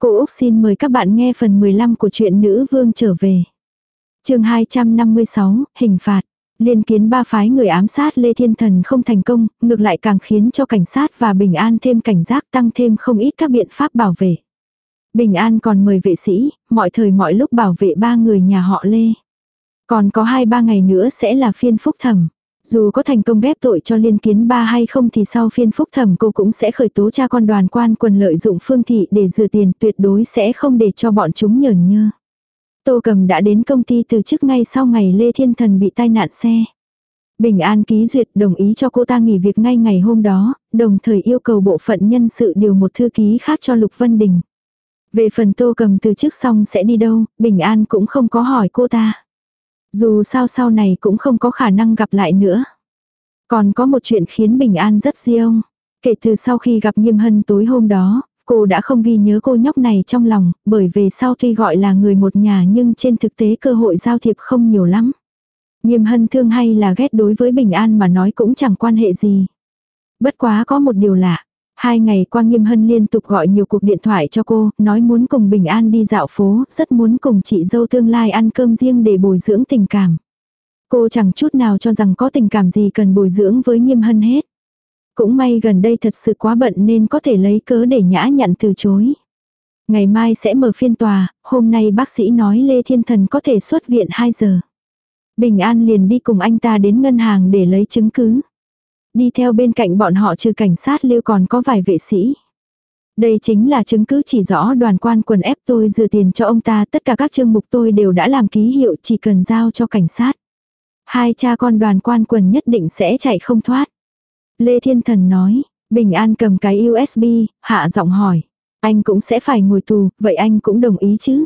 Cô Úc xin mời các bạn nghe phần 15 của truyện Nữ Vương trở về. chương 256, Hình phạt. Liên kiến ba phái người ám sát Lê Thiên Thần không thành công, ngược lại càng khiến cho cảnh sát và Bình An thêm cảnh giác tăng thêm không ít các biện pháp bảo vệ. Bình An còn mời vệ sĩ, mọi thời mọi lúc bảo vệ ba người nhà họ Lê. Còn có hai ba ngày nữa sẽ là phiên phúc thẩm. Dù có thành công ghép tội cho liên kiến ba hay không thì sau phiên phúc thẩm cô cũng sẽ khởi tố cha con đoàn quan quần lợi dụng phương thị để rửa tiền tuyệt đối sẽ không để cho bọn chúng nhờn nhơ. Tô cầm đã đến công ty từ chức ngay sau ngày Lê Thiên Thần bị tai nạn xe. Bình An ký duyệt đồng ý cho cô ta nghỉ việc ngay ngày hôm đó, đồng thời yêu cầu bộ phận nhân sự điều một thư ký khác cho Lục Vân Đình. Về phần tô cầm từ chức xong sẽ đi đâu, Bình An cũng không có hỏi cô ta. Dù sao sau này cũng không có khả năng gặp lại nữa. Còn có một chuyện khiến Bình An rất riêng. Kể từ sau khi gặp Nghiêm Hân tối hôm đó, cô đã không ghi nhớ cô nhóc này trong lòng, bởi về sau tuy gọi là người một nhà nhưng trên thực tế cơ hội giao thiệp không nhiều lắm. Nghiêm Hân thương hay là ghét đối với Bình An mà nói cũng chẳng quan hệ gì. Bất quá có một điều lạ, Hai ngày qua Nghiêm Hân liên tục gọi nhiều cuộc điện thoại cho cô, nói muốn cùng Bình An đi dạo phố, rất muốn cùng chị dâu tương lai ăn cơm riêng để bồi dưỡng tình cảm. Cô chẳng chút nào cho rằng có tình cảm gì cần bồi dưỡng với Nghiêm Hân hết. Cũng may gần đây thật sự quá bận nên có thể lấy cớ để nhã nhận từ chối. Ngày mai sẽ mở phiên tòa, hôm nay bác sĩ nói Lê Thiên Thần có thể xuất viện 2 giờ. Bình An liền đi cùng anh ta đến ngân hàng để lấy chứng cứ. Đi theo bên cạnh bọn họ trừ cảnh sát lưu còn có vài vệ sĩ. Đây chính là chứng cứ chỉ rõ đoàn quan quần ép tôi dừa tiền cho ông ta, tất cả các chương mục tôi đều đã làm ký hiệu chỉ cần giao cho cảnh sát. Hai cha con đoàn quan quần nhất định sẽ chạy không thoát. Lê Thiên Thần nói, Bình An cầm cái USB, hạ giọng hỏi. Anh cũng sẽ phải ngồi tù, vậy anh cũng đồng ý chứ?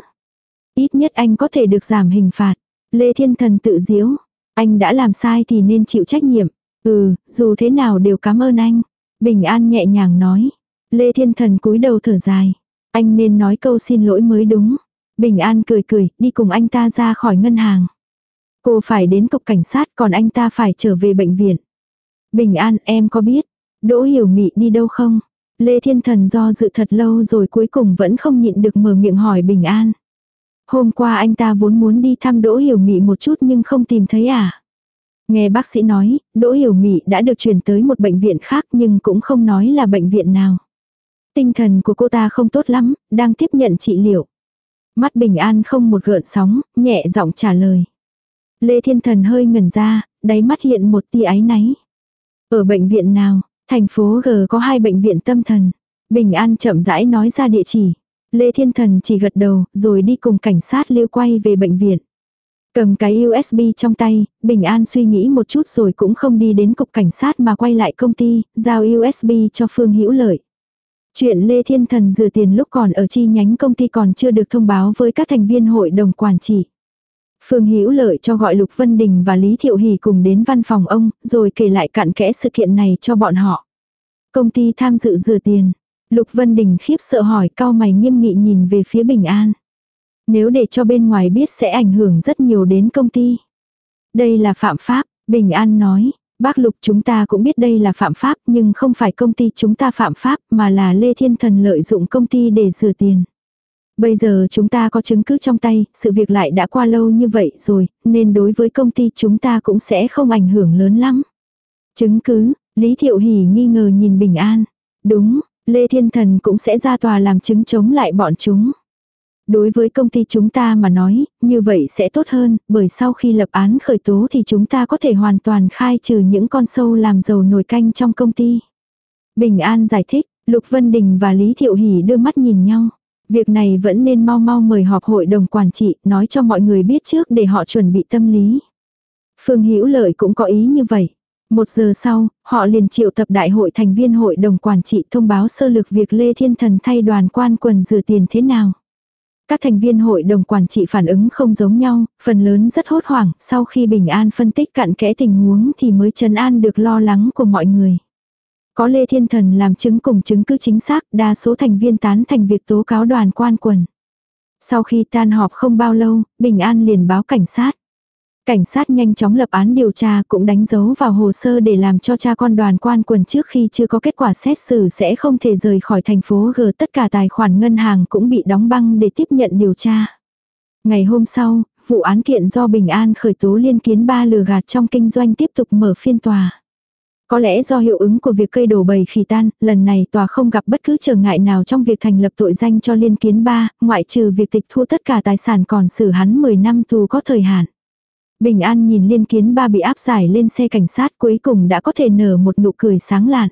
Ít nhất anh có thể được giảm hình phạt. Lê Thiên Thần tự diếu. Anh đã làm sai thì nên chịu trách nhiệm. Ừ, dù thế nào đều cảm ơn anh. Bình An nhẹ nhàng nói. Lê Thiên Thần cúi đầu thở dài. Anh nên nói câu xin lỗi mới đúng. Bình An cười cười, đi cùng anh ta ra khỏi ngân hàng. Cô phải đến cục cảnh sát còn anh ta phải trở về bệnh viện. Bình An em có biết, Đỗ Hiểu Mị đi đâu không? Lê Thiên Thần do dự thật lâu rồi cuối cùng vẫn không nhịn được mở miệng hỏi Bình An. Hôm qua anh ta vốn muốn đi thăm Đỗ Hiểu Mị một chút nhưng không tìm thấy à? Nghe bác sĩ nói, Đỗ Hiểu Mị đã được chuyển tới một bệnh viện khác nhưng cũng không nói là bệnh viện nào. Tinh thần của cô ta không tốt lắm, đang tiếp nhận trị liệu. Mắt bình an không một gợn sóng, nhẹ giọng trả lời. Lê Thiên Thần hơi ngẩn ra, đáy mắt hiện một tia áy náy. Ở bệnh viện nào, thành phố G có hai bệnh viện tâm thần. Bình An chậm rãi nói ra địa chỉ. Lê Thiên Thần chỉ gật đầu, rồi đi cùng cảnh sát lưu quay về bệnh viện. Cầm cái USB trong tay, Bình An suy nghĩ một chút rồi cũng không đi đến cục cảnh sát mà quay lại công ty, giao USB cho Phương Hữu Lợi. Chuyện Lê Thiên Thần rửa tiền lúc còn ở chi nhánh công ty còn chưa được thông báo với các thành viên hội đồng quản trị. Phương Hữu Lợi cho gọi Lục Vân Đình và Lý Thiệu Hỷ cùng đến văn phòng ông, rồi kể lại cặn kẽ sự kiện này cho bọn họ. Công ty tham dự rửa tiền. Lục Vân Đình khiếp sợ hỏi cao mày nghiêm nghị nhìn về phía Bình An. Nếu để cho bên ngoài biết sẽ ảnh hưởng rất nhiều đến công ty. Đây là phạm pháp, Bình An nói. Bác Lục chúng ta cũng biết đây là phạm pháp nhưng không phải công ty chúng ta phạm pháp mà là Lê Thiên Thần lợi dụng công ty để rửa tiền. Bây giờ chúng ta có chứng cứ trong tay, sự việc lại đã qua lâu như vậy rồi, nên đối với công ty chúng ta cũng sẽ không ảnh hưởng lớn lắm. Chứng cứ, Lý Thiệu Hỷ nghi ngờ nhìn Bình An. Đúng, Lê Thiên Thần cũng sẽ ra tòa làm chứng chống lại bọn chúng. Đối với công ty chúng ta mà nói, như vậy sẽ tốt hơn, bởi sau khi lập án khởi tố thì chúng ta có thể hoàn toàn khai trừ những con sâu làm dầu nồi canh trong công ty. Bình An giải thích, Lục Vân Đình và Lý Thiệu Hỷ đưa mắt nhìn nhau. Việc này vẫn nên mau mau mời họp hội đồng quản trị, nói cho mọi người biết trước để họ chuẩn bị tâm lý. Phương Hữu Lợi cũng có ý như vậy. Một giờ sau, họ liền triệu tập đại hội thành viên hội đồng quản trị thông báo sơ lược việc Lê Thiên Thần thay đoàn quan quần rửa tiền thế nào. Các thành viên hội đồng quản trị phản ứng không giống nhau, phần lớn rất hốt hoảng, sau khi bình an phân tích cặn kẽ tình huống thì mới trấn an được lo lắng của mọi người. Có Lê Thiên Thần làm chứng cùng chứng cứ chính xác, đa số thành viên tán thành việc tố cáo đoàn quan quần. Sau khi tan họp không bao lâu, Bình An liền báo cảnh sát. Cảnh sát nhanh chóng lập án điều tra cũng đánh dấu vào hồ sơ để làm cho cha con đoàn quan quần trước khi chưa có kết quả xét xử sẽ không thể rời khỏi thành phố G. Tất cả tài khoản ngân hàng cũng bị đóng băng để tiếp nhận điều tra. Ngày hôm sau, vụ án kiện do Bình An khởi tố liên kiến ba lừa gạt trong kinh doanh tiếp tục mở phiên tòa. Có lẽ do hiệu ứng của việc cây đổ bầy khỉ tan, lần này tòa không gặp bất cứ trở ngại nào trong việc thành lập tội danh cho liên kiến ba, ngoại trừ việc tịch thu tất cả tài sản còn xử hắn 10 năm tù có thời hạn. Bình An nhìn liên kiến ba bị áp giải lên xe cảnh sát cuối cùng đã có thể nở một nụ cười sáng lạn.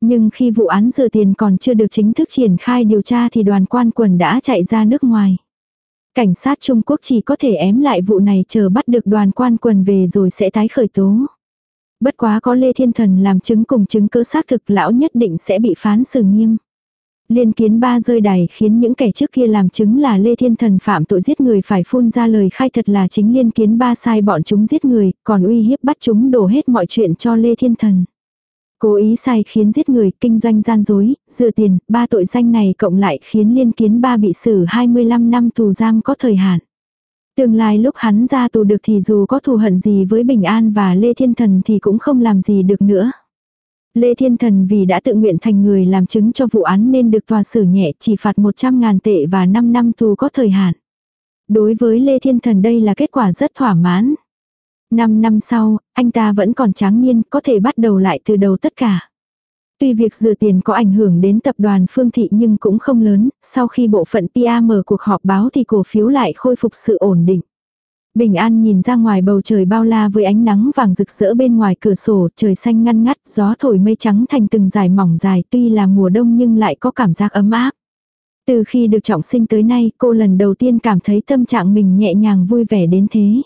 Nhưng khi vụ án rửa tiền còn chưa được chính thức triển khai điều tra thì đoàn quan quần đã chạy ra nước ngoài. Cảnh sát Trung Quốc chỉ có thể ém lại vụ này chờ bắt được đoàn quan quần về rồi sẽ tái khởi tố. Bất quá có Lê Thiên Thần làm chứng cùng chứng cứ xác thực lão nhất định sẽ bị phán xử nghiêm. Liên kiến ba rơi đài khiến những kẻ trước kia làm chứng là Lê Thiên Thần phạm tội giết người phải phun ra lời khai thật là chính liên kiến ba sai bọn chúng giết người, còn uy hiếp bắt chúng đổ hết mọi chuyện cho Lê Thiên Thần. Cố ý sai khiến giết người, kinh doanh gian dối, dựa tiền, ba tội danh này cộng lại khiến liên kiến ba bị xử 25 năm tù giam có thời hạn. Tương lai lúc hắn ra tù được thì dù có thù hận gì với Bình An và Lê Thiên Thần thì cũng không làm gì được nữa. Lê Thiên Thần vì đã tự nguyện thành người làm chứng cho vụ án nên được tòa xử nhẹ chỉ phạt 100 ngàn tệ và 5 năm tù có thời hạn. Đối với Lê Thiên Thần đây là kết quả rất thỏa mãn. 5 năm sau, anh ta vẫn còn tráng niên, có thể bắt đầu lại từ đầu tất cả. Tuy việc rửa tiền có ảnh hưởng đến tập đoàn Phương Thị nhưng cũng không lớn, sau khi bộ phận PA mở cuộc họp báo thì cổ phiếu lại khôi phục sự ổn định. Bình an nhìn ra ngoài bầu trời bao la với ánh nắng vàng rực rỡ bên ngoài cửa sổ, trời xanh ngăn ngắt, gió thổi mây trắng thành từng dải mỏng dài tuy là mùa đông nhưng lại có cảm giác ấm áp. Từ khi được trọng sinh tới nay, cô lần đầu tiên cảm thấy tâm trạng mình nhẹ nhàng vui vẻ đến thế.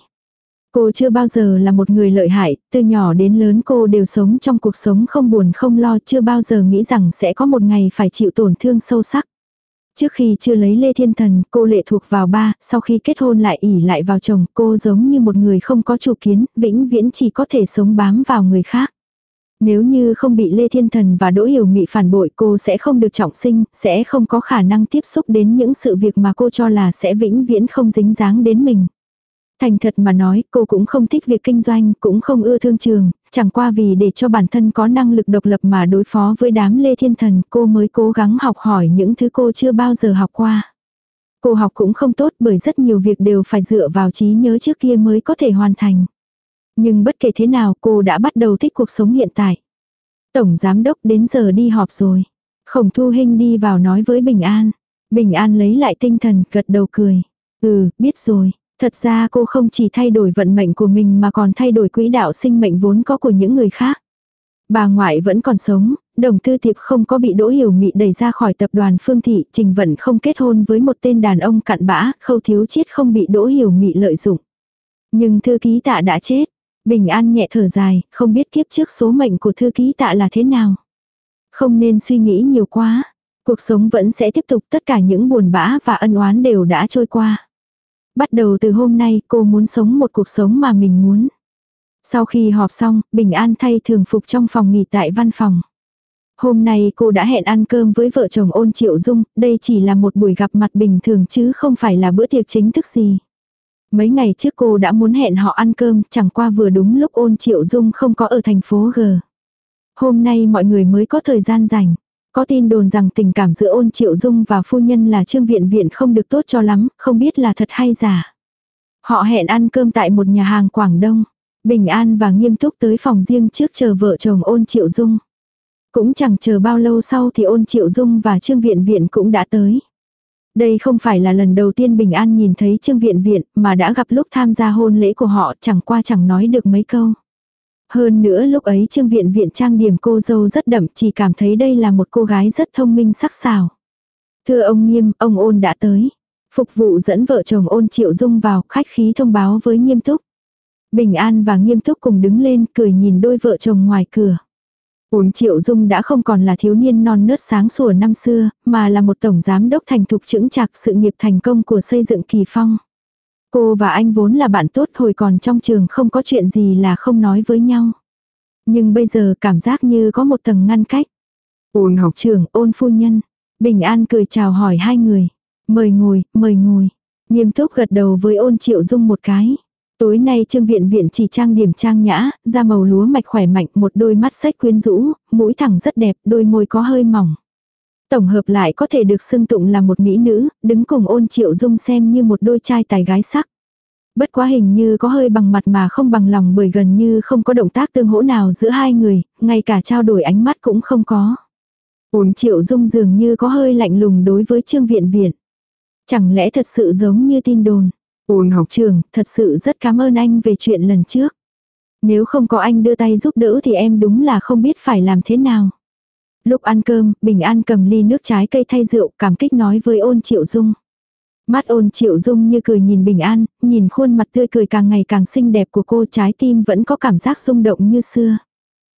Cô chưa bao giờ là một người lợi hại, từ nhỏ đến lớn cô đều sống trong cuộc sống không buồn không lo chưa bao giờ nghĩ rằng sẽ có một ngày phải chịu tổn thương sâu sắc. Trước khi chưa lấy Lê Thiên Thần, cô lệ thuộc vào ba, sau khi kết hôn lại ỉ lại vào chồng, cô giống như một người không có chủ kiến, vĩnh viễn chỉ có thể sống bám vào người khác. Nếu như không bị Lê Thiên Thần và Đỗ Hiểu Mị phản bội cô sẽ không được trọng sinh, sẽ không có khả năng tiếp xúc đến những sự việc mà cô cho là sẽ vĩnh viễn không dính dáng đến mình. Thành thật mà nói, cô cũng không thích việc kinh doanh, cũng không ưa thương trường, chẳng qua vì để cho bản thân có năng lực độc lập mà đối phó với đám Lê Thiên Thần, cô mới cố gắng học hỏi những thứ cô chưa bao giờ học qua. Cô học cũng không tốt bởi rất nhiều việc đều phải dựa vào trí nhớ trước kia mới có thể hoàn thành. Nhưng bất kể thế nào cô đã bắt đầu thích cuộc sống hiện tại. Tổng giám đốc đến giờ đi họp rồi. Khổng thu hinh đi vào nói với Bình An. Bình An lấy lại tinh thần, gật đầu cười. Ừ, biết rồi. Thật ra cô không chỉ thay đổi vận mệnh của mình mà còn thay đổi quỹ đạo sinh mệnh vốn có của những người khác. Bà ngoại vẫn còn sống, đồng tư tiệp không có bị đỗ hiểu mị đẩy ra khỏi tập đoàn phương thị, trình vận không kết hôn với một tên đàn ông cặn bã, khâu thiếu chiết không bị đỗ hiểu mị lợi dụng. Nhưng thư ký tạ đã chết. Bình an nhẹ thở dài, không biết kiếp trước số mệnh của thư ký tạ là thế nào. Không nên suy nghĩ nhiều quá. Cuộc sống vẫn sẽ tiếp tục tất cả những buồn bã và ân oán đều đã trôi qua. Bắt đầu từ hôm nay cô muốn sống một cuộc sống mà mình muốn. Sau khi họp xong, Bình An thay thường phục trong phòng nghỉ tại văn phòng. Hôm nay cô đã hẹn ăn cơm với vợ chồng ôn triệu dung, đây chỉ là một buổi gặp mặt bình thường chứ không phải là bữa tiệc chính thức gì. Mấy ngày trước cô đã muốn hẹn họ ăn cơm, chẳng qua vừa đúng lúc ôn triệu dung không có ở thành phố G. Hôm nay mọi người mới có thời gian rảnh. Có tin đồn rằng tình cảm giữa ôn triệu dung và phu nhân là trương viện viện không được tốt cho lắm, không biết là thật hay giả. Họ hẹn ăn cơm tại một nhà hàng Quảng Đông. Bình an và nghiêm túc tới phòng riêng trước chờ vợ chồng ôn triệu dung. Cũng chẳng chờ bao lâu sau thì ôn triệu dung và trương viện viện cũng đã tới. Đây không phải là lần đầu tiên Bình An nhìn thấy Trương Viện Viện mà đã gặp lúc tham gia hôn lễ của họ chẳng qua chẳng nói được mấy câu. Hơn nữa lúc ấy trương viện viện trang điểm cô dâu rất đậm chỉ cảm thấy đây là một cô gái rất thông minh sắc sảo. Thưa ông nghiêm, ông ôn đã tới. Phục vụ dẫn vợ chồng ôn triệu dung vào, khách khí thông báo với nghiêm túc. Bình an và nghiêm túc cùng đứng lên cười nhìn đôi vợ chồng ngoài cửa. Ôn triệu dung đã không còn là thiếu niên non nớt sáng sủa năm xưa, mà là một tổng giám đốc thành thục chững chạc sự nghiệp thành công của xây dựng kỳ phong. Cô và anh vốn là bạn tốt hồi còn trong trường không có chuyện gì là không nói với nhau. Nhưng bây giờ cảm giác như có một tầng ngăn cách. Ôn học trường, ôn phu nhân. Bình an cười chào hỏi hai người. Mời ngồi, mời ngồi. Nghiêm túc gật đầu với ôn triệu dung một cái. Tối nay trương viện viện chỉ trang điểm trang nhã, da màu lúa mạch khỏe mạnh, một đôi mắt sách quyến rũ, mũi thẳng rất đẹp, đôi môi có hơi mỏng. Tổng hợp lại có thể được xưng tụng là một mỹ nữ, đứng cùng ôn triệu dung xem như một đôi trai tài gái sắc. Bất quá hình như có hơi bằng mặt mà không bằng lòng bởi gần như không có động tác tương hỗ nào giữa hai người, ngay cả trao đổi ánh mắt cũng không có. Ôn triệu dung dường như có hơi lạnh lùng đối với trương viện viện. Chẳng lẽ thật sự giống như tin đồn. Ôn học trường, thật sự rất cảm ơn anh về chuyện lần trước. Nếu không có anh đưa tay giúp đỡ thì em đúng là không biết phải làm thế nào. Lúc ăn cơm, Bình An cầm ly nước trái cây thay rượu, cảm kích nói với ôn triệu dung. Mắt ôn triệu dung như cười nhìn Bình An, nhìn khuôn mặt tươi cười càng ngày càng xinh đẹp của cô trái tim vẫn có cảm giác rung động như xưa.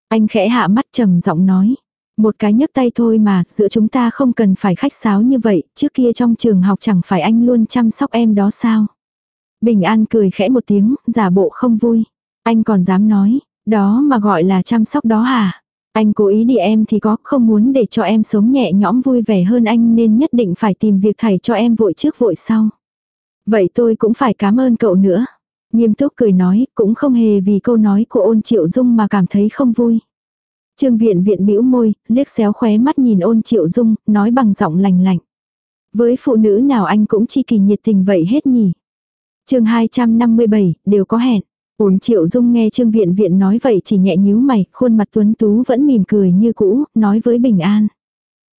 Anh khẽ hạ mắt trầm giọng nói. Một cái nhấc tay thôi mà, giữa chúng ta không cần phải khách sáo như vậy, trước kia trong trường học chẳng phải anh luôn chăm sóc em đó sao. Bình An cười khẽ một tiếng, giả bộ không vui. Anh còn dám nói, đó mà gọi là chăm sóc đó hả? Anh cố ý đi em thì có, không muốn để cho em sống nhẹ nhõm vui vẻ hơn anh nên nhất định phải tìm việc thầy cho em vội trước vội sau. Vậy tôi cũng phải cảm ơn cậu nữa. Nghiêm túc cười nói, cũng không hề vì câu nói của ôn triệu dung mà cảm thấy không vui. Trương viện viện bĩu môi, liếc xéo khóe mắt nhìn ôn triệu dung, nói bằng giọng lành lạnh. Với phụ nữ nào anh cũng chi kỳ nhiệt tình vậy hết nhỉ. chương 257, đều có hẹn. Ôn triệu dung nghe trương viện viện nói vậy chỉ nhẹ nhíu mày, khuôn mặt tuấn tú vẫn mỉm cười như cũ, nói với Bình An.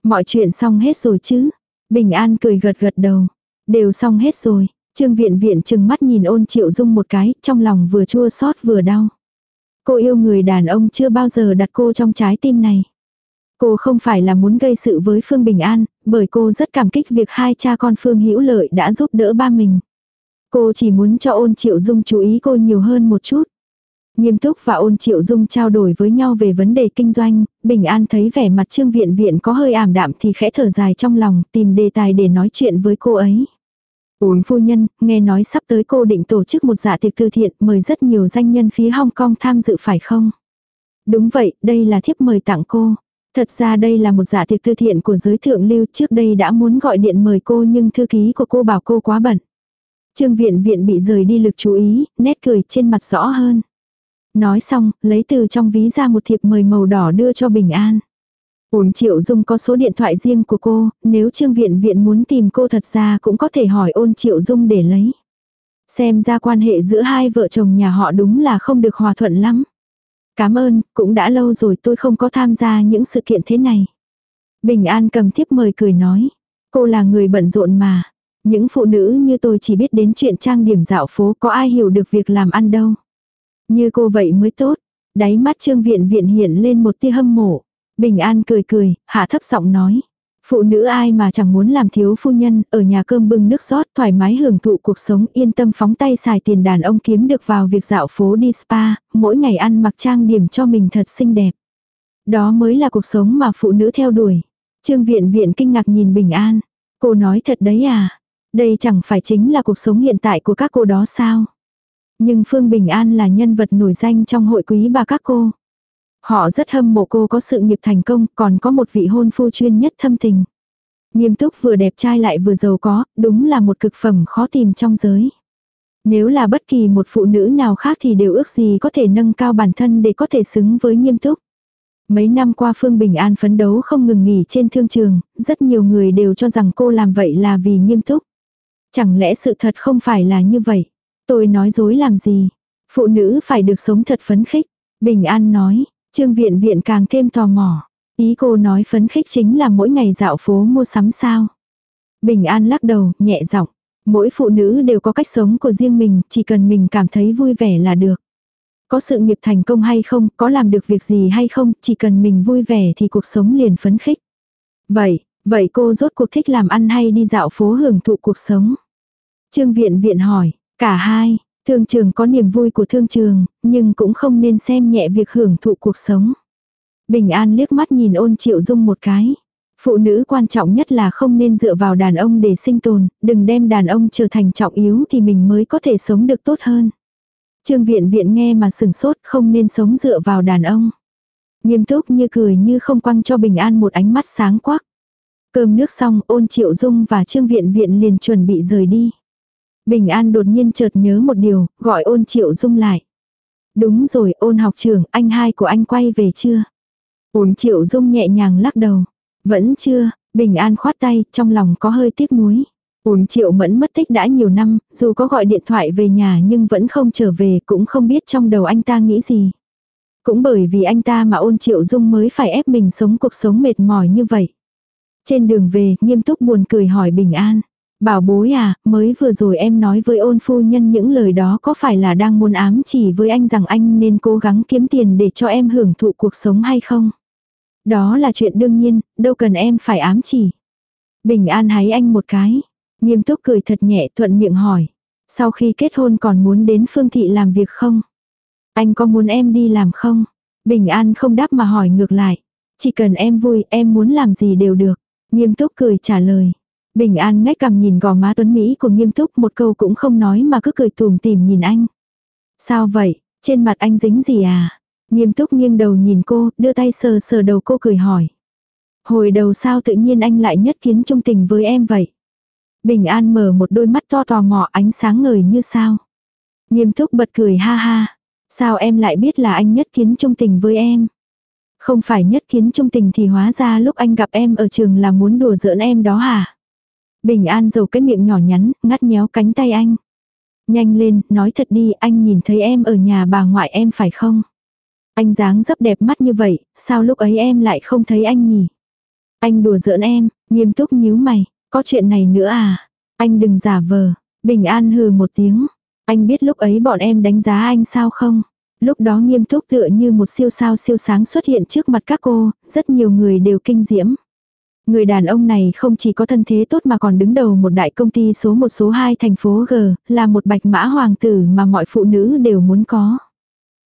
Mọi chuyện xong hết rồi chứ. Bình An cười gật gật đầu. Đều xong hết rồi. Trương viện viện chừng mắt nhìn ôn triệu dung một cái, trong lòng vừa chua xót vừa đau. Cô yêu người đàn ông chưa bao giờ đặt cô trong trái tim này. Cô không phải là muốn gây sự với Phương Bình An, bởi cô rất cảm kích việc hai cha con Phương Hữu Lợi đã giúp đỡ ba mình. Cô chỉ muốn cho ôn triệu dung chú ý cô nhiều hơn một chút. Nghiêm túc và ôn triệu dung trao đổi với nhau về vấn đề kinh doanh, Bình An thấy vẻ mặt trương viện viện có hơi ảm đạm thì khẽ thở dài trong lòng, tìm đề tài để nói chuyện với cô ấy. Ôn phu nhân, nghe nói sắp tới cô định tổ chức một dạ tiệc từ thiện mời rất nhiều danh nhân phía Hong Kong tham dự phải không? Đúng vậy, đây là thiếp mời tặng cô. Thật ra đây là một dạ tiệc từ thiện của giới thượng lưu trước đây đã muốn gọi điện mời cô nhưng thư ký của cô bảo cô quá bận. Trương viện viện bị rời đi lực chú ý, nét cười trên mặt rõ hơn. Nói xong, lấy từ trong ví ra một thiệp mời màu đỏ đưa cho Bình An. Ổn Triệu Dung có số điện thoại riêng của cô, nếu Trương Viện Viện muốn tìm cô thật ra cũng có thể hỏi ôn Triệu Dung để lấy. Xem ra quan hệ giữa hai vợ chồng nhà họ đúng là không được hòa thuận lắm. Cảm ơn, cũng đã lâu rồi tôi không có tham gia những sự kiện thế này. Bình An cầm thiếp mời cười nói. Cô là người bận rộn mà. Những phụ nữ như tôi chỉ biết đến chuyện trang điểm dạo phố có ai hiểu được việc làm ăn đâu. Như cô vậy mới tốt. Đáy mắt trương viện viện hiện lên một tia hâm mộ. Bình an cười cười, hạ thấp giọng nói. Phụ nữ ai mà chẳng muốn làm thiếu phu nhân, ở nhà cơm bưng nước rót thoải mái hưởng thụ cuộc sống yên tâm phóng tay xài tiền đàn ông kiếm được vào việc dạo phố đi spa, mỗi ngày ăn mặc trang điểm cho mình thật xinh đẹp. Đó mới là cuộc sống mà phụ nữ theo đuổi. Trương viện viện kinh ngạc nhìn bình an. Cô nói thật đấy à, đây chẳng phải chính là cuộc sống hiện tại của các cô đó sao? Nhưng Phương Bình An là nhân vật nổi danh trong hội quý bà các cô. Họ rất hâm mộ cô có sự nghiệp thành công, còn có một vị hôn phu chuyên nhất thâm tình. Nghiêm túc vừa đẹp trai lại vừa giàu có, đúng là một cực phẩm khó tìm trong giới. Nếu là bất kỳ một phụ nữ nào khác thì đều ước gì có thể nâng cao bản thân để có thể xứng với nghiêm túc. Mấy năm qua Phương Bình An phấn đấu không ngừng nghỉ trên thương trường, rất nhiều người đều cho rằng cô làm vậy là vì nghiêm túc. Chẳng lẽ sự thật không phải là như vậy? Tôi nói dối làm gì? Phụ nữ phải được sống thật phấn khích. Bình An nói, Trương Viện Viện càng thêm tò mò. Ý cô nói phấn khích chính là mỗi ngày dạo phố mua sắm sao. Bình An lắc đầu, nhẹ giọng. Mỗi phụ nữ đều có cách sống của riêng mình, chỉ cần mình cảm thấy vui vẻ là được. Có sự nghiệp thành công hay không, có làm được việc gì hay không, chỉ cần mình vui vẻ thì cuộc sống liền phấn khích. Vậy, Vậy cô rốt cuộc thích làm ăn hay đi dạo phố hưởng thụ cuộc sống? Trương Viện Viện hỏi, cả hai, thương trường có niềm vui của thương trường, nhưng cũng không nên xem nhẹ việc hưởng thụ cuộc sống. Bình An liếc mắt nhìn ôn triệu dung một cái. Phụ nữ quan trọng nhất là không nên dựa vào đàn ông để sinh tồn, đừng đem đàn ông trở thành trọng yếu thì mình mới có thể sống được tốt hơn. Trương Viện Viện nghe mà sừng sốt không nên sống dựa vào đàn ông. Nghiêm túc như cười như không quăng cho Bình An một ánh mắt sáng quắc. Cơm nước xong ôn triệu dung và trương viện viện liền chuẩn bị rời đi. Bình An đột nhiên chợt nhớ một điều, gọi ôn triệu dung lại. Đúng rồi, ôn học trưởng, anh hai của anh quay về chưa? Ôn triệu dung nhẹ nhàng lắc đầu. Vẫn chưa, Bình An khoát tay, trong lòng có hơi tiếc nuối. Ôn triệu mẫn mất tích đã nhiều năm, dù có gọi điện thoại về nhà nhưng vẫn không trở về cũng không biết trong đầu anh ta nghĩ gì. Cũng bởi vì anh ta mà ôn triệu dung mới phải ép mình sống cuộc sống mệt mỏi như vậy. Trên đường về, nghiêm túc buồn cười hỏi Bình An. Bảo bối à, mới vừa rồi em nói với ôn phu nhân những lời đó có phải là đang muốn ám chỉ với anh rằng anh nên cố gắng kiếm tiền để cho em hưởng thụ cuộc sống hay không? Đó là chuyện đương nhiên, đâu cần em phải ám chỉ. Bình an hái anh một cái. Nghiêm túc cười thật nhẹ thuận miệng hỏi. Sau khi kết hôn còn muốn đến phương thị làm việc không? Anh có muốn em đi làm không? Bình an không đáp mà hỏi ngược lại. Chỉ cần em vui, em muốn làm gì đều được. Nghiêm túc cười trả lời. Bình an ngách cầm nhìn gò má tuấn Mỹ của nghiêm túc một câu cũng không nói mà cứ cười tùm tìm nhìn anh. Sao vậy, trên mặt anh dính gì à? Nghiêm túc nghiêng đầu nhìn cô, đưa tay sờ sờ đầu cô cười hỏi. Hồi đầu sao tự nhiên anh lại nhất kiến trung tình với em vậy? Bình an mở một đôi mắt to tò mò ánh sáng ngời như sao. Nghiêm túc bật cười ha ha. Sao em lại biết là anh nhất kiến trung tình với em? Không phải nhất kiến trung tình thì hóa ra lúc anh gặp em ở trường là muốn đùa giỡn em đó hả? Bình an dầu cái miệng nhỏ nhắn, ngắt nhéo cánh tay anh. Nhanh lên, nói thật đi, anh nhìn thấy em ở nhà bà ngoại em phải không? Anh dáng dấp đẹp mắt như vậy, sao lúc ấy em lại không thấy anh nhỉ? Anh đùa giỡn em, nghiêm túc nhíu mày, có chuyện này nữa à? Anh đừng giả vờ, bình an hừ một tiếng. Anh biết lúc ấy bọn em đánh giá anh sao không? Lúc đó nghiêm túc tựa như một siêu sao siêu sáng xuất hiện trước mặt các cô, rất nhiều người đều kinh diễm. Người đàn ông này không chỉ có thân thế tốt mà còn đứng đầu một đại công ty số một số 2 thành phố G, là một bạch mã hoàng tử mà mọi phụ nữ đều muốn có.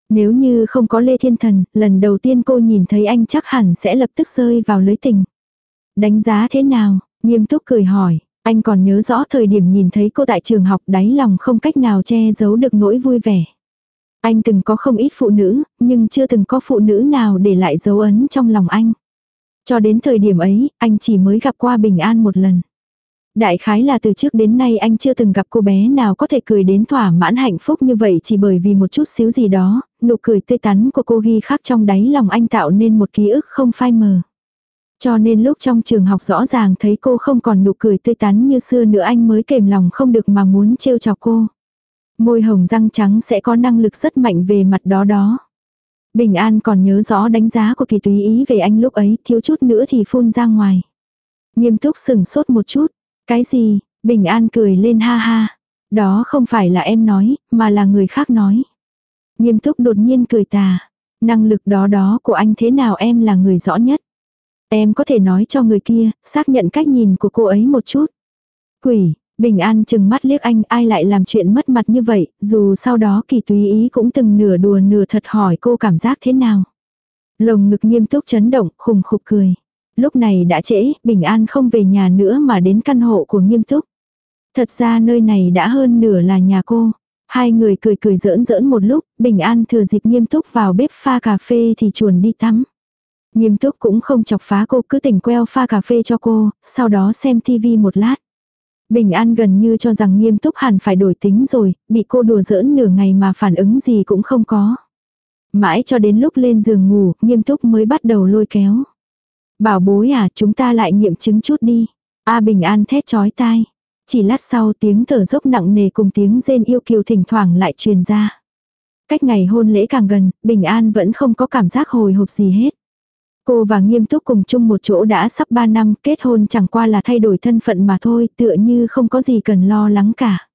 Nếu như không có Lê Thiên Thần, lần đầu tiên cô nhìn thấy anh chắc hẳn sẽ lập tức rơi vào lưới tình. Đánh giá thế nào? Nghiêm túc cười hỏi. Anh còn nhớ rõ thời điểm nhìn thấy cô tại trường học đáy lòng không cách nào che giấu được nỗi vui vẻ. Anh từng có không ít phụ nữ, nhưng chưa từng có phụ nữ nào để lại dấu ấn trong lòng anh. Cho đến thời điểm ấy, anh chỉ mới gặp qua Bình An một lần. Đại khái là từ trước đến nay anh chưa từng gặp cô bé nào có thể cười đến thỏa mãn hạnh phúc như vậy chỉ bởi vì một chút xíu gì đó, nụ cười tươi tắn của cô ghi khắc trong đáy lòng anh tạo nên một ký ức không phai mờ. Cho nên lúc trong trường học rõ ràng thấy cô không còn nụ cười tươi tắn như xưa nữa anh mới kềm lòng không được mà muốn trêu chọc cô. Môi hồng răng trắng sẽ có năng lực rất mạnh về mặt đó đó. Bình An còn nhớ rõ đánh giá của kỳ túy ý về anh lúc ấy, thiếu chút nữa thì phun ra ngoài. Nghiêm túc sừng sốt một chút. Cái gì? Bình An cười lên ha ha. Đó không phải là em nói, mà là người khác nói. Nghiêm túc đột nhiên cười tà. Năng lực đó đó của anh thế nào em là người rõ nhất. Em có thể nói cho người kia, xác nhận cách nhìn của cô ấy một chút. Quỷ, Bình An chừng mắt liếc anh ai lại làm chuyện mất mặt như vậy, dù sau đó kỳ túy ý cũng từng nửa đùa nửa thật hỏi cô cảm giác thế nào. Lồng ngực nghiêm túc chấn động, khùng khục cười. Lúc này đã trễ, Bình An không về nhà nữa mà đến căn hộ của nghiêm túc. Thật ra nơi này đã hơn nửa là nhà cô. Hai người cười cười giỡn giỡn một lúc, Bình An thừa dịp nghiêm túc vào bếp pha cà phê thì chuồn đi tắm. Nghiêm túc cũng không chọc phá cô cứ tỉnh queo pha cà phê cho cô, sau đó xem tivi một lát. Bình An gần như cho rằng nghiêm túc hẳn phải đổi tính rồi, bị cô đùa giỡn nửa ngày mà phản ứng gì cũng không có. Mãi cho đến lúc lên giường ngủ, nghiêm túc mới bắt đầu lôi kéo. Bảo bối à, chúng ta lại nghiệm chứng chút đi. A Bình An thét chói tai. Chỉ lát sau tiếng thở dốc nặng nề cùng tiếng rên yêu kiều thỉnh thoảng lại truyền ra. Cách ngày hôn lễ càng gần, Bình An vẫn không có cảm giác hồi hộp gì hết. Cô và nghiêm túc cùng chung một chỗ đã sắp 3 năm, kết hôn chẳng qua là thay đổi thân phận mà thôi, tựa như không có gì cần lo lắng cả.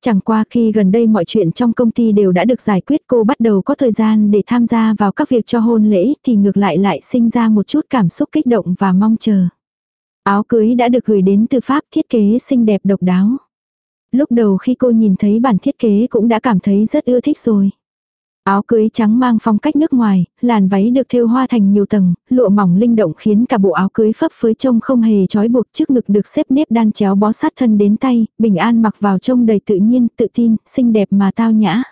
Chẳng qua khi gần đây mọi chuyện trong công ty đều đã được giải quyết cô bắt đầu có thời gian để tham gia vào các việc cho hôn lễ thì ngược lại lại sinh ra một chút cảm xúc kích động và mong chờ. Áo cưới đã được gửi đến từ Pháp thiết kế xinh đẹp độc đáo. Lúc đầu khi cô nhìn thấy bản thiết kế cũng đã cảm thấy rất ưa thích rồi. Áo cưới trắng mang phong cách nước ngoài, làn váy được thêu hoa thành nhiều tầng, lụa mỏng linh động khiến cả bộ áo cưới phấp phới trông không hề trói buộc trước ngực được xếp nếp đan chéo bó sát thân đến tay, bình an mặc vào trông đầy tự nhiên, tự tin, xinh đẹp mà tao nhã.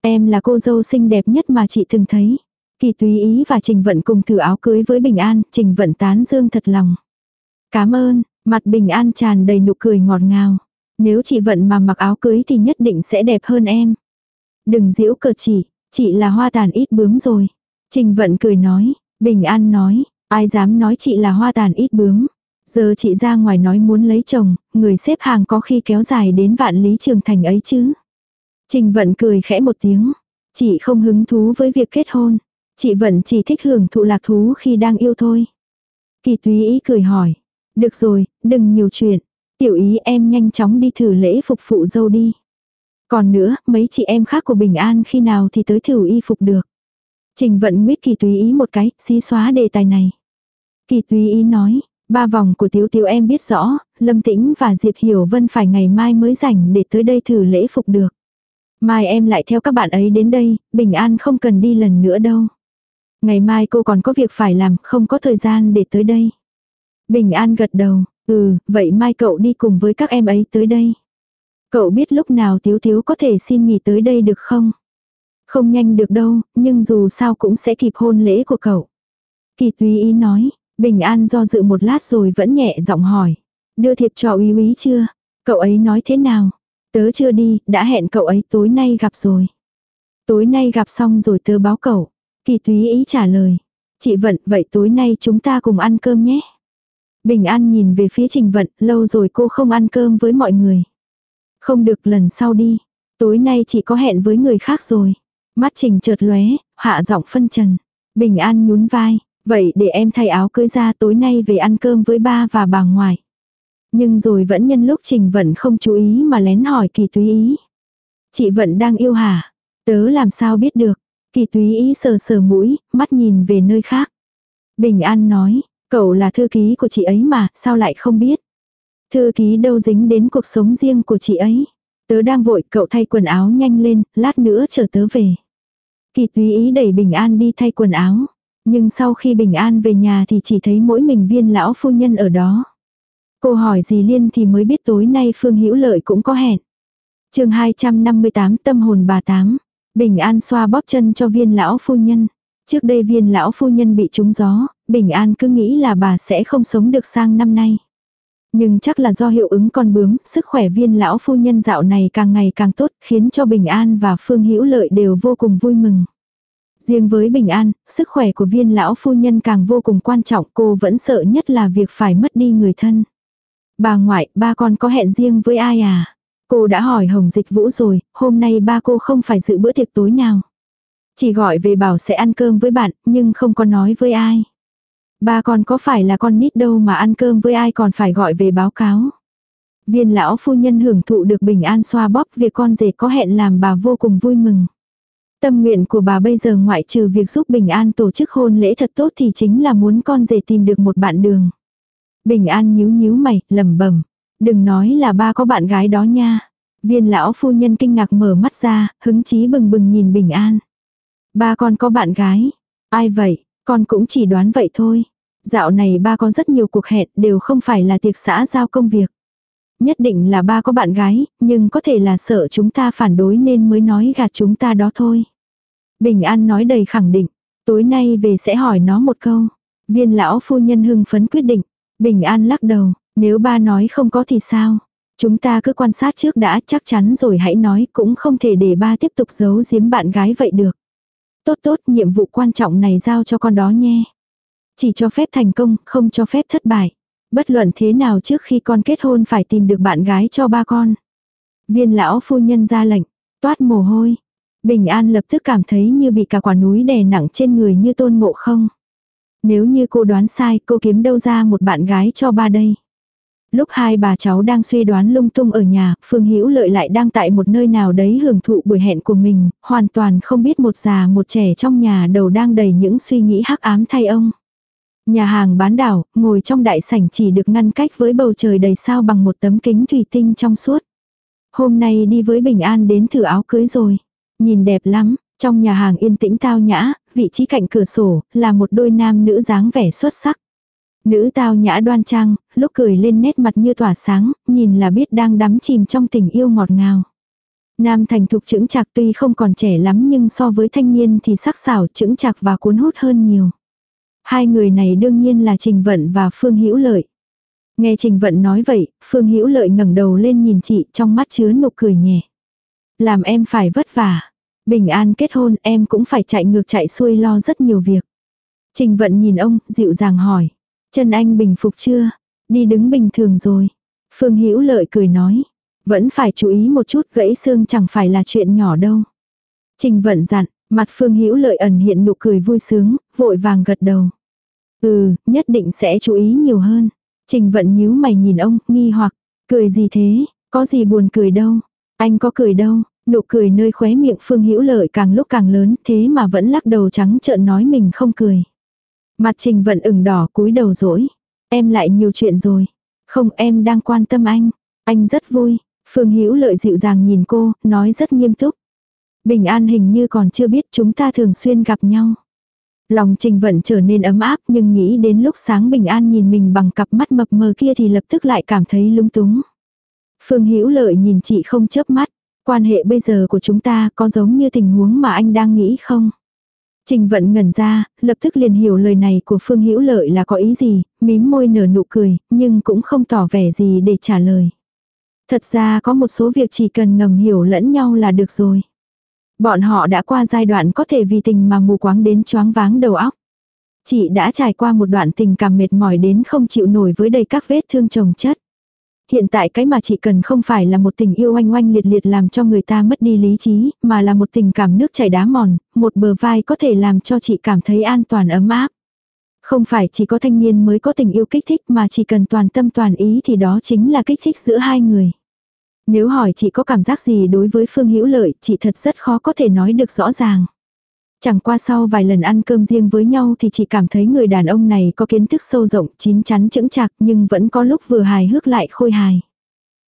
Em là cô dâu xinh đẹp nhất mà chị từng thấy. Kỳ túy ý và Trình Vận cùng thử áo cưới với Bình An, Trình Vận tán dương thật lòng. Cảm ơn, mặt Bình An tràn đầy nụ cười ngọt ngào. Nếu chị Vận mà mặc áo cưới thì nhất định sẽ đẹp hơn em. Đừng giễu cợt chị, chị là hoa tàn ít bướm rồi. Trình Vận cười nói, Bình An nói, ai dám nói chị là hoa tàn ít bướm. Giờ chị ra ngoài nói muốn lấy chồng, người xếp hàng có khi kéo dài đến vạn lý trường thành ấy chứ. Trình Vận cười khẽ một tiếng. Chị không hứng thú với việc kết hôn. Chị Vận chỉ thích hưởng thụ lạc thú khi đang yêu thôi. Kỳ túy ý cười hỏi. Được rồi, đừng nhiều chuyện. Tiểu ý em nhanh chóng đi thử lễ phục phụ dâu đi. Còn nữa, mấy chị em khác của Bình An khi nào thì tới thử y phục được. Trình vận nguyết kỳ túy ý một cái, xí xóa đề tài này. Kỳ túy ý nói, ba vòng của tiếu tiếu em biết rõ, Lâm Tĩnh và Diệp Hiểu Vân phải ngày mai mới rảnh để tới đây thử lễ phục được. Mai em lại theo các bạn ấy đến đây, Bình An không cần đi lần nữa đâu. Ngày mai cô còn có việc phải làm, không có thời gian để tới đây. Bình An gật đầu, ừ, vậy mai cậu đi cùng với các em ấy tới đây. Cậu biết lúc nào Tiếu Tiếu có thể xin nghỉ tới đây được không? Không nhanh được đâu, nhưng dù sao cũng sẽ kịp hôn lễ của cậu. Kỳ túy ý nói, Bình An do dự một lát rồi vẫn nhẹ giọng hỏi. Đưa thiệp cho úy úy chưa? Cậu ấy nói thế nào? Tớ chưa đi, đã hẹn cậu ấy tối nay gặp rồi. Tối nay gặp xong rồi tớ báo cậu. Kỳ túy ý trả lời. Chị Vận, vậy tối nay chúng ta cùng ăn cơm nhé. Bình An nhìn về phía Trình Vận, lâu rồi cô không ăn cơm với mọi người. Không được lần sau đi. Tối nay chị có hẹn với người khác rồi. Mắt Trình chợt lóe, hạ giọng phân trần. Bình An nhún vai. Vậy để em thay áo cưới ra tối nay về ăn cơm với ba và bà ngoại. Nhưng rồi vẫn nhân lúc Trình Vận không chú ý mà lén hỏi kỳ túy ý. Chị Vận đang yêu hả? Tớ làm sao biết được? Kỳ túy ý sờ sờ mũi, mắt nhìn về nơi khác. Bình An nói, cậu là thư ký của chị ấy mà, sao lại không biết? Thư ký đâu dính đến cuộc sống riêng của chị ấy. Tớ đang vội, cậu thay quần áo nhanh lên, lát nữa chờ tớ về. Kỳ túy ý đẩy Bình An đi thay quần áo. Nhưng sau khi Bình An về nhà thì chỉ thấy mỗi mình viên lão phu nhân ở đó. Cô hỏi gì liên thì mới biết tối nay Phương Hữu Lợi cũng có hẹn. chương 258 tâm hồn bà tám. Bình An xoa bóp chân cho viên lão phu nhân. Trước đây viên lão phu nhân bị trúng gió, Bình An cứ nghĩ là bà sẽ không sống được sang năm nay. Nhưng chắc là do hiệu ứng con bướm, sức khỏe viên lão phu nhân dạo này càng ngày càng tốt, khiến cho Bình An và Phương Hữu Lợi đều vô cùng vui mừng. Riêng với Bình An, sức khỏe của viên lão phu nhân càng vô cùng quan trọng, cô vẫn sợ nhất là việc phải mất đi người thân. Bà ngoại, ba con có hẹn riêng với ai à? Cô đã hỏi Hồng Dịch Vũ rồi, hôm nay ba cô không phải dự bữa tiệc tối nào. Chỉ gọi về bảo sẽ ăn cơm với bạn, nhưng không có nói với ai. Ba con có phải là con nít đâu mà ăn cơm với ai còn phải gọi về báo cáo. Viên lão phu nhân hưởng thụ được bình an xoa bóp việc con rể có hẹn làm bà vô cùng vui mừng. Tâm nguyện của bà bây giờ ngoại trừ việc giúp Bình An tổ chức hôn lễ thật tốt thì chính là muốn con rể tìm được một bạn đường. Bình An nhíu nhíu mày, lẩm bẩm, đừng nói là ba có bạn gái đó nha. Viên lão phu nhân kinh ngạc mở mắt ra, hứng chí bừng bừng nhìn Bình An. Ba con có bạn gái. Ai vậy? Con cũng chỉ đoán vậy thôi. Dạo này ba có rất nhiều cuộc hẹn đều không phải là tiệc xã giao công việc. Nhất định là ba có bạn gái, nhưng có thể là sợ chúng ta phản đối nên mới nói gạt chúng ta đó thôi. Bình An nói đầy khẳng định. Tối nay về sẽ hỏi nó một câu. Viên lão phu nhân hưng phấn quyết định. Bình An lắc đầu. Nếu ba nói không có thì sao? Chúng ta cứ quan sát trước đã chắc chắn rồi hãy nói cũng không thể để ba tiếp tục giấu giếm bạn gái vậy được. Tốt tốt nhiệm vụ quan trọng này giao cho con đó nhé. Chỉ cho phép thành công, không cho phép thất bại. Bất luận thế nào trước khi con kết hôn phải tìm được bạn gái cho ba con. Viên lão phu nhân ra lệnh, toát mồ hôi. Bình An lập tức cảm thấy như bị cả quả núi đè nặng trên người như tôn ngộ không. Nếu như cô đoán sai cô kiếm đâu ra một bạn gái cho ba đây. Lúc hai bà cháu đang suy đoán lung tung ở nhà, Phương Hữu Lợi lại đang tại một nơi nào đấy hưởng thụ buổi hẹn của mình, hoàn toàn không biết một già một trẻ trong nhà đầu đang đầy những suy nghĩ hắc ám thay ông. Nhà hàng bán đảo, ngồi trong đại sảnh chỉ được ngăn cách với bầu trời đầy sao bằng một tấm kính thủy tinh trong suốt. Hôm nay đi với Bình An đến thử áo cưới rồi. Nhìn đẹp lắm, trong nhà hàng yên tĩnh tao nhã, vị trí cạnh cửa sổ, là một đôi nam nữ dáng vẻ xuất sắc. Nữ tao nhã đoan trang, lúc cười lên nét mặt như tỏa sáng, nhìn là biết đang đắm chìm trong tình yêu ngọt ngào. Nam thành thục chững chạc tuy không còn trẻ lắm nhưng so với thanh niên thì sắc sảo chững chạc và cuốn hút hơn nhiều. Hai người này đương nhiên là Trình Vận và Phương Hữu Lợi. Nghe Trình Vận nói vậy, Phương Hữu Lợi ngẩng đầu lên nhìn chị trong mắt chứa nụ cười nhẹ. Làm em phải vất vả. Bình an kết hôn em cũng phải chạy ngược chạy xuôi lo rất nhiều việc. Trình Vận nhìn ông, dịu dàng hỏi. Chân anh bình phục chưa? Đi đứng bình thường rồi. Phương Hữu Lợi cười nói. Vẫn phải chú ý một chút gãy xương chẳng phải là chuyện nhỏ đâu. Trình Vận dặn, mặt Phương Hữu Lợi ẩn hiện nụ cười vui sướng, vội vàng gật đầu. Ừ, nhất định sẽ chú ý nhiều hơn. Trình Vận nhíu mày nhìn ông, nghi hoặc, cười gì thế, có gì buồn cười đâu. Anh có cười đâu, nụ cười nơi khóe miệng Phương Hữu Lợi càng lúc càng lớn, thế mà vẫn lắc đầu trắng trợn nói mình không cười. Mặt Trình Vận ửng đỏ cúi đầu rỗi Em lại nhiều chuyện rồi. Không em đang quan tâm anh. Anh rất vui. Phương Hữu Lợi dịu dàng nhìn cô, nói rất nghiêm túc. Bình an hình như còn chưa biết chúng ta thường xuyên gặp nhau. Lòng Trình Vận trở nên ấm áp nhưng nghĩ đến lúc sáng Bình An nhìn mình bằng cặp mắt mập mờ kia thì lập tức lại cảm thấy lung túng. Phương Hữu Lợi nhìn chị không chớp mắt. Quan hệ bây giờ của chúng ta có giống như tình huống mà anh đang nghĩ không? Trình Vận ngẩn ra, lập tức liền hiểu lời này của Phương Hữu Lợi là có ý gì, mím môi nở nụ cười, nhưng cũng không tỏ vẻ gì để trả lời. Thật ra có một số việc chỉ cần ngầm hiểu lẫn nhau là được rồi. Bọn họ đã qua giai đoạn có thể vì tình mà mù quáng đến choáng váng đầu óc. Chị đã trải qua một đoạn tình cảm mệt mỏi đến không chịu nổi với đầy các vết thương chồng chất. Hiện tại cái mà chị cần không phải là một tình yêu oanh oanh liệt liệt làm cho người ta mất đi lý trí, mà là một tình cảm nước chảy đá mòn, một bờ vai có thể làm cho chị cảm thấy an toàn ấm áp. Không phải chỉ có thanh niên mới có tình yêu kích thích mà chỉ cần toàn tâm toàn ý thì đó chính là kích thích giữa hai người. Nếu hỏi chị có cảm giác gì đối với Phương Hữu Lợi, chị thật rất khó có thể nói được rõ ràng. Chẳng qua sau vài lần ăn cơm riêng với nhau thì chị cảm thấy người đàn ông này có kiến thức sâu rộng, chín chắn chững chạc nhưng vẫn có lúc vừa hài hước lại khôi hài.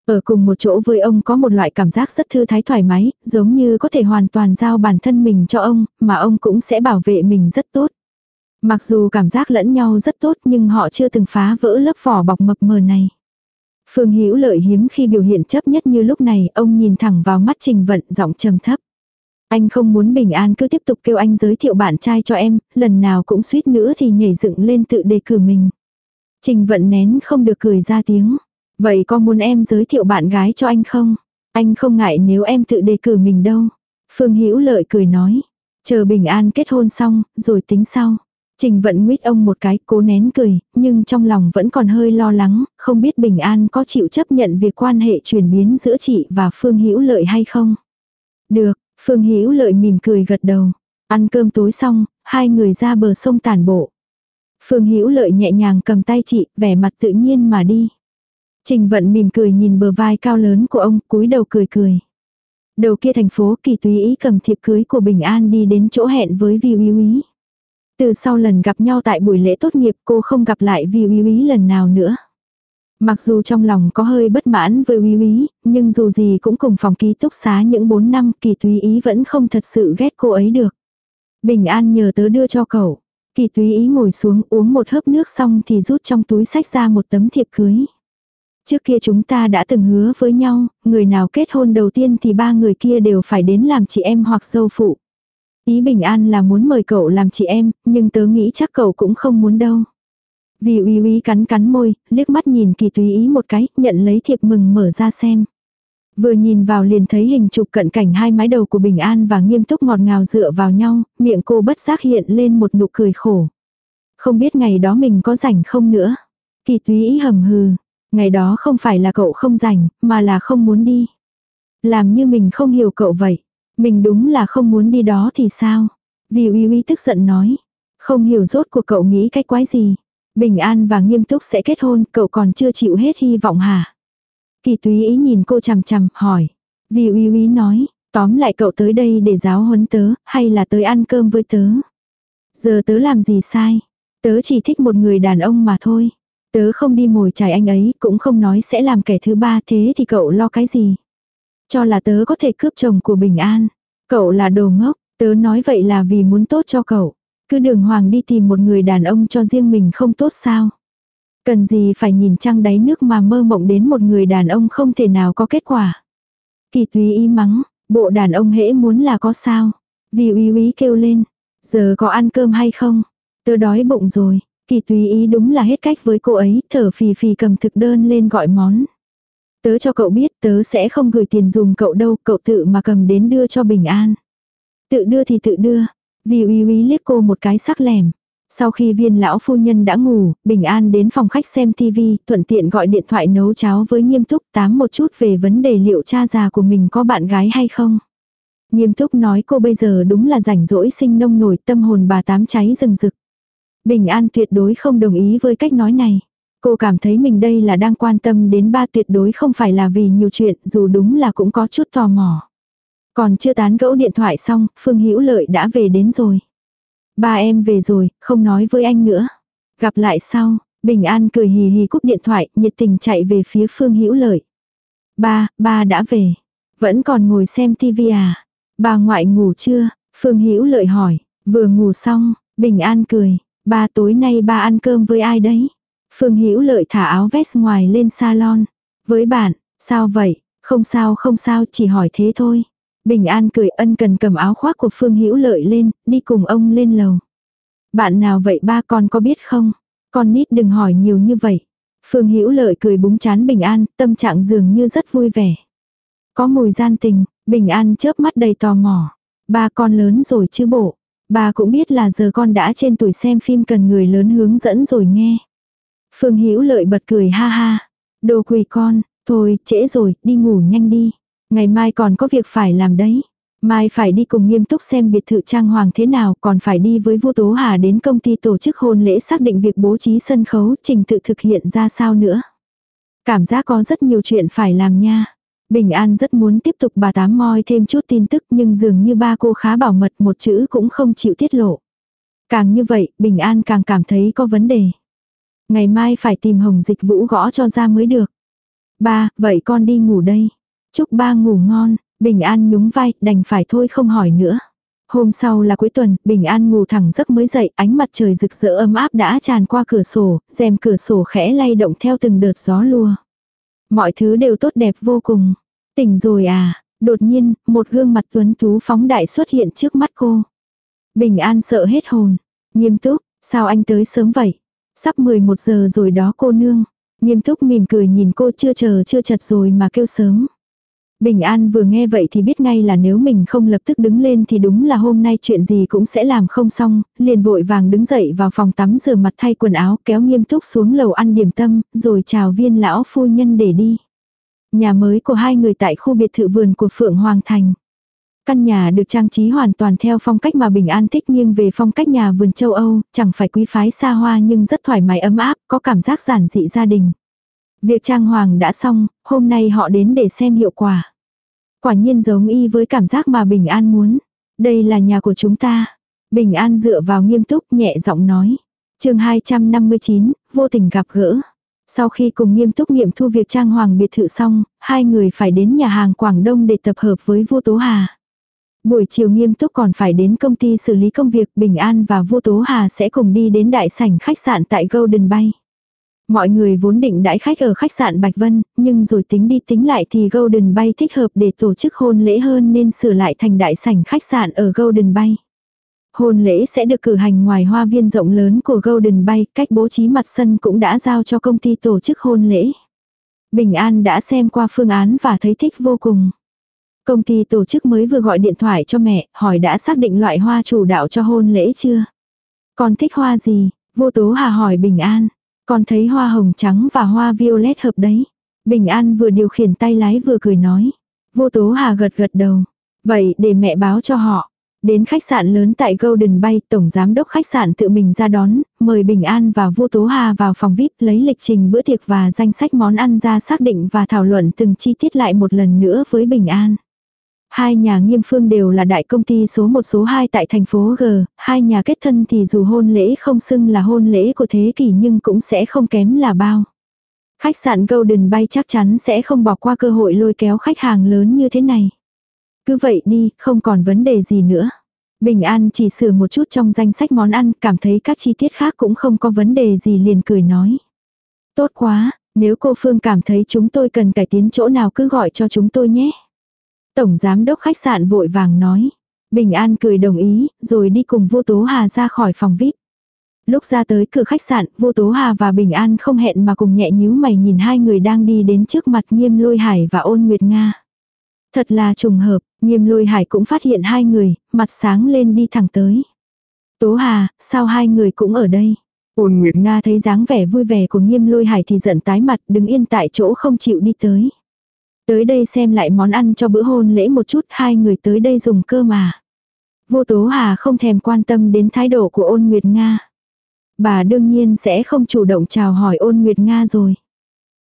Ở cùng một chỗ với ông có một loại cảm giác rất thư thái thoải mái, giống như có thể hoàn toàn giao bản thân mình cho ông, mà ông cũng sẽ bảo vệ mình rất tốt. Mặc dù cảm giác lẫn nhau rất tốt nhưng họ chưa từng phá vỡ lớp vỏ bọc mập mờ này. Phương Hữu Lợi hiếm khi biểu hiện chấp nhất như lúc này, ông nhìn thẳng vào mắt Trình Vận, giọng trầm thấp. Anh không muốn bình an cứ tiếp tục kêu anh giới thiệu bạn trai cho em, lần nào cũng suýt nữa thì nhảy dựng lên tự đề cử mình. Trình Vận nén không được cười ra tiếng. Vậy có muốn em giới thiệu bạn gái cho anh không? Anh không ngại nếu em tự đề cử mình đâu. Phương Hữu Lợi cười nói. Chờ bình an kết hôn xong, rồi tính sau. Trình vận nguyết ông một cái cố nén cười, nhưng trong lòng vẫn còn hơi lo lắng, không biết Bình An có chịu chấp nhận việc quan hệ chuyển biến giữa chị và Phương Hữu Lợi hay không. Được, Phương Hữu Lợi mỉm cười gật đầu. Ăn cơm tối xong, hai người ra bờ sông tản bộ. Phương Hữu Lợi nhẹ nhàng cầm tay chị, vẻ mặt tự nhiên mà đi. Trình vận mỉm cười nhìn bờ vai cao lớn của ông, cúi đầu cười cười. Đầu kia thành phố kỳ túy ý cầm thiệp cưới của Bình An đi đến chỗ hẹn với Vi Uy Uy. Từ sau lần gặp nhau tại buổi lễ tốt nghiệp cô không gặp lại Vi uy uy lần nào nữa. Mặc dù trong lòng có hơi bất mãn với uy uy, nhưng dù gì cũng cùng phòng ký túc xá những 4 năm kỳ túy ý vẫn không thật sự ghét cô ấy được. Bình an nhờ tớ đưa cho cậu. Kỳ túy ý ngồi xuống uống một hớp nước xong thì rút trong túi sách ra một tấm thiệp cưới. Trước kia chúng ta đã từng hứa với nhau, người nào kết hôn đầu tiên thì ba người kia đều phải đến làm chị em hoặc dâu phụ. Ý bình an là muốn mời cậu làm chị em, nhưng tớ nghĩ chắc cậu cũng không muốn đâu. Vì uy uy cắn cắn môi, liếc mắt nhìn kỳ tùy ý một cái, nhận lấy thiệp mừng mở ra xem. Vừa nhìn vào liền thấy hình chụp cận cảnh hai mái đầu của Bình An và nghiêm túc ngọt ngào dựa vào nhau, miệng cô bất giác hiện lên một nụ cười khổ. Không biết ngày đó mình có rảnh không nữa. Kỳ túy ý hầm hừ. Ngày đó không phải là cậu không rảnh, mà là không muốn đi. Làm như mình không hiểu cậu vậy. Mình đúng là không muốn đi đó thì sao? Vì uy uy tức giận nói. Không hiểu rốt của cậu nghĩ cách quái gì. Bình an và nghiêm túc sẽ kết hôn, cậu còn chưa chịu hết hy vọng hả? Kỳ túy ý nhìn cô chằm chằm, hỏi. Vì uy uy nói, tóm lại cậu tới đây để giáo huấn tớ, hay là tới ăn cơm với tớ? Giờ tớ làm gì sai? Tớ chỉ thích một người đàn ông mà thôi. Tớ không đi mồi chài anh ấy, cũng không nói sẽ làm kẻ thứ ba thế thì cậu lo cái gì? Cho là tớ có thể cướp chồng của Bình An. Cậu là đồ ngốc, tớ nói vậy là vì muốn tốt cho cậu. Cứ đường hoàng đi tìm một người đàn ông cho riêng mình không tốt sao. Cần gì phải nhìn trăng đáy nước mà mơ mộng đến một người đàn ông không thể nào có kết quả. Kỳ túy ý mắng, bộ đàn ông hễ muốn là có sao. Vì uy uy kêu lên, giờ có ăn cơm hay không? Tớ đói bụng rồi. Kỳ túy ý đúng là hết cách với cô ấy, thở phì phì cầm thực đơn lên gọi món. Tớ cho cậu biết tớ sẽ không gửi tiền dùng cậu đâu, cậu tự mà cầm đến đưa cho bình an. Tự đưa thì tự đưa. Vì uy uy liếc cô một cái sắc lẻm. Sau khi viên lão phu nhân đã ngủ, Bình An đến phòng khách xem TV, thuận tiện gọi điện thoại nấu cháo với nghiêm túc tám một chút về vấn đề liệu cha già của mình có bạn gái hay không. Nghiêm túc nói cô bây giờ đúng là rảnh rỗi sinh nông nổi tâm hồn bà tám cháy rừng rực. Bình An tuyệt đối không đồng ý với cách nói này. Cô cảm thấy mình đây là đang quan tâm đến ba tuyệt đối không phải là vì nhiều chuyện dù đúng là cũng có chút tò mò. Còn chưa tán gẫu điện thoại xong, Phương Hữu Lợi đã về đến rồi. Ba em về rồi, không nói với anh nữa. Gặp lại sau, Bình An cười hì hì cúp điện thoại, nhiệt tình chạy về phía Phương Hữu Lợi. Ba, ba đã về. Vẫn còn ngồi xem tivi à? Bà ngoại ngủ chưa? Phương Hữu Lợi hỏi. Vừa ngủ xong, Bình An cười. Ba tối nay ba ăn cơm với ai đấy? Phương Hữu Lợi thả áo vest ngoài lên salon. Với bạn, sao vậy? Không sao không sao, chỉ hỏi thế thôi. Bình An cười ân cần cầm áo khoác của Phương Hữu Lợi lên, đi cùng ông lên lầu. Bạn nào vậy ba con có biết không? Con nít đừng hỏi nhiều như vậy. Phương Hữu Lợi cười búng chán Bình An, tâm trạng dường như rất vui vẻ. Có mùi gian tình, Bình An chớp mắt đầy tò mò. Ba con lớn rồi chứ bộ. Ba cũng biết là giờ con đã trên tuổi xem phim cần người lớn hướng dẫn rồi nghe. Phương Hữu Lợi bật cười ha ha. Đồ quỳ con, thôi, trễ rồi, đi ngủ nhanh đi. Ngày mai còn có việc phải làm đấy. Mai phải đi cùng nghiêm túc xem biệt thự trang hoàng thế nào, còn phải đi với vua Tố Hà đến công ty tổ chức hôn lễ xác định việc bố trí sân khấu, trình tự thực hiện ra sao nữa. Cảm giác có rất nhiều chuyện phải làm nha. Bình An rất muốn tiếp tục bà tám moi thêm chút tin tức nhưng dường như ba cô khá bảo mật một chữ cũng không chịu tiết lộ. Càng như vậy, Bình An càng cảm thấy có vấn đề. Ngày mai phải tìm Hồng Dịch Vũ gõ cho ra mới được. Ba, vậy con đi ngủ đây. Chúc ba ngủ ngon, Bình An nhúng vai, đành phải thôi không hỏi nữa. Hôm sau là cuối tuần, Bình An ngủ thẳng giấc mới dậy, ánh mặt trời rực rỡ ấm áp đã tràn qua cửa sổ, rèm cửa sổ khẽ lay động theo từng đợt gió lùa. Mọi thứ đều tốt đẹp vô cùng. Tỉnh rồi à, đột nhiên, một gương mặt tuấn tú phóng đại xuất hiện trước mắt cô. Bình An sợ hết hồn. Nghiêm túc, sao anh tới sớm vậy? Sắp 11 giờ rồi đó cô nương. Nghiêm túc mỉm cười nhìn cô chưa chờ chưa chật rồi mà kêu sớm. Bình An vừa nghe vậy thì biết ngay là nếu mình không lập tức đứng lên thì đúng là hôm nay chuyện gì cũng sẽ làm không xong, liền vội vàng đứng dậy vào phòng tắm rửa mặt thay quần áo kéo nghiêm túc xuống lầu ăn điểm tâm, rồi chào viên lão phu nhân để đi. Nhà mới của hai người tại khu biệt thự vườn của Phượng Hoàng Thành. Căn nhà được trang trí hoàn toàn theo phong cách mà Bình An thích nghiêng về phong cách nhà vườn châu Âu, chẳng phải quý phái xa hoa nhưng rất thoải mái ấm áp, có cảm giác giản dị gia đình. Việc trang hoàng đã xong, hôm nay họ đến để xem hiệu quả. Quả nhiên giống y với cảm giác mà Bình An muốn. Đây là nhà của chúng ta. Bình An dựa vào nghiêm túc nhẹ giọng nói. chương 259, vô tình gặp gỡ. Sau khi cùng nghiêm túc nghiệm thu việc trang hoàng biệt thự xong, hai người phải đến nhà hàng Quảng Đông để tập hợp với vua Tố Hà. Buổi chiều nghiêm túc còn phải đến công ty xử lý công việc Bình An và vua Tố Hà sẽ cùng đi đến đại sảnh khách sạn tại Golden Bay. Mọi người vốn định đãi khách ở khách sạn Bạch Vân, nhưng rồi tính đi tính lại thì Golden Bay thích hợp để tổ chức hôn lễ hơn nên sửa lại thành đại sảnh khách sạn ở Golden Bay. Hôn lễ sẽ được cử hành ngoài hoa viên rộng lớn của Golden Bay, cách bố trí mặt sân cũng đã giao cho công ty tổ chức hôn lễ. Bình An đã xem qua phương án và thấy thích vô cùng. Công ty tổ chức mới vừa gọi điện thoại cho mẹ, hỏi đã xác định loại hoa chủ đạo cho hôn lễ chưa? Con thích hoa gì? Vô Tố Hà hỏi Bình An. Con thấy hoa hồng trắng và hoa violet hợp đấy. Bình An vừa điều khiển tay lái vừa cười nói. Vô Tố Hà gật gật đầu. Vậy để mẹ báo cho họ. Đến khách sạn lớn tại Golden Bay, Tổng Giám đốc khách sạn tự mình ra đón, mời Bình An và Vô Tố Hà vào phòng VIP lấy lịch trình bữa tiệc và danh sách món ăn ra xác định và thảo luận từng chi tiết lại một lần nữa với Bình An. Hai nhà nghiêm phương đều là đại công ty số 1 số 2 tại thành phố G, hai nhà kết thân thì dù hôn lễ không xưng là hôn lễ của thế kỷ nhưng cũng sẽ không kém là bao. Khách sạn Golden Bay chắc chắn sẽ không bỏ qua cơ hội lôi kéo khách hàng lớn như thế này. Cứ vậy đi, không còn vấn đề gì nữa. Bình An chỉ sửa một chút trong danh sách món ăn, cảm thấy các chi tiết khác cũng không có vấn đề gì liền cười nói. Tốt quá, nếu cô Phương cảm thấy chúng tôi cần cải tiến chỗ nào cứ gọi cho chúng tôi nhé. Tổng giám đốc khách sạn vội vàng nói. Bình An cười đồng ý, rồi đi cùng vô tố hà ra khỏi phòng VIP. Lúc ra tới cửa khách sạn, vô tố hà và bình an không hẹn mà cùng nhẹ nhíu mày nhìn hai người đang đi đến trước mặt nghiêm lôi hải và ôn nguyệt Nga. Thật là trùng hợp, nghiêm lôi hải cũng phát hiện hai người, mặt sáng lên đi thẳng tới. Tố hà, sao hai người cũng ở đây? Ôn Nguyệt Nga thấy dáng vẻ vui vẻ của nghiêm lôi hải thì giận tái mặt đứng yên tại chỗ không chịu đi tới. Tới đây xem lại món ăn cho bữa hôn lễ một chút hai người tới đây dùng cơ mà. Vô Tố Hà không thèm quan tâm đến thái độ của ôn Nguyệt Nga. Bà đương nhiên sẽ không chủ động chào hỏi ôn Nguyệt Nga rồi.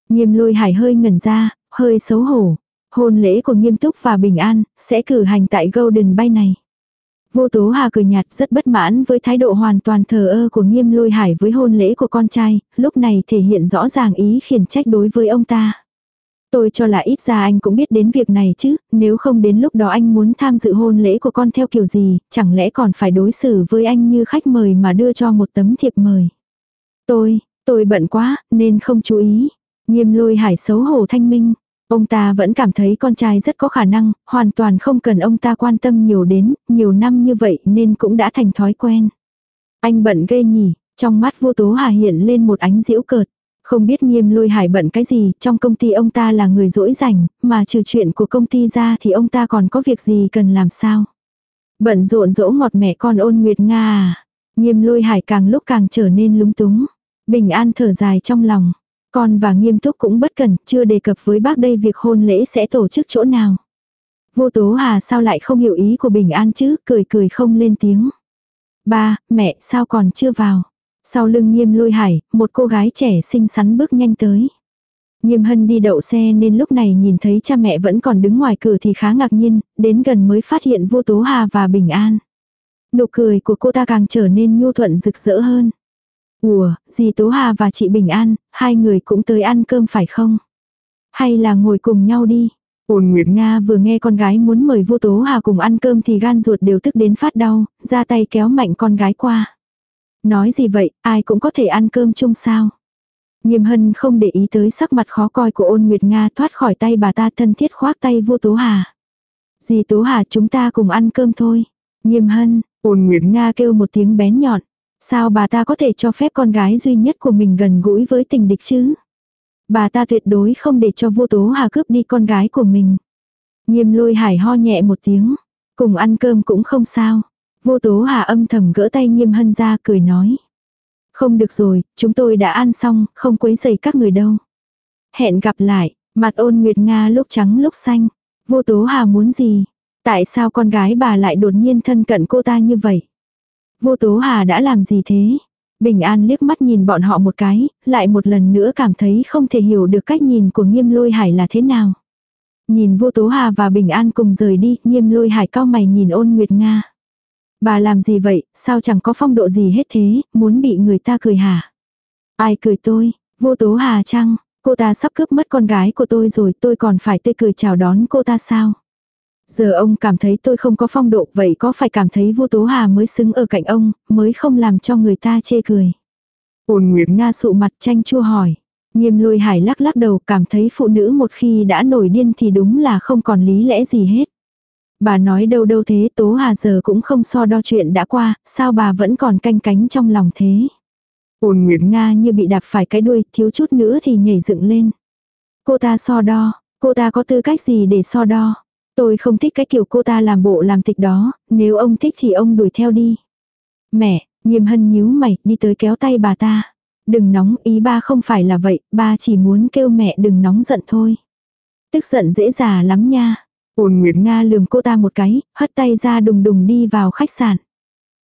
Nghiêm lôi hải hơi ngẩn ra, hơi xấu hổ. Hôn lễ của nghiêm túc và bình an, sẽ cử hành tại Golden Bay này. Vô Tố Hà cười nhạt rất bất mãn với thái độ hoàn toàn thờ ơ của nghiêm lôi hải với hôn lễ của con trai, lúc này thể hiện rõ ràng ý khiển trách đối với ông ta. Tôi cho là ít ra anh cũng biết đến việc này chứ, nếu không đến lúc đó anh muốn tham dự hôn lễ của con theo kiểu gì, chẳng lẽ còn phải đối xử với anh như khách mời mà đưa cho một tấm thiệp mời. Tôi, tôi bận quá, nên không chú ý. Nghiêm lôi hải xấu hổ thanh minh. Ông ta vẫn cảm thấy con trai rất có khả năng, hoàn toàn không cần ông ta quan tâm nhiều đến, nhiều năm như vậy nên cũng đã thành thói quen. Anh bận ghê nhỉ, trong mắt vô tố hà hiện lên một ánh diễu cợt. Không biết nghiêm lôi hải bận cái gì, trong công ty ông ta là người dỗi rảnh, mà trừ chuyện của công ty ra thì ông ta còn có việc gì cần làm sao. Bận rộn dỗ ngọt mẹ con ôn nguyệt Nga à. Nghiêm lôi hải càng lúc càng trở nên lúng túng. Bình an thở dài trong lòng. Con và nghiêm túc cũng bất cần chưa đề cập với bác đây việc hôn lễ sẽ tổ chức chỗ nào. Vô tố hà sao lại không hiểu ý của bình an chứ, cười cười không lên tiếng. Ba, mẹ, sao còn chưa vào? Sau lưng nghiêm lôi hải, một cô gái trẻ xinh xắn bước nhanh tới. Nghiêm hân đi đậu xe nên lúc này nhìn thấy cha mẹ vẫn còn đứng ngoài cửa thì khá ngạc nhiên, đến gần mới phát hiện vô tố hà và bình an. Nụ cười của cô ta càng trở nên nhu thuận rực rỡ hơn. Ủa, dì Tố Hà và chị Bình An, hai người cũng tới ăn cơm phải không? Hay là ngồi cùng nhau đi? Ôn Nguyệt Nga vừa nghe con gái muốn mời vô Tố Hà cùng ăn cơm thì gan ruột đều tức đến phát đau, ra tay kéo mạnh con gái qua. Nói gì vậy, ai cũng có thể ăn cơm chung sao? Nghiêm hân không để ý tới sắc mặt khó coi của ôn Nguyệt Nga thoát khỏi tay bà ta thân thiết khoác tay vô Tố Hà. Dì Tố Hà chúng ta cùng ăn cơm thôi. Nghiêm hân, ôn Nguyệt Nga kêu một tiếng bén nhọn. Sao bà ta có thể cho phép con gái duy nhất của mình gần gũi với tình địch chứ? Bà ta tuyệt đối không để cho vô tố hà cướp đi con gái của mình. Nghiêm lôi hải ho nhẹ một tiếng. Cùng ăn cơm cũng không sao. Vô tố hà âm thầm gỡ tay nghiêm hân ra cười nói. Không được rồi, chúng tôi đã ăn xong, không quấy rầy các người đâu. Hẹn gặp lại, mặt ôn nguyệt Nga lúc trắng lúc xanh. Vô tố hà muốn gì? Tại sao con gái bà lại đột nhiên thân cận cô ta như vậy? Vô Tố Hà đã làm gì thế? Bình An liếc mắt nhìn bọn họ một cái, lại một lần nữa cảm thấy không thể hiểu được cách nhìn của nghiêm lôi hải là thế nào. Nhìn vô Tố Hà và Bình An cùng rời đi, nghiêm lôi hải cao mày nhìn ôn Nguyệt Nga. Bà làm gì vậy, sao chẳng có phong độ gì hết thế, muốn bị người ta cười hả? Ai cười tôi, vô Tố Hà chăng, cô ta sắp cướp mất con gái của tôi rồi tôi còn phải tươi cười chào đón cô ta sao? Giờ ông cảm thấy tôi không có phong độ vậy có phải cảm thấy vô tố hà mới xứng ở cạnh ông, mới không làm cho người ta chê cười. Ôn Nguyệt Nga sụ mặt tranh chua hỏi. Nghiêm lôi hải lắc lắc đầu cảm thấy phụ nữ một khi đã nổi điên thì đúng là không còn lý lẽ gì hết. Bà nói đâu đâu thế tố hà giờ cũng không so đo chuyện đã qua, sao bà vẫn còn canh cánh trong lòng thế. Ôn Nguyệt Nga như bị đạp phải cái đuôi, thiếu chút nữa thì nhảy dựng lên. Cô ta so đo, cô ta có tư cách gì để so đo. Tôi không thích cái kiểu cô ta làm bộ làm tịch đó, nếu ông thích thì ông đuổi theo đi. Mẹ, nghiêm hân nhíu mày, đi tới kéo tay bà ta. Đừng nóng, ý ba không phải là vậy, ba chỉ muốn kêu mẹ đừng nóng giận thôi. Tức giận dễ dà lắm nha. Ôn Nguyệt Nga lườm cô ta một cái, hất tay ra đùng đùng đi vào khách sạn.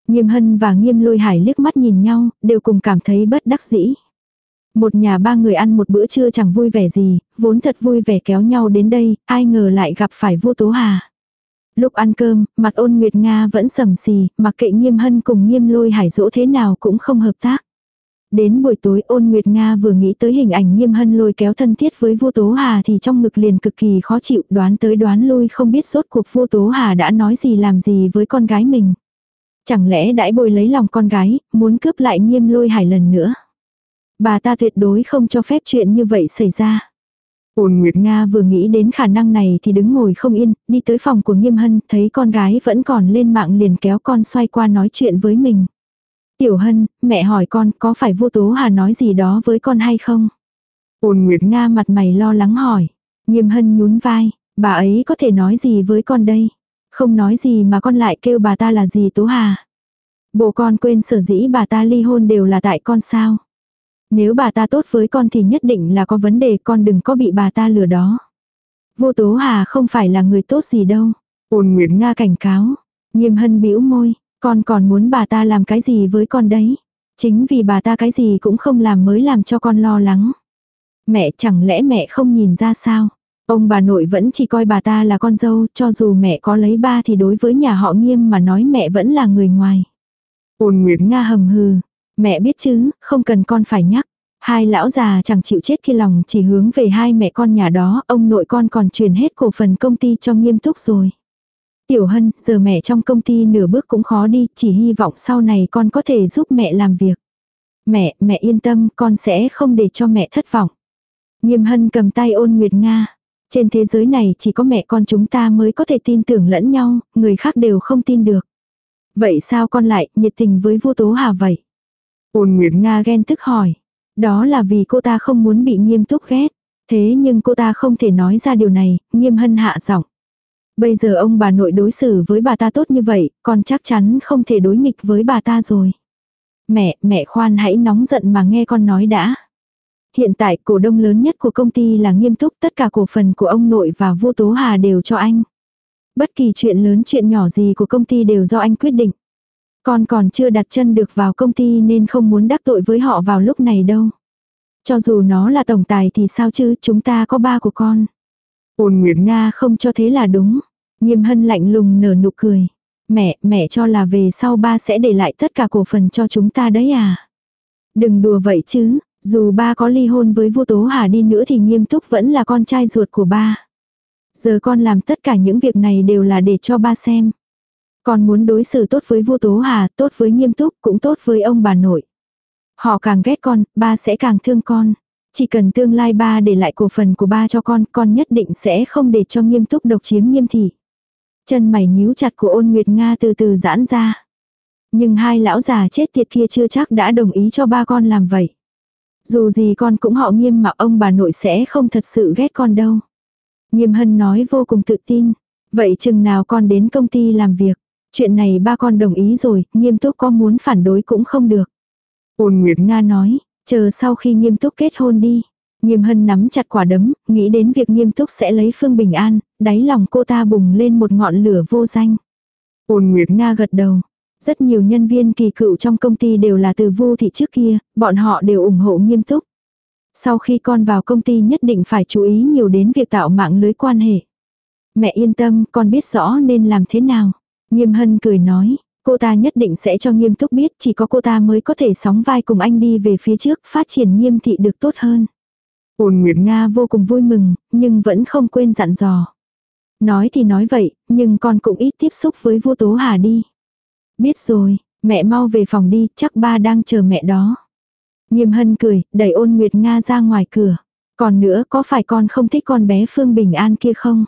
Nghiêm hân và nghiêm lôi hải liếc mắt nhìn nhau, đều cùng cảm thấy bất đắc dĩ. Một nhà ba người ăn một bữa trưa chẳng vui vẻ gì, vốn thật vui vẻ kéo nhau đến đây, ai ngờ lại gặp phải vô tố hà. Lúc ăn cơm, mặt ôn nguyệt Nga vẫn sầm xì, mặc kệ nghiêm hân cùng nghiêm lôi hải dỗ thế nào cũng không hợp tác. Đến buổi tối ôn nguyệt Nga vừa nghĩ tới hình ảnh nghiêm hân lôi kéo thân thiết với vua tố hà thì trong ngực liền cực kỳ khó chịu đoán tới đoán lui không biết rốt cuộc vua tố hà đã nói gì làm gì với con gái mình. Chẳng lẽ đãi bồi lấy lòng con gái, muốn cướp lại nghiêm lôi hải lần nữa. Bà ta tuyệt đối không cho phép chuyện như vậy xảy ra. Ôn Nguyệt Nga vừa nghĩ đến khả năng này thì đứng ngồi không yên, đi tới phòng của Nghiêm Hân, thấy con gái vẫn còn lên mạng liền kéo con xoay qua nói chuyện với mình. Tiểu Hân, mẹ hỏi con có phải vô tố hà nói gì đó với con hay không? Ôn Nguyệt Nga mặt mày lo lắng hỏi. Nghiêm Hân nhún vai, bà ấy có thể nói gì với con đây? Không nói gì mà con lại kêu bà ta là gì tố hà. Bộ con quên sở dĩ bà ta ly hôn đều là tại con sao? Nếu bà ta tốt với con thì nhất định là có vấn đề con đừng có bị bà ta lừa đó. Vô tố hà không phải là người tốt gì đâu. Ôn Nguyệt Nga cảnh cáo. Nghiêm hân bĩu môi. Con còn muốn bà ta làm cái gì với con đấy. Chính vì bà ta cái gì cũng không làm mới làm cho con lo lắng. Mẹ chẳng lẽ mẹ không nhìn ra sao? Ông bà nội vẫn chỉ coi bà ta là con dâu, cho dù mẹ có lấy ba thì đối với nhà họ nghiêm mà nói mẹ vẫn là người ngoài. Ôn Nguyệt Nga hầm hừ, mẹ biết chứ, không cần con phải nhắc. Hai lão già chẳng chịu chết khi lòng chỉ hướng về hai mẹ con nhà đó, ông nội con còn truyền hết cổ phần công ty cho nghiêm túc rồi. Tiểu Hân, giờ mẹ trong công ty nửa bước cũng khó đi, chỉ hy vọng sau này con có thể giúp mẹ làm việc. Mẹ, mẹ yên tâm, con sẽ không để cho mẹ thất vọng. Nghiêm Hân cầm tay ôn Nguyệt Nga. Trên thế giới này chỉ có mẹ con chúng ta mới có thể tin tưởng lẫn nhau, người khác đều không tin được. Vậy sao con lại nhiệt tình với vua Tố Hà vậy? Ôn Nguyệt Nga ghen tức hỏi. Đó là vì cô ta không muốn bị nghiêm túc ghét. Thế nhưng cô ta không thể nói ra điều này, nghiêm hân hạ giọng. Bây giờ ông bà nội đối xử với bà ta tốt như vậy, con chắc chắn không thể đối nghịch với bà ta rồi. Mẹ, mẹ khoan hãy nóng giận mà nghe con nói đã. Hiện tại cổ đông lớn nhất của công ty là nghiêm túc tất cả cổ phần của ông nội và vua Tố Hà đều cho anh. Bất kỳ chuyện lớn chuyện nhỏ gì của công ty đều do anh quyết định. Con còn chưa đặt chân được vào công ty nên không muốn đắc tội với họ vào lúc này đâu. Cho dù nó là tổng tài thì sao chứ, chúng ta có ba của con. Ôn Nguyệt Nga không cho thế là đúng. Nghiêm hân lạnh lùng nở nụ cười. Mẹ, mẹ cho là về sau ba sẽ để lại tất cả cổ phần cho chúng ta đấy à. Đừng đùa vậy chứ, dù ba có ly hôn với vua Tố Hà đi nữa thì nghiêm túc vẫn là con trai ruột của ba. Giờ con làm tất cả những việc này đều là để cho ba xem. Con muốn đối xử tốt với vua Tố Hà, tốt với nghiêm túc, cũng tốt với ông bà nội. Họ càng ghét con, ba sẽ càng thương con. Chỉ cần tương lai ba để lại cổ phần của ba cho con, con nhất định sẽ không để cho nghiêm túc độc chiếm nghiêm thị. Chân mày nhíu chặt của ôn nguyệt Nga từ từ giãn ra. Nhưng hai lão già chết tiệt kia chưa chắc đã đồng ý cho ba con làm vậy. Dù gì con cũng họ nghiêm mà ông bà nội sẽ không thật sự ghét con đâu. Nghiêm hân nói vô cùng tự tin. Vậy chừng nào con đến công ty làm việc. Chuyện này ba con đồng ý rồi, nghiêm túc có muốn phản đối cũng không được. Ôn Nguyệt Nga nói, chờ sau khi nghiêm túc kết hôn đi. Nghiêm hân nắm chặt quả đấm, nghĩ đến việc nghiêm túc sẽ lấy Phương Bình An, đáy lòng cô ta bùng lên một ngọn lửa vô danh. Ôn Nguyệt Nga gật đầu. Rất nhiều nhân viên kỳ cựu trong công ty đều là từ vô thị trước kia, bọn họ đều ủng hộ nghiêm túc. Sau khi con vào công ty nhất định phải chú ý nhiều đến việc tạo mạng lưới quan hệ. Mẹ yên tâm, con biết rõ nên làm thế nào. Nghiêm hân cười nói, cô ta nhất định sẽ cho nghiêm túc biết chỉ có cô ta mới có thể sóng vai cùng anh đi về phía trước phát triển nghiêm thị được tốt hơn. Ôn Nguyệt Nga vô cùng vui mừng, nhưng vẫn không quên dặn dò. Nói thì nói vậy, nhưng con cũng ít tiếp xúc với vua Tố Hà đi. Biết rồi, mẹ mau về phòng đi, chắc ba đang chờ mẹ đó. Nghiêm hân cười, đẩy ôn Nguyệt Nga ra ngoài cửa. Còn nữa có phải con không thích con bé Phương Bình An kia không?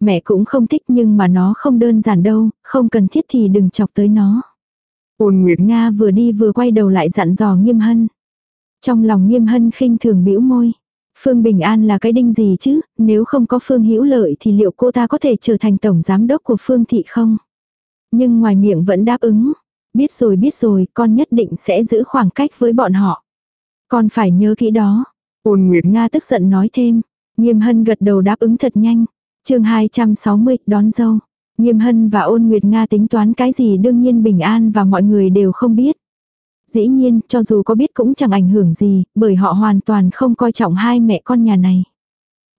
Mẹ cũng không thích nhưng mà nó không đơn giản đâu, không cần thiết thì đừng chọc tới nó. Ôn Nguyệt Nga vừa đi vừa quay đầu lại dặn dò nghiêm hân. Trong lòng nghiêm hân khinh thường bĩu môi. Phương Bình An là cái đinh gì chứ, nếu không có Phương Hữu Lợi thì liệu cô ta có thể trở thành tổng giám đốc của Phương Thị không? Nhưng ngoài miệng vẫn đáp ứng. Biết rồi biết rồi, con nhất định sẽ giữ khoảng cách với bọn họ. Con phải nhớ kỹ đó. Ôn Nguyệt Nga tức giận nói thêm. Nghiêm hân gật đầu đáp ứng thật nhanh chương 260, đón dâu. Nghiêm hân và ôn nguyệt Nga tính toán cái gì đương nhiên bình an và mọi người đều không biết. Dĩ nhiên, cho dù có biết cũng chẳng ảnh hưởng gì, bởi họ hoàn toàn không coi trọng hai mẹ con nhà này.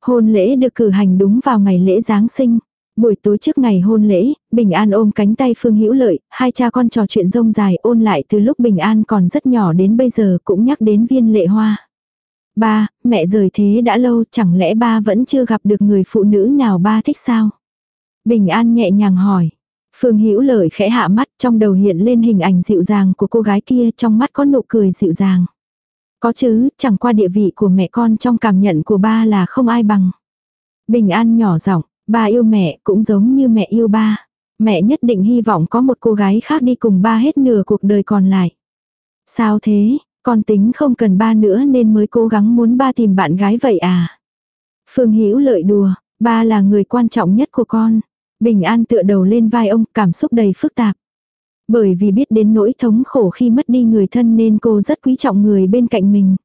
Hôn lễ được cử hành đúng vào ngày lễ Giáng sinh. Buổi tối trước ngày hôn lễ, Bình An ôm cánh tay Phương Hữu Lợi, hai cha con trò chuyện rông dài ôn lại từ lúc Bình An còn rất nhỏ đến bây giờ cũng nhắc đến viên lệ hoa. Ba, mẹ rời thế đã lâu chẳng lẽ ba vẫn chưa gặp được người phụ nữ nào ba thích sao? Bình An nhẹ nhàng hỏi. Phương Hữu Lợi khẽ hạ mắt trong đầu hiện lên hình ảnh dịu dàng của cô gái kia trong mắt có nụ cười dịu dàng. Có chứ, chẳng qua địa vị của mẹ con trong cảm nhận của ba là không ai bằng. Bình An nhỏ giọng, ba yêu mẹ cũng giống như mẹ yêu ba. Mẹ nhất định hy vọng có một cô gái khác đi cùng ba hết nửa cuộc đời còn lại. Sao thế, con tính không cần ba nữa nên mới cố gắng muốn ba tìm bạn gái vậy à? Phương Hữu lợi đùa, ba là người quan trọng nhất của con. Bình an tựa đầu lên vai ông, cảm xúc đầy phức tạp. Bởi vì biết đến nỗi thống khổ khi mất đi người thân nên cô rất quý trọng người bên cạnh mình.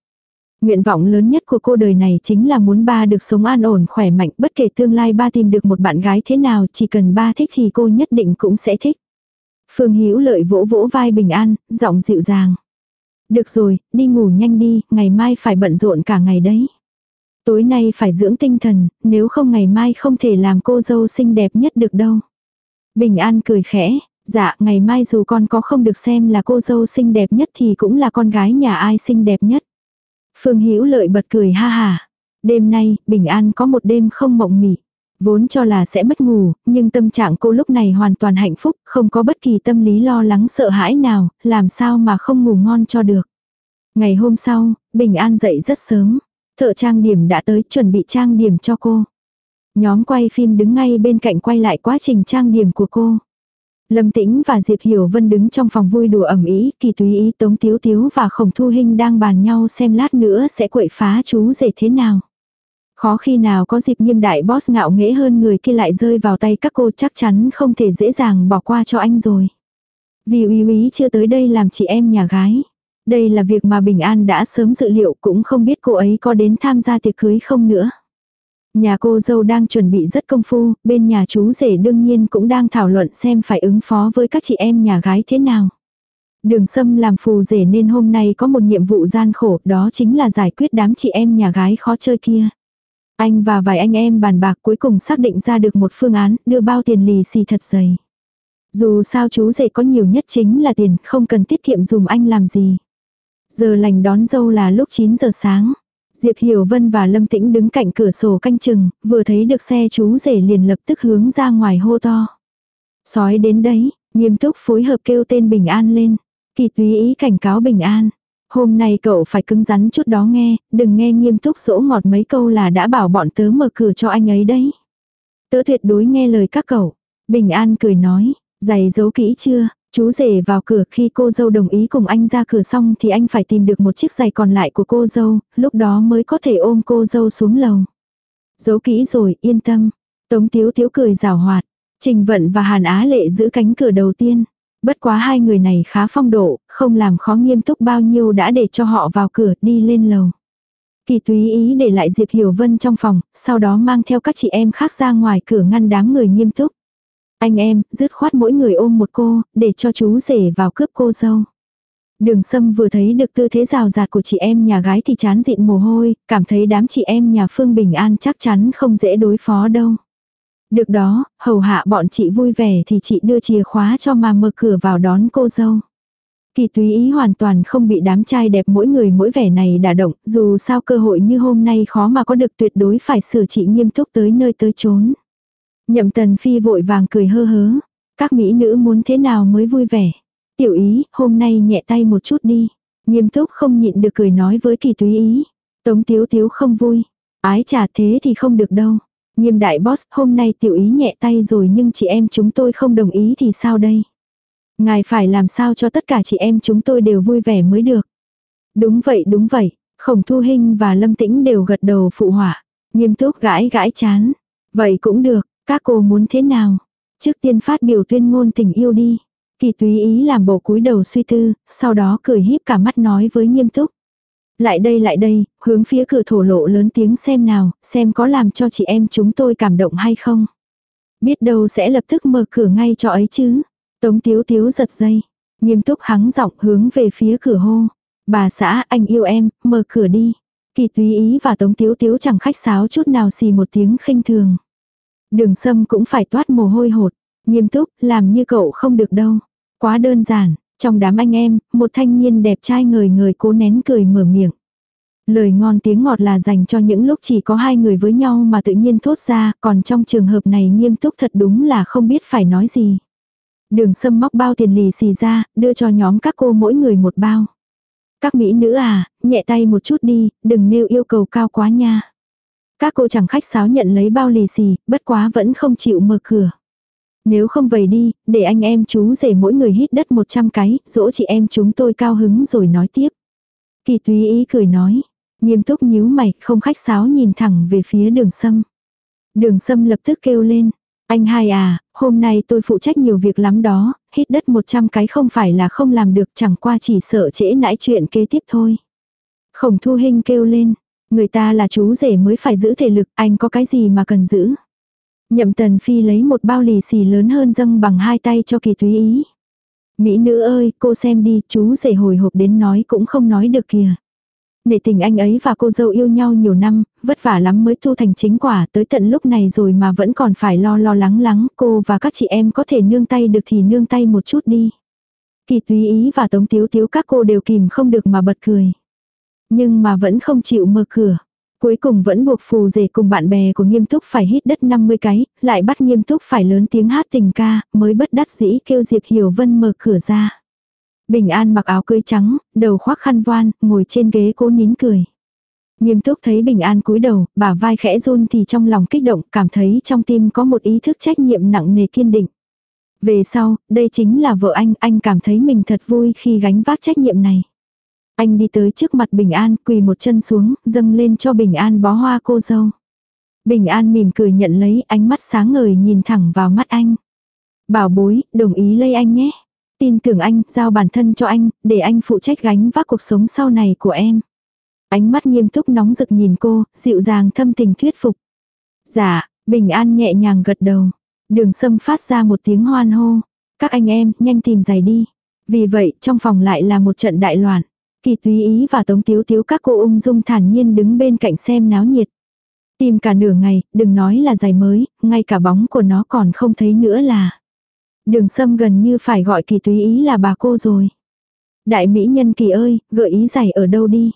Nguyện vọng lớn nhất của cô đời này chính là muốn ba được sống an ổn khỏe mạnh bất kể tương lai ba tìm được một bạn gái thế nào chỉ cần ba thích thì cô nhất định cũng sẽ thích. Phương Hữu lợi vỗ vỗ vai bình an, giọng dịu dàng. Được rồi, đi ngủ nhanh đi, ngày mai phải bận rộn cả ngày đấy. Tối nay phải dưỡng tinh thần, nếu không ngày mai không thể làm cô dâu xinh đẹp nhất được đâu. Bình an cười khẽ, dạ ngày mai dù con có không được xem là cô dâu xinh đẹp nhất thì cũng là con gái nhà ai xinh đẹp nhất. Phương Hữu lợi bật cười ha hà. Đêm nay, Bình An có một đêm không mộng mị. Vốn cho là sẽ mất ngủ, nhưng tâm trạng cô lúc này hoàn toàn hạnh phúc, không có bất kỳ tâm lý lo lắng sợ hãi nào, làm sao mà không ngủ ngon cho được. Ngày hôm sau, Bình An dậy rất sớm. Thợ trang điểm đã tới chuẩn bị trang điểm cho cô. Nhóm quay phim đứng ngay bên cạnh quay lại quá trình trang điểm của cô. Lâm Tĩnh và Diệp Hiểu Vân đứng trong phòng vui đùa ẩm ý, kỳ túy ý Tống Tiếu Tiếu và Khổng Thu Hinh đang bàn nhau xem lát nữa sẽ quậy phá chú rể thế nào. Khó khi nào có dịp nghiêm đại boss ngạo nghễ hơn người kia lại rơi vào tay các cô chắc chắn không thể dễ dàng bỏ qua cho anh rồi. Vì uy úy chưa tới đây làm chị em nhà gái. Đây là việc mà Bình An đã sớm dự liệu cũng không biết cô ấy có đến tham gia tiệc cưới không nữa. Nhà cô dâu đang chuẩn bị rất công phu, bên nhà chú rể đương nhiên cũng đang thảo luận xem phải ứng phó với các chị em nhà gái thế nào. Đường Sâm làm phù rể nên hôm nay có một nhiệm vụ gian khổ, đó chính là giải quyết đám chị em nhà gái khó chơi kia. Anh và vài anh em bàn bạc cuối cùng xác định ra được một phương án, đưa bao tiền lì xì thật dày. Dù sao chú rể có nhiều nhất chính là tiền, không cần tiết kiệm dùm anh làm gì. Giờ lành đón dâu là lúc 9 giờ sáng. Diệp Hiểu Vân và Lâm Tĩnh đứng cạnh cửa sổ canh chừng, vừa thấy được xe chú rể liền lập tức hướng ra ngoài hô to. Sói đến đấy, nghiêm túc phối hợp kêu tên Bình An lên. Kỳ túy ý cảnh cáo Bình An. Hôm nay cậu phải cứng rắn chút đó nghe, đừng nghe nghiêm túc dỗ ngọt mấy câu là đã bảo bọn tớ mở cửa cho anh ấy đấy. Tớ tuyệt đối nghe lời các cậu. Bình An cười nói, giày giấu kỹ chưa, Chú rể vào cửa khi cô dâu đồng ý cùng anh ra cửa xong thì anh phải tìm được một chiếc giày còn lại của cô dâu, lúc đó mới có thể ôm cô dâu xuống lầu. Giấu kỹ rồi, yên tâm. Tống Tiếu Tiếu cười rào hoạt. Trình Vận và Hàn Á Lệ giữ cánh cửa đầu tiên. Bất quá hai người này khá phong độ, không làm khó nghiêm túc bao nhiêu đã để cho họ vào cửa đi lên lầu. Kỳ túy ý để lại Diệp Hiểu Vân trong phòng, sau đó mang theo các chị em khác ra ngoài cửa ngăn đám người nghiêm túc. Anh em, dứt khoát mỗi người ôm một cô, để cho chú rể vào cướp cô dâu. Đường Sâm vừa thấy được tư thế rào rạt của chị em nhà gái thì chán dịn mồ hôi, cảm thấy đám chị em nhà Phương Bình An chắc chắn không dễ đối phó đâu. Được đó, hầu hạ bọn chị vui vẻ thì chị đưa chìa khóa cho mà mở cửa vào đón cô dâu. Kỳ túy ý hoàn toàn không bị đám trai đẹp mỗi người mỗi vẻ này đả động, dù sao cơ hội như hôm nay khó mà có được tuyệt đối phải sửa trị nghiêm túc tới nơi tới chốn. Nhậm tần phi vội vàng cười hơ hớ. Các mỹ nữ muốn thế nào mới vui vẻ. Tiểu ý, hôm nay nhẹ tay một chút đi. Nghiêm túc không nhịn được cười nói với kỳ túy ý. Tống tiếu tiếu không vui. Ái trả thế thì không được đâu. Nghiêm đại boss, hôm nay tiểu ý nhẹ tay rồi nhưng chị em chúng tôi không đồng ý thì sao đây? Ngài phải làm sao cho tất cả chị em chúng tôi đều vui vẻ mới được. Đúng vậy đúng vậy, khổng thu hinh và lâm tĩnh đều gật đầu phụ họa. Nghiêm túc gãi gãi chán. Vậy cũng được, các cô muốn thế nào? Trước tiên phát biểu tuyên ngôn tình yêu đi. Kỳ túy ý làm bộ cúi đầu suy tư, sau đó cười híp cả mắt nói với nghiêm túc. Lại đây lại đây, hướng phía cửa thổ lộ lớn tiếng xem nào, xem có làm cho chị em chúng tôi cảm động hay không. Biết đâu sẽ lập tức mở cửa ngay cho ấy chứ. Tống tiếu tiếu giật dây. Nghiêm túc hắng giọng hướng về phía cửa hô. Bà xã anh yêu em, mở cửa đi. Kỳ túy ý và tống tiếu tiếu chẳng khách sáo chút nào xì một tiếng khinh thường. Đường sâm cũng phải toát mồ hôi hột. Nghiêm túc, làm như cậu không được đâu. Quá đơn giản, trong đám anh em, một thanh niên đẹp trai người người cố nén cười mở miệng. Lời ngon tiếng ngọt là dành cho những lúc chỉ có hai người với nhau mà tự nhiên thốt ra, còn trong trường hợp này nghiêm túc thật đúng là không biết phải nói gì. Đường sâm móc bao tiền lì xì ra, đưa cho nhóm các cô mỗi người một bao. Các mỹ nữ à, nhẹ tay một chút đi, đừng nêu yêu cầu cao quá nha. Các cô chẳng khách sáo nhận lấy bao lì xì, bất quá vẫn không chịu mở cửa. Nếu không vầy đi, để anh em chú rể mỗi người hít đất 100 cái, dỗ chị em chúng tôi cao hứng rồi nói tiếp. Kỳ túy ý cười nói. Nghiêm túc nhíu mày, không khách sáo nhìn thẳng về phía đường sâm. Đường sâm lập tức kêu lên. Anh hai à, hôm nay tôi phụ trách nhiều việc lắm đó, hít đất 100 cái không phải là không làm được chẳng qua chỉ sợ trễ nãi chuyện kế tiếp thôi. Khổng thu hình kêu lên. Người ta là chú rể mới phải giữ thể lực, anh có cái gì mà cần giữ. Nhậm tần phi lấy một bao lì xì lớn hơn dâng bằng hai tay cho kỳ túy ý. Mỹ nữ ơi, cô xem đi, chú rể hồi hộp đến nói cũng không nói được kìa. Nể tình anh ấy và cô dâu yêu nhau nhiều năm, vất vả lắm mới thu thành chính quả tới tận lúc này rồi mà vẫn còn phải lo lo lắng lắng, cô và các chị em có thể nương tay được thì nương tay một chút đi. Kỳ túy ý và tống tiếu tiếu các cô đều kìm không được mà bật cười. Nhưng mà vẫn không chịu mở cửa. Cuối cùng vẫn buộc phù rể cùng bạn bè của nghiêm túc phải hít đất 50 cái, lại bắt nghiêm túc phải lớn tiếng hát tình ca, mới bất đắc dĩ kêu Diệp Hiểu Vân mở cửa ra. Bình An mặc áo cưới trắng, đầu khoác khăn voan, ngồi trên ghế cố nín cười. Nghiêm túc thấy Bình An cúi đầu, bà vai khẽ run thì trong lòng kích động, cảm thấy trong tim có một ý thức trách nhiệm nặng nề kiên định. Về sau, đây chính là vợ anh, anh cảm thấy mình thật vui khi gánh vác trách nhiệm này. Anh đi tới trước mặt Bình An, quỳ một chân xuống, dâng lên cho Bình An bó hoa cô dâu. Bình An mỉm cười nhận lấy, ánh mắt sáng ngời nhìn thẳng vào mắt anh. Bảo bối, đồng ý lấy anh nhé. Tin tưởng anh, giao bản thân cho anh, để anh phụ trách gánh vác cuộc sống sau này của em. Ánh mắt nghiêm túc nóng rực nhìn cô, dịu dàng thâm tình thuyết phục. Dạ, Bình An nhẹ nhàng gật đầu. Đường sâm phát ra một tiếng hoan hô. Các anh em, nhanh tìm giày đi. Vì vậy, trong phòng lại là một trận đại loạn. Kỳ túy ý và tống tiếu tiếu các cô ung dung thản nhiên đứng bên cạnh xem náo nhiệt. Tìm cả nửa ngày, đừng nói là giày mới, ngay cả bóng của nó còn không thấy nữa là. Đường sâm gần như phải gọi kỳ túy ý là bà cô rồi. Đại mỹ nhân kỳ ơi, gợi ý giày ở đâu đi.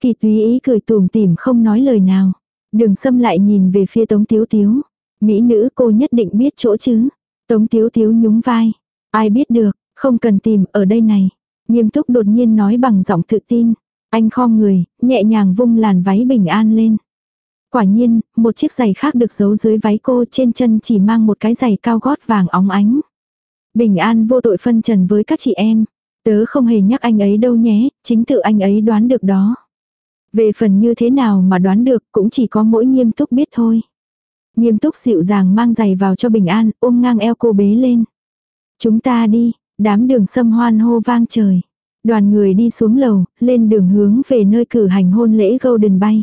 Kỳ túy ý cười tùm tìm không nói lời nào. Đường sâm lại nhìn về phía tống tiếu tiếu. Mỹ nữ cô nhất định biết chỗ chứ. Tống tiếu tiếu nhúng vai. Ai biết được, không cần tìm ở đây này. Nghiêm túc đột nhiên nói bằng giọng tự tin. Anh khom người, nhẹ nhàng vung làn váy bình an lên. Quả nhiên, một chiếc giày khác được giấu dưới váy cô trên chân chỉ mang một cái giày cao gót vàng óng ánh. Bình an vô tội phân trần với các chị em. Tớ không hề nhắc anh ấy đâu nhé, chính tự anh ấy đoán được đó. Về phần như thế nào mà đoán được cũng chỉ có mỗi nghiêm túc biết thôi. Nghiêm túc dịu dàng mang giày vào cho bình an, ôm ngang eo cô bế lên. Chúng ta đi, Đám đường sâm hoan hô vang trời. Đoàn người đi xuống lầu, lên đường hướng về nơi cử hành hôn lễ Golden Bay.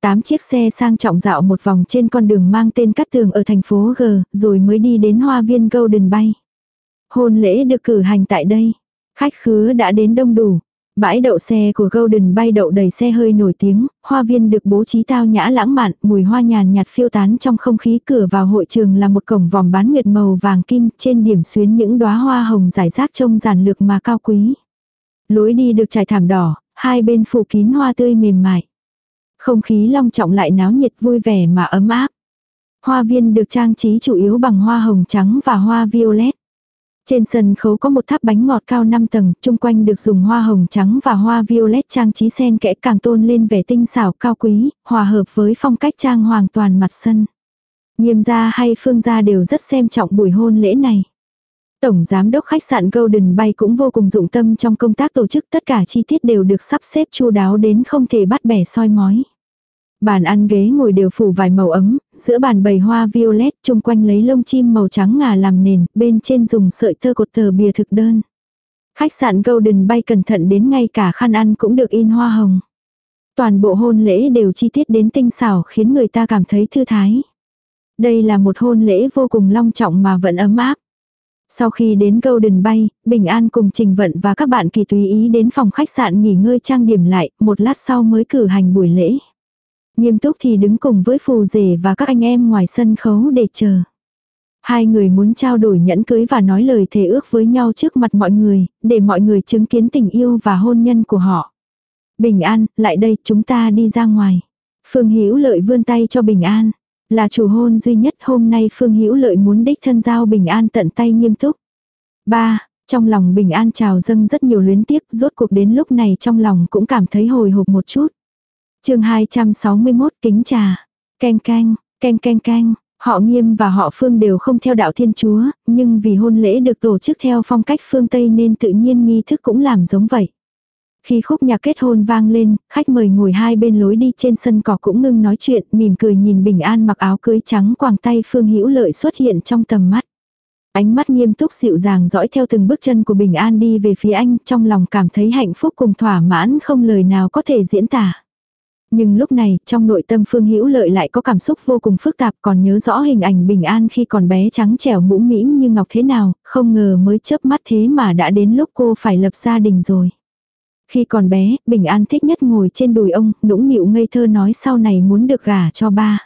Tám chiếc xe sang trọng dạo một vòng trên con đường mang tên Cát Tường ở thành phố G, rồi mới đi đến hoa viên Golden Bay. Hôn lễ được cử hành tại đây. Khách khứa đã đến đông đủ. Bãi đậu xe của Golden bay đậu đầy xe hơi nổi tiếng, hoa viên được bố trí tao nhã lãng mạn, mùi hoa nhàn nhạt phiêu tán trong không khí cửa vào hội trường là một cổng vòng bán nguyệt màu vàng kim, trên điểm xuyến những đóa hoa hồng rải rác trông giản lược mà cao quý. Lối đi được trải thảm đỏ, hai bên phủ kín hoa tươi mềm mại. Không khí long trọng lại náo nhiệt vui vẻ mà ấm áp. Hoa viên được trang trí chủ yếu bằng hoa hồng trắng và hoa violet. Trên sân khấu có một tháp bánh ngọt cao 5 tầng, chung quanh được dùng hoa hồng trắng và hoa violet trang trí sen kẽ càng tôn lên vẻ tinh xảo cao quý, hòa hợp với phong cách trang hoàng toàn mặt sân. Nghiêm gia hay phương gia đều rất xem trọng buổi hôn lễ này. Tổng giám đốc khách sạn Golden Bay cũng vô cùng dụng tâm trong công tác tổ chức tất cả chi tiết đều được sắp xếp chu đáo đến không thể bắt bẻ soi mói. Bàn ăn ghế ngồi đều phủ vài màu ấm, giữa bàn bầy hoa violet chung quanh lấy lông chim màu trắng ngà làm nền, bên trên dùng sợi tơ cột tờ bìa thực đơn. Khách sạn Golden Bay cẩn thận đến ngay cả khăn ăn cũng được in hoa hồng. Toàn bộ hôn lễ đều chi tiết đến tinh xảo khiến người ta cảm thấy thư thái. Đây là một hôn lễ vô cùng long trọng mà vẫn ấm áp. Sau khi đến Golden Bay, Bình An cùng Trình Vận và các bạn kỳ tùy ý đến phòng khách sạn nghỉ ngơi trang điểm lại, một lát sau mới cử hành buổi lễ. Nghiêm túc thì đứng cùng với phù rể và các anh em ngoài sân khấu để chờ. Hai người muốn trao đổi nhẫn cưới và nói lời thề ước với nhau trước mặt mọi người, để mọi người chứng kiến tình yêu và hôn nhân của họ. Bình An, lại đây, chúng ta đi ra ngoài. Phương Hữu Lợi vươn tay cho Bình An. Là chủ hôn duy nhất hôm nay Phương Hữu Lợi muốn đích thân giao Bình An tận tay nghiêm túc. ba Trong lòng Bình An trào dâng rất nhiều luyến tiếc, rốt cuộc đến lúc này trong lòng cũng cảm thấy hồi hộp một chút chương 261 kính trà. Canh canh, canh canh canh. Họ nghiêm và họ phương đều không theo đạo thiên chúa, nhưng vì hôn lễ được tổ chức theo phong cách phương Tây nên tự nhiên nghi thức cũng làm giống vậy. Khi khúc nhạc kết hôn vang lên, khách mời ngồi hai bên lối đi trên sân cỏ cũng ngưng nói chuyện, mỉm cười nhìn Bình An mặc áo cưới trắng quàng tay Phương Hữu Lợi xuất hiện trong tầm mắt. Ánh mắt nghiêm túc dịu dàng dõi theo từng bước chân của Bình An đi về phía anh, trong lòng cảm thấy hạnh phúc cùng thỏa mãn không lời nào có thể diễn tả. Nhưng lúc này, trong nội tâm Phương Hữu Lợi lại có cảm xúc vô cùng phức tạp còn nhớ rõ hình ảnh Bình An khi còn bé trắng trẻo mũm mĩm như ngọc thế nào, không ngờ mới chớp mắt thế mà đã đến lúc cô phải lập gia đình rồi. Khi còn bé, Bình An thích nhất ngồi trên đùi ông, nũng nịu ngây thơ nói sau này muốn được gả cho ba.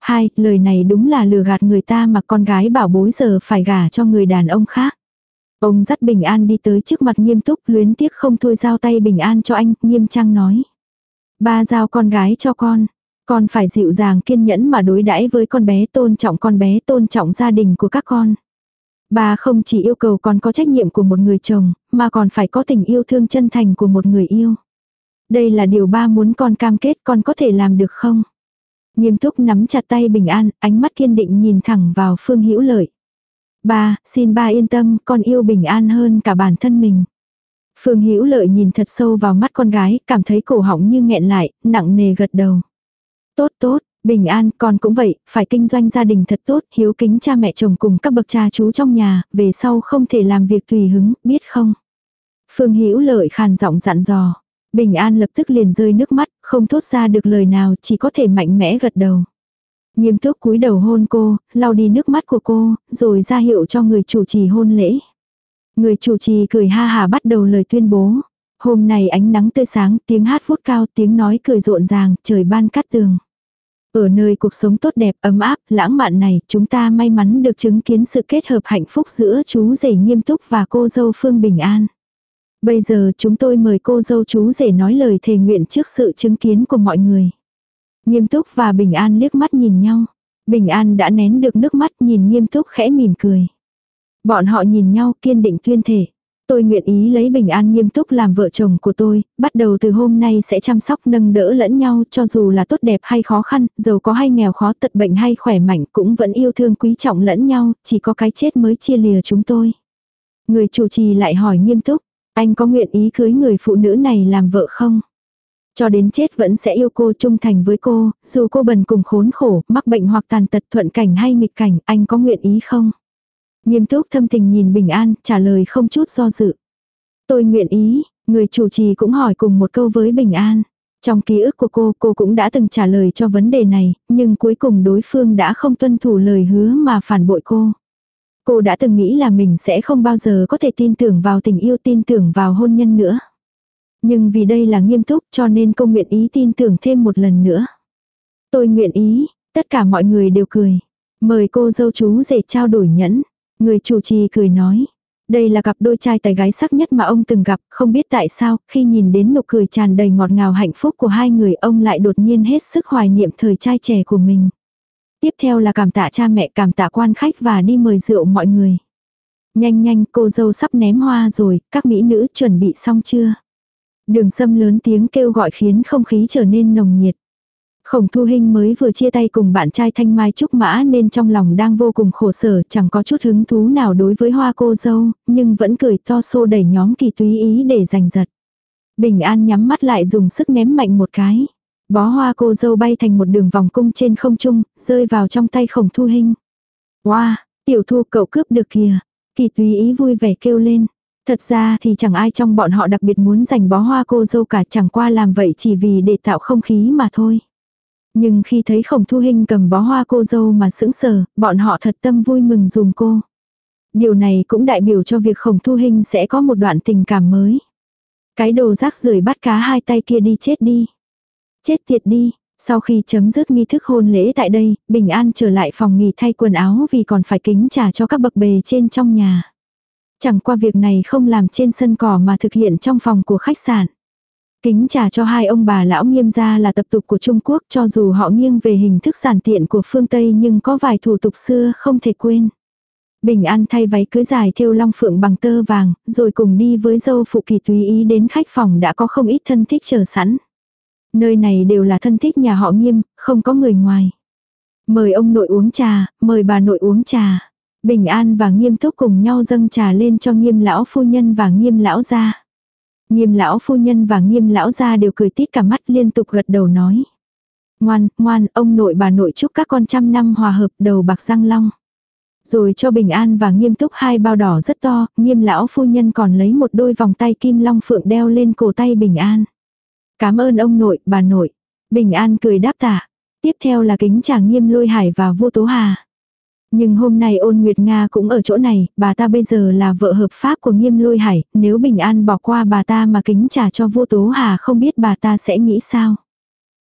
Hai, lời này đúng là lừa gạt người ta mà con gái bảo bối giờ phải gả cho người đàn ông khác. Ông dắt Bình An đi tới trước mặt nghiêm túc luyến tiếc không thôi giao tay Bình An cho anh, nghiêm trang nói. Ba giao con gái cho con. Con phải dịu dàng kiên nhẫn mà đối đãi với con bé tôn trọng con bé tôn trọng gia đình của các con. Ba không chỉ yêu cầu con có trách nhiệm của một người chồng, mà còn phải có tình yêu thương chân thành của một người yêu. Đây là điều ba muốn con cam kết con có thể làm được không? Nghiêm túc nắm chặt tay bình an, ánh mắt kiên định nhìn thẳng vào phương hữu lợi. Ba, xin ba yên tâm, con yêu bình an hơn cả bản thân mình. Phương Hữu Lợi nhìn thật sâu vào mắt con gái, cảm thấy cổ họng như nghẹn lại, nặng nề gật đầu. Tốt tốt, bình an, con cũng vậy, phải kinh doanh gia đình thật tốt, hiếu kính cha mẹ chồng cùng các bậc cha chú trong nhà, về sau không thể làm việc tùy hứng, biết không? Phương Hữu Lợi khàn giọng dặn dò. Bình an lập tức liền rơi nước mắt, không thốt ra được lời nào, chỉ có thể mạnh mẽ gật đầu. Nghiêm túc cúi đầu hôn cô, lau đi nước mắt của cô, rồi ra hiệu cho người chủ trì hôn lễ. Người chủ trì cười ha hà bắt đầu lời tuyên bố. Hôm nay ánh nắng tươi sáng, tiếng hát vút cao, tiếng nói cười rộn ràng, trời ban cát tường. Ở nơi cuộc sống tốt đẹp, ấm áp, lãng mạn này, chúng ta may mắn được chứng kiến sự kết hợp hạnh phúc giữa chú rể nghiêm túc và cô dâu Phương Bình An. Bây giờ chúng tôi mời cô dâu chú rể nói lời thề nguyện trước sự chứng kiến của mọi người. Nghiêm túc và Bình An liếc mắt nhìn nhau. Bình An đã nén được nước mắt nhìn nghiêm túc khẽ mỉm cười. Bọn họ nhìn nhau kiên định tuyên thể. Tôi nguyện ý lấy bình an nghiêm túc làm vợ chồng của tôi, bắt đầu từ hôm nay sẽ chăm sóc nâng đỡ lẫn nhau cho dù là tốt đẹp hay khó khăn, giàu có hay nghèo khó tật bệnh hay khỏe mạnh cũng vẫn yêu thương quý trọng lẫn nhau, chỉ có cái chết mới chia lìa chúng tôi. Người chủ trì lại hỏi nghiêm túc, anh có nguyện ý cưới người phụ nữ này làm vợ không? Cho đến chết vẫn sẽ yêu cô trung thành với cô, dù cô bần cùng khốn khổ, mắc bệnh hoặc tàn tật thuận cảnh hay nghịch cảnh, anh có nguyện ý không? Nghiêm túc thâm tình nhìn Bình An, trả lời không chút do dự. Tôi nguyện ý, người chủ trì cũng hỏi cùng một câu với Bình An. Trong ký ức của cô, cô cũng đã từng trả lời cho vấn đề này, nhưng cuối cùng đối phương đã không tuân thủ lời hứa mà phản bội cô. Cô đã từng nghĩ là mình sẽ không bao giờ có thể tin tưởng vào tình yêu tin tưởng vào hôn nhân nữa. Nhưng vì đây là nghiêm túc cho nên cô nguyện ý tin tưởng thêm một lần nữa. Tôi nguyện ý, tất cả mọi người đều cười. Mời cô dâu chú rể trao đổi nhẫn. Người chủ trì cười nói. Đây là cặp đôi trai tài gái sắc nhất mà ông từng gặp, không biết tại sao, khi nhìn đến nụ cười tràn đầy ngọt ngào hạnh phúc của hai người ông lại đột nhiên hết sức hoài niệm thời trai trẻ của mình. Tiếp theo là cảm tạ cha mẹ cảm tạ quan khách và đi mời rượu mọi người. Nhanh nhanh cô dâu sắp ném hoa rồi, các mỹ nữ chuẩn bị xong chưa? Đường sâm lớn tiếng kêu gọi khiến không khí trở nên nồng nhiệt. Khổng Thu Hinh mới vừa chia tay cùng bạn trai Thanh Mai Trúc Mã nên trong lòng đang vô cùng khổ sở, chẳng có chút hứng thú nào đối với hoa cô dâu, nhưng vẫn cười to xô đẩy nhóm kỳ túy ý để giành giật. Bình An nhắm mắt lại dùng sức ném mạnh một cái. Bó hoa cô dâu bay thành một đường vòng cung trên không trung, rơi vào trong tay Khổng Thu Hinh. Wow, tiểu thu cậu cướp được kìa. Kỳ túy ý vui vẻ kêu lên. Thật ra thì chẳng ai trong bọn họ đặc biệt muốn giành bó hoa cô dâu cả chẳng qua làm vậy chỉ vì để tạo không khí mà thôi. Nhưng khi thấy khổng thu hình cầm bó hoa cô dâu mà sững sờ, bọn họ thật tâm vui mừng dùm cô. Điều này cũng đại biểu cho việc khổng thu hình sẽ có một đoạn tình cảm mới. Cái đồ rác rưởi bắt cá hai tay kia đi chết đi. Chết tiệt đi. Sau khi chấm dứt nghi thức hôn lễ tại đây, Bình An trở lại phòng nghỉ thay quần áo vì còn phải kính trả cho các bậc bề trên trong nhà. Chẳng qua việc này không làm trên sân cỏ mà thực hiện trong phòng của khách sạn. Kính trà cho hai ông bà lão nghiêm gia là tập tục của Trung Quốc cho dù họ nghiêng về hình thức giản tiện của phương Tây nhưng có vài thủ tục xưa không thể quên. Bình An thay váy cưới dài thêu long phượng bằng tơ vàng, rồi cùng đi với dâu phụ kỳ tùy ý đến khách phòng đã có không ít thân thích chờ sẵn. Nơi này đều là thân thích nhà họ nghiêm, không có người ngoài. Mời ông nội uống trà, mời bà nội uống trà. Bình an và nghiêm túc cùng nhau dâng trà lên cho nghiêm lão phu nhân và nghiêm lão gia. Nghiêm lão phu nhân và nghiêm lão gia đều cười tít cả mắt liên tục gật đầu nói. Ngoan, ngoan, ông nội bà nội chúc các con trăm năm hòa hợp đầu bạc răng long. Rồi cho bình an và nghiêm túc hai bao đỏ rất to, nghiêm lão phu nhân còn lấy một đôi vòng tay kim long phượng đeo lên cổ tay bình an. Cảm ơn ông nội, bà nội. Bình an cười đáp tạ. Tiếp theo là kính chàng nghiêm lôi hải và vua tố hà. Nhưng hôm nay ôn Nguyệt Nga cũng ở chỗ này, bà ta bây giờ là vợ hợp pháp của nghiêm lôi hải, nếu bình an bỏ qua bà ta mà kính trả cho vua tố hà không biết bà ta sẽ nghĩ sao.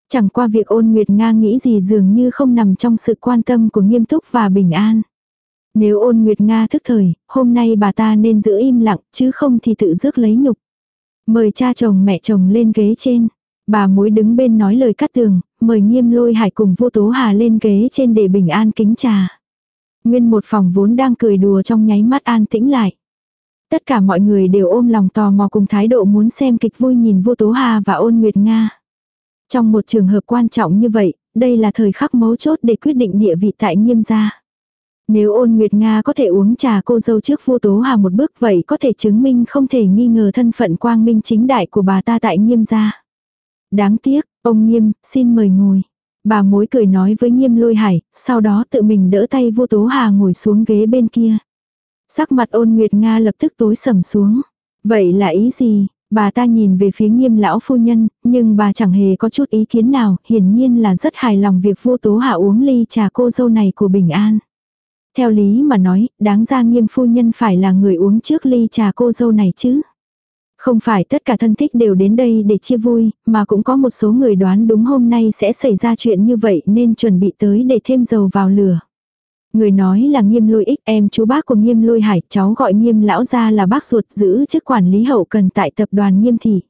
Chẳng qua việc ôn Nguyệt Nga nghĩ gì dường như không nằm trong sự quan tâm của nghiêm túc và bình an. Nếu ôn Nguyệt Nga thức thời, hôm nay bà ta nên giữ im lặng, chứ không thì tự rước lấy nhục. Mời cha chồng mẹ chồng lên ghế trên. Bà mối đứng bên nói lời cắt tường, mời nghiêm lôi hải cùng vô tố hà lên ghế trên để bình an kính trà. Nguyên một phòng vốn đang cười đùa trong nháy mắt an tĩnh lại. Tất cả mọi người đều ôm lòng tò mò cùng thái độ muốn xem kịch vui nhìn vô tố hà và ôn nguyệt Nga. Trong một trường hợp quan trọng như vậy, đây là thời khắc mấu chốt để quyết định địa vị tại nghiêm gia. Nếu ôn Nguyệt Nga có thể uống trà cô dâu trước vua Tố Hà một bước vậy có thể chứng minh không thể nghi ngờ thân phận quang minh chính đại của bà ta tại nghiêm gia. Đáng tiếc, ông nghiêm, xin mời ngồi. Bà mối cười nói với nghiêm lôi hải, sau đó tự mình đỡ tay vô Tố Hà ngồi xuống ghế bên kia. Sắc mặt ôn Nguyệt Nga lập tức tối sầm xuống. Vậy là ý gì? Bà ta nhìn về phía nghiêm lão phu nhân, nhưng bà chẳng hề có chút ý kiến nào, hiển nhiên là rất hài lòng việc vô Tố hạ uống ly trà cô dâu này của Bình An. Theo lý mà nói, đáng ra nghiêm phu nhân phải là người uống trước ly trà cô dâu này chứ. Không phải tất cả thân thích đều đến đây để chia vui, mà cũng có một số người đoán đúng hôm nay sẽ xảy ra chuyện như vậy nên chuẩn bị tới để thêm dầu vào lửa. Người nói là nghiêm lôi ích em chú bác của nghiêm lôi hải, cháu gọi nghiêm lão ra là bác ruột giữ chức quản lý hậu cần tại tập đoàn nghiêm thị.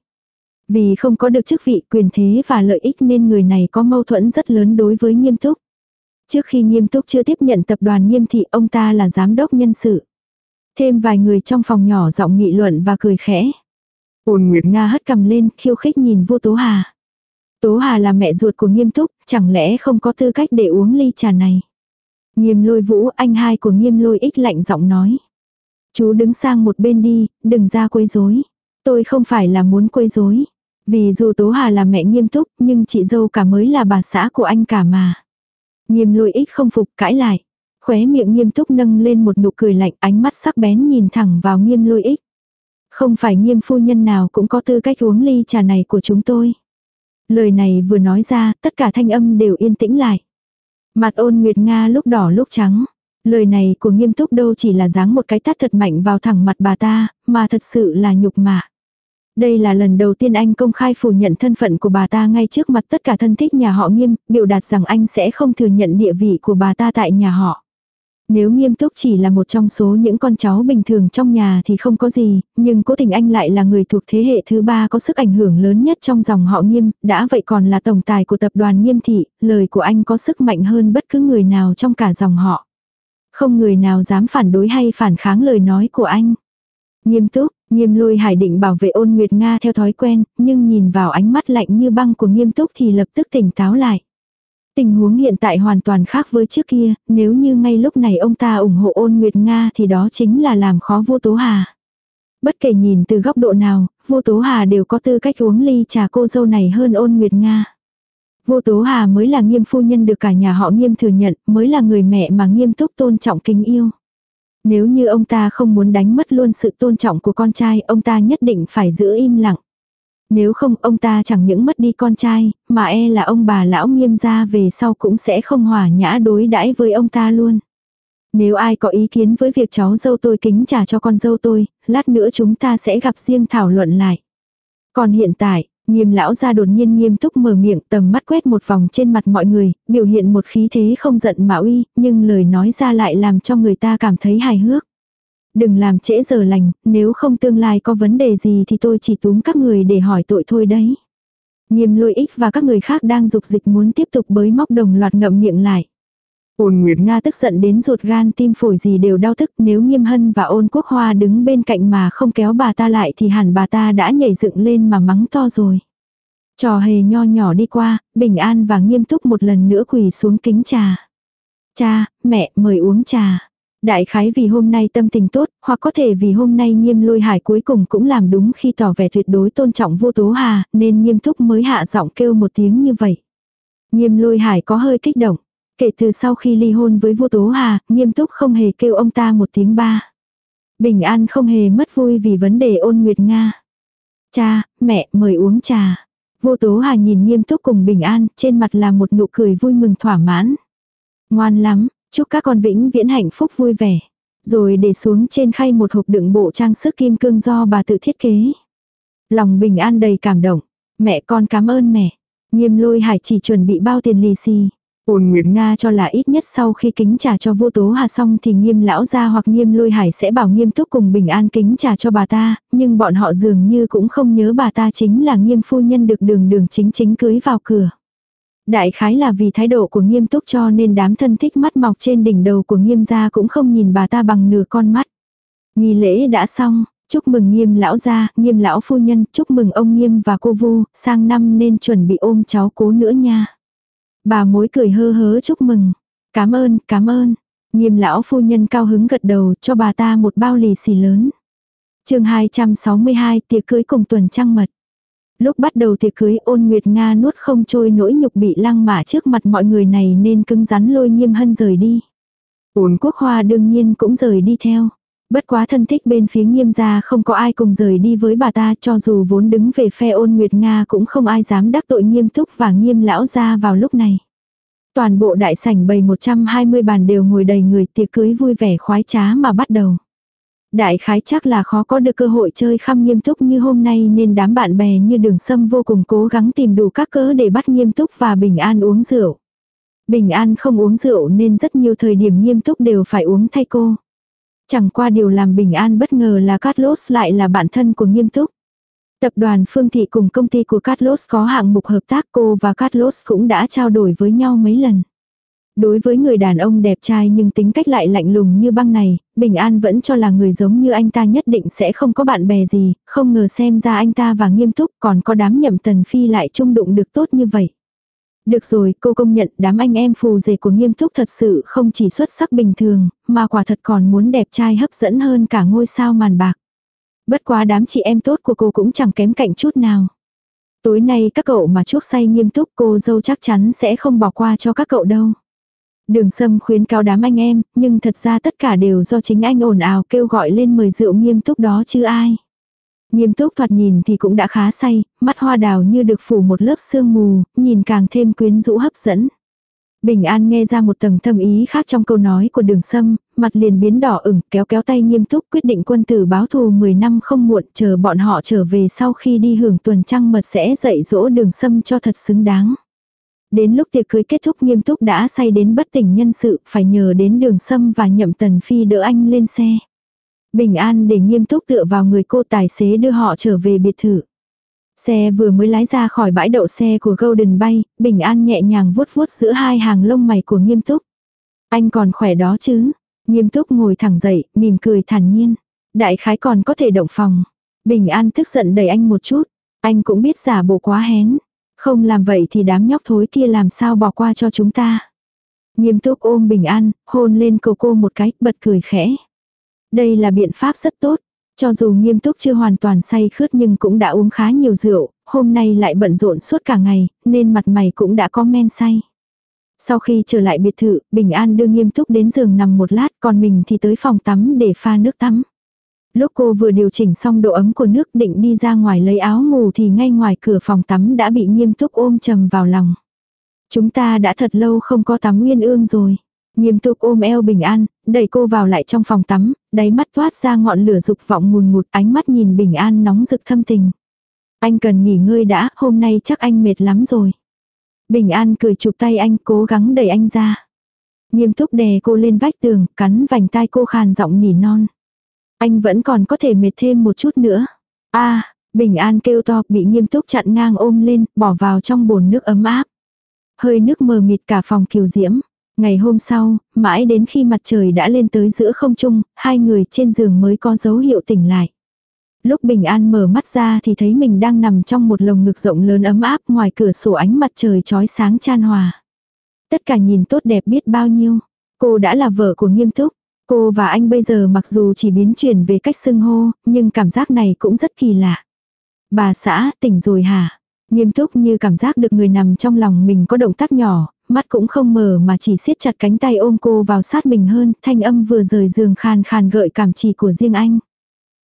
Vì không có được chức vị quyền thế và lợi ích nên người này có mâu thuẫn rất lớn đối với nghiêm túc. Trước khi nghiêm túc chưa tiếp nhận tập đoàn nghiêm thị ông ta là giám đốc nhân sự. Thêm vài người trong phòng nhỏ giọng nghị luận và cười khẽ. Ôn Nguyệt Nga hất cầm lên khiêu khích nhìn vua Tố Hà. Tố Hà là mẹ ruột của nghiêm túc, chẳng lẽ không có tư cách để uống ly trà này. Nghiêm lôi vũ anh hai của nghiêm lôi ích lạnh giọng nói. Chú đứng sang một bên đi, đừng ra quấy rối. Tôi không phải là muốn quấy rối. Vì dù Tố Hà là mẹ nghiêm túc nhưng chị dâu cả mới là bà xã của anh cả mà. Nghiêm lôi ích không phục cãi lại. Khóe miệng nghiêm túc nâng lên một nụ cười lạnh ánh mắt sắc bén nhìn thẳng vào nghiêm lôi ích. Không phải nghiêm phu nhân nào cũng có tư cách uống ly trà này của chúng tôi. Lời này vừa nói ra, tất cả thanh âm đều yên tĩnh lại. Mặt ôn nguyệt Nga lúc đỏ lúc trắng. Lời này của nghiêm túc đâu chỉ là dáng một cái tát thật mạnh vào thẳng mặt bà ta, mà thật sự là nhục mạ. Đây là lần đầu tiên anh công khai phủ nhận thân phận của bà ta ngay trước mặt tất cả thân thích nhà họ nghiêm, biểu đạt rằng anh sẽ không thừa nhận địa vị của bà ta tại nhà họ. Nếu nghiêm túc chỉ là một trong số những con cháu bình thường trong nhà thì không có gì, nhưng cố tình anh lại là người thuộc thế hệ thứ ba có sức ảnh hưởng lớn nhất trong dòng họ nghiêm, đã vậy còn là tổng tài của tập đoàn nghiêm thị, lời của anh có sức mạnh hơn bất cứ người nào trong cả dòng họ. Không người nào dám phản đối hay phản kháng lời nói của anh. Nghiêm túc, nghiêm lôi hải định bảo vệ ôn nguyệt Nga theo thói quen, nhưng nhìn vào ánh mắt lạnh như băng của nghiêm túc thì lập tức tỉnh táo lại. Tình huống hiện tại hoàn toàn khác với trước kia, nếu như ngay lúc này ông ta ủng hộ ôn nguyệt Nga thì đó chính là làm khó vô Tố Hà. Bất kể nhìn từ góc độ nào, vô Tố Hà đều có tư cách uống ly trà cô dâu này hơn ôn nguyệt Nga. vô Tố Hà mới là nghiêm phu nhân được cả nhà họ nghiêm thừa nhận, mới là người mẹ mà nghiêm túc tôn trọng kính yêu. Nếu như ông ta không muốn đánh mất luôn sự tôn trọng của con trai, ông ta nhất định phải giữ im lặng. Nếu không ông ta chẳng những mất đi con trai, mà e là ông bà lão nghiêm gia về sau cũng sẽ không hòa nhã đối đãi với ông ta luôn. Nếu ai có ý kiến với việc cháu dâu tôi kính trả cho con dâu tôi, lát nữa chúng ta sẽ gặp riêng thảo luận lại. Còn hiện tại, nghiêm lão ra đột nhiên nghiêm túc mở miệng tầm mắt quét một vòng trên mặt mọi người, biểu hiện một khí thế không giận mà uy, nhưng lời nói ra lại làm cho người ta cảm thấy hài hước. Đừng làm trễ giờ lành, nếu không tương lai có vấn đề gì thì tôi chỉ túm các người để hỏi tội thôi đấy. Nghiêm lôi ích và các người khác đang dục dịch muốn tiếp tục bới móc đồng loạt ngậm miệng lại. Ôn Nguyệt Nga tức giận đến ruột gan tim phổi gì đều đau tức nếu nghiêm hân và ôn quốc hoa đứng bên cạnh mà không kéo bà ta lại thì hẳn bà ta đã nhảy dựng lên mà mắng to rồi. Trò hề nho nhỏ đi qua, bình an và nghiêm túc một lần nữa quỳ xuống kính trà. Cha, mẹ, mời uống trà. Đại khái vì hôm nay tâm tình tốt, hoặc có thể vì hôm nay nghiêm lôi hải cuối cùng cũng làm đúng khi tỏ vẻ tuyệt đối tôn trọng vô tố hà, nên nghiêm túc mới hạ giọng kêu một tiếng như vậy. Nghiêm lôi hải có hơi kích động. Kể từ sau khi ly hôn với vô tố hà, nghiêm túc không hề kêu ông ta một tiếng ba. Bình an không hề mất vui vì vấn đề ôn nguyệt Nga. Cha, mẹ, mời uống trà. Vô tố hà nhìn nghiêm túc cùng bình an, trên mặt là một nụ cười vui mừng thỏa mãn. Ngoan lắm, chúc các con vĩnh viễn hạnh phúc vui vẻ. Rồi để xuống trên khay một hộp đựng bộ trang sức kim cương do bà tự thiết kế. Lòng bình an đầy cảm động. Mẹ con cảm ơn mẹ. Nghiêm lôi hải chỉ chuẩn bị bao tiền lì xì. Ôn Nguyệt Nga cho là ít nhất sau khi kính trà cho vô tố hà xong thì nghiêm lão gia hoặc nghiêm lôi hải sẽ bảo nghiêm túc cùng bình an kính trà cho bà ta, nhưng bọn họ dường như cũng không nhớ bà ta chính là nghiêm phu nhân được đường đường chính chính cưới vào cửa. Đại khái là vì thái độ của nghiêm túc cho nên đám thân thích mắt mọc trên đỉnh đầu của nghiêm gia cũng không nhìn bà ta bằng nửa con mắt. Nghi lễ đã xong, chúc mừng nghiêm lão gia, nghiêm lão phu nhân, chúc mừng ông nghiêm và cô vu, sang năm nên chuẩn bị ôm cháu cố nữa nha. Bà mối cười hơ hớ chúc mừng. Cảm ơn, cảm ơn. Nghiêm lão phu nhân cao hứng gật đầu cho bà ta một bao lì xì lớn. chương 262 tiệc cưới cùng tuần trăng mật. Lúc bắt đầu tiệc cưới, ôn nguyệt Nga nuốt không trôi nỗi nhục bị lăng mả trước mặt mọi người này nên cứng rắn lôi nghiêm hân rời đi. Ôn quốc hoa đương nhiên cũng rời đi theo. Bất quá thân thích bên phía nghiêm gia không có ai cùng rời đi với bà ta, cho dù vốn đứng về phe ôn nguyệt Nga cũng không ai dám đắc tội nghiêm túc và nghiêm lão gia vào lúc này. Toàn bộ đại sảnh bầy 120 bàn đều ngồi đầy người, tiệc cưới vui vẻ khoái trá mà bắt đầu. Đại khái chắc là khó có được cơ hội chơi khăm nghiêm túc như hôm nay nên đám bạn bè như đường sâm vô cùng cố gắng tìm đủ các cớ để bắt nghiêm túc và bình an uống rượu. Bình an không uống rượu nên rất nhiều thời điểm nghiêm túc đều phải uống thay cô. Chẳng qua điều làm bình an bất ngờ là Carlos lại là bạn thân của nghiêm túc. Tập đoàn Phương Thị cùng công ty của Carlos có hạng mục hợp tác, cô và Carlos cũng đã trao đổi với nhau mấy lần. Đối với người đàn ông đẹp trai nhưng tính cách lại lạnh lùng như băng này, Bình An vẫn cho là người giống như anh ta nhất định sẽ không có bạn bè gì, không ngờ xem ra anh ta và nghiêm túc còn có đám nhậm tần phi lại chung đụng được tốt như vậy. Được rồi, cô công nhận đám anh em phù rể của nghiêm túc thật sự không chỉ xuất sắc bình thường, mà quả thật còn muốn đẹp trai hấp dẫn hơn cả ngôi sao màn bạc. Bất quá đám chị em tốt của cô cũng chẳng kém cạnh chút nào. Tối nay các cậu mà chuốc say nghiêm túc cô dâu chắc chắn sẽ không bỏ qua cho các cậu đâu. Đường sâm khuyến cáo đám anh em, nhưng thật ra tất cả đều do chính anh ồn ào kêu gọi lên mời rượu nghiêm túc đó chứ ai. Nghiêm túc thoạt nhìn thì cũng đã khá say, mắt hoa đào như được phủ một lớp sương mù, nhìn càng thêm quyến rũ hấp dẫn. Bình An nghe ra một tầng thâm ý khác trong câu nói của đường sâm, mặt liền biến đỏ ửng, kéo kéo tay nghiêm túc quyết định quân tử báo thù 10 năm không muộn, chờ bọn họ trở về sau khi đi hưởng tuần trăng mật sẽ dạy dỗ đường sâm cho thật xứng đáng. Đến lúc tiệc cưới kết thúc nghiêm túc đã say đến bất tỉnh nhân sự, phải nhờ đến đường sâm và nhậm tần phi đỡ anh lên xe. Bình an để nghiêm túc tựa vào người cô tài xế đưa họ trở về biệt thự. Xe vừa mới lái ra khỏi bãi đậu xe của Golden Bay, Bình An nhẹ nhàng vuốt vuốt giữa hai hàng lông mày của nghiêm túc. Anh còn khỏe đó chứ? Nghiêm túc ngồi thẳng dậy, mỉm cười thản nhiên. Đại khái còn có thể động phòng. Bình An tức giận đẩy anh một chút. Anh cũng biết giả bộ quá hén. Không làm vậy thì đám nhóc thối kia làm sao bỏ qua cho chúng ta. Nghiêm túc ôm Bình An, hôn lên cầu cô một cái, bật cười khẽ. Đây là biện pháp rất tốt. Cho dù nghiêm túc chưa hoàn toàn say khướt nhưng cũng đã uống khá nhiều rượu, hôm nay lại bận rộn suốt cả ngày, nên mặt mày cũng đã có men say. Sau khi trở lại biệt thự, Bình An đưa nghiêm túc đến giường nằm một lát còn mình thì tới phòng tắm để pha nước tắm. Lúc cô vừa điều chỉnh xong độ ấm của nước định đi ra ngoài lấy áo ngủ thì ngay ngoài cửa phòng tắm đã bị nghiêm túc ôm trầm vào lòng. Chúng ta đã thật lâu không có tắm nguyên ương rồi. Nghiêm túc ôm eo bình an, đẩy cô vào lại trong phòng tắm, đáy mắt toát ra ngọn lửa dục vọng ngùn ngụt ánh mắt nhìn bình an nóng rực thâm tình. Anh cần nghỉ ngơi đã, hôm nay chắc anh mệt lắm rồi. Bình an cười chụp tay anh cố gắng đẩy anh ra. Nghiêm túc đè cô lên vách tường, cắn vành tai cô khàn giọng nỉ non. Anh vẫn còn có thể mệt thêm một chút nữa. a bình an kêu to bị nghiêm túc chặn ngang ôm lên, bỏ vào trong bồn nước ấm áp. Hơi nước mờ mịt cả phòng kiều diễm. Ngày hôm sau, mãi đến khi mặt trời đã lên tới giữa không trung, hai người trên giường mới có dấu hiệu tỉnh lại. Lúc Bình An mở mắt ra thì thấy mình đang nằm trong một lồng ngực rộng lớn ấm áp ngoài cửa sổ ánh mặt trời trói sáng chan hòa. Tất cả nhìn tốt đẹp biết bao nhiêu. Cô đã là vợ của nghiêm túc. Cô và anh bây giờ mặc dù chỉ biến chuyển về cách xưng hô, nhưng cảm giác này cũng rất kỳ lạ. Bà xã, tỉnh rồi hả? Nghiêm túc như cảm giác được người nằm trong lòng mình có động tác nhỏ, mắt cũng không mở mà chỉ siết chặt cánh tay ôm cô vào sát mình hơn, thanh âm vừa rời giường khàn khàn gợi cảm chỉ của riêng anh.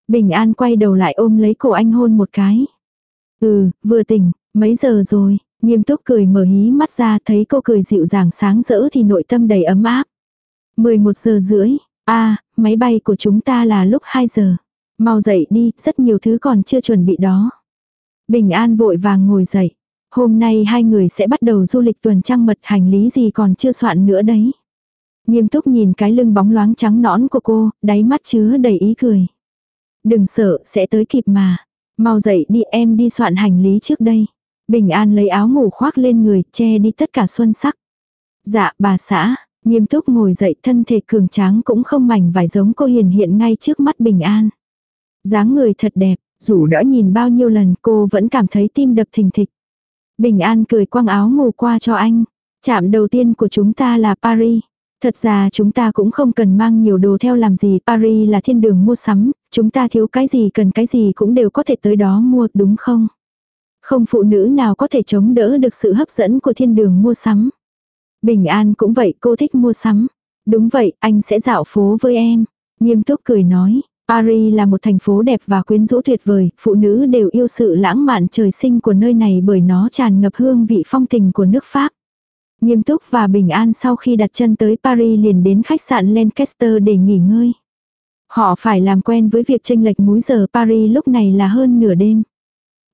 Bình An quay đầu lại ôm lấy cổ anh hôn một cái. Ừ, vừa tỉnh, mấy giờ rồi, nghiêm túc cười mở hí mắt ra thấy cô cười dịu dàng sáng rỡ thì nội tâm đầy ấm áp. 11 giờ rưỡi, a máy bay của chúng ta là lúc 2 giờ. Mau dậy đi, rất nhiều thứ còn chưa chuẩn bị đó. Bình An vội vàng ngồi dậy. Hôm nay hai người sẽ bắt đầu du lịch tuần trăng mật hành lý gì còn chưa soạn nữa đấy. Nghiêm túc nhìn cái lưng bóng loáng trắng nõn của cô, đáy mắt chứa đầy ý cười. Đừng sợ, sẽ tới kịp mà. Mau dậy đi em đi soạn hành lý trước đây. Bình An lấy áo ngủ khoác lên người, che đi tất cả xuân sắc. Dạ, bà xã, nghiêm túc ngồi dậy thân thể cường tráng cũng không mảnh vải giống cô hiền hiện ngay trước mắt Bình An. dáng người thật đẹp, dù đã nhìn bao nhiêu lần cô vẫn cảm thấy tim đập thình thịch. Bình An cười quăng áo ngủ qua cho anh. Chạm đầu tiên của chúng ta là Paris. Thật ra chúng ta cũng không cần mang nhiều đồ theo làm gì. Paris là thiên đường mua sắm. Chúng ta thiếu cái gì cần cái gì cũng đều có thể tới đó mua đúng không? Không phụ nữ nào có thể chống đỡ được sự hấp dẫn của thiên đường mua sắm. Bình An cũng vậy cô thích mua sắm. Đúng vậy anh sẽ dạo phố với em. Nghiêm túc cười nói. Paris là một thành phố đẹp và quyến rũ tuyệt vời, phụ nữ đều yêu sự lãng mạn trời sinh của nơi này bởi nó tràn ngập hương vị phong tình của nước Pháp. Nghiêm túc và bình an sau khi đặt chân tới Paris liền đến khách sạn Lancaster để nghỉ ngơi. Họ phải làm quen với việc tranh lệch múi giờ Paris lúc này là hơn nửa đêm.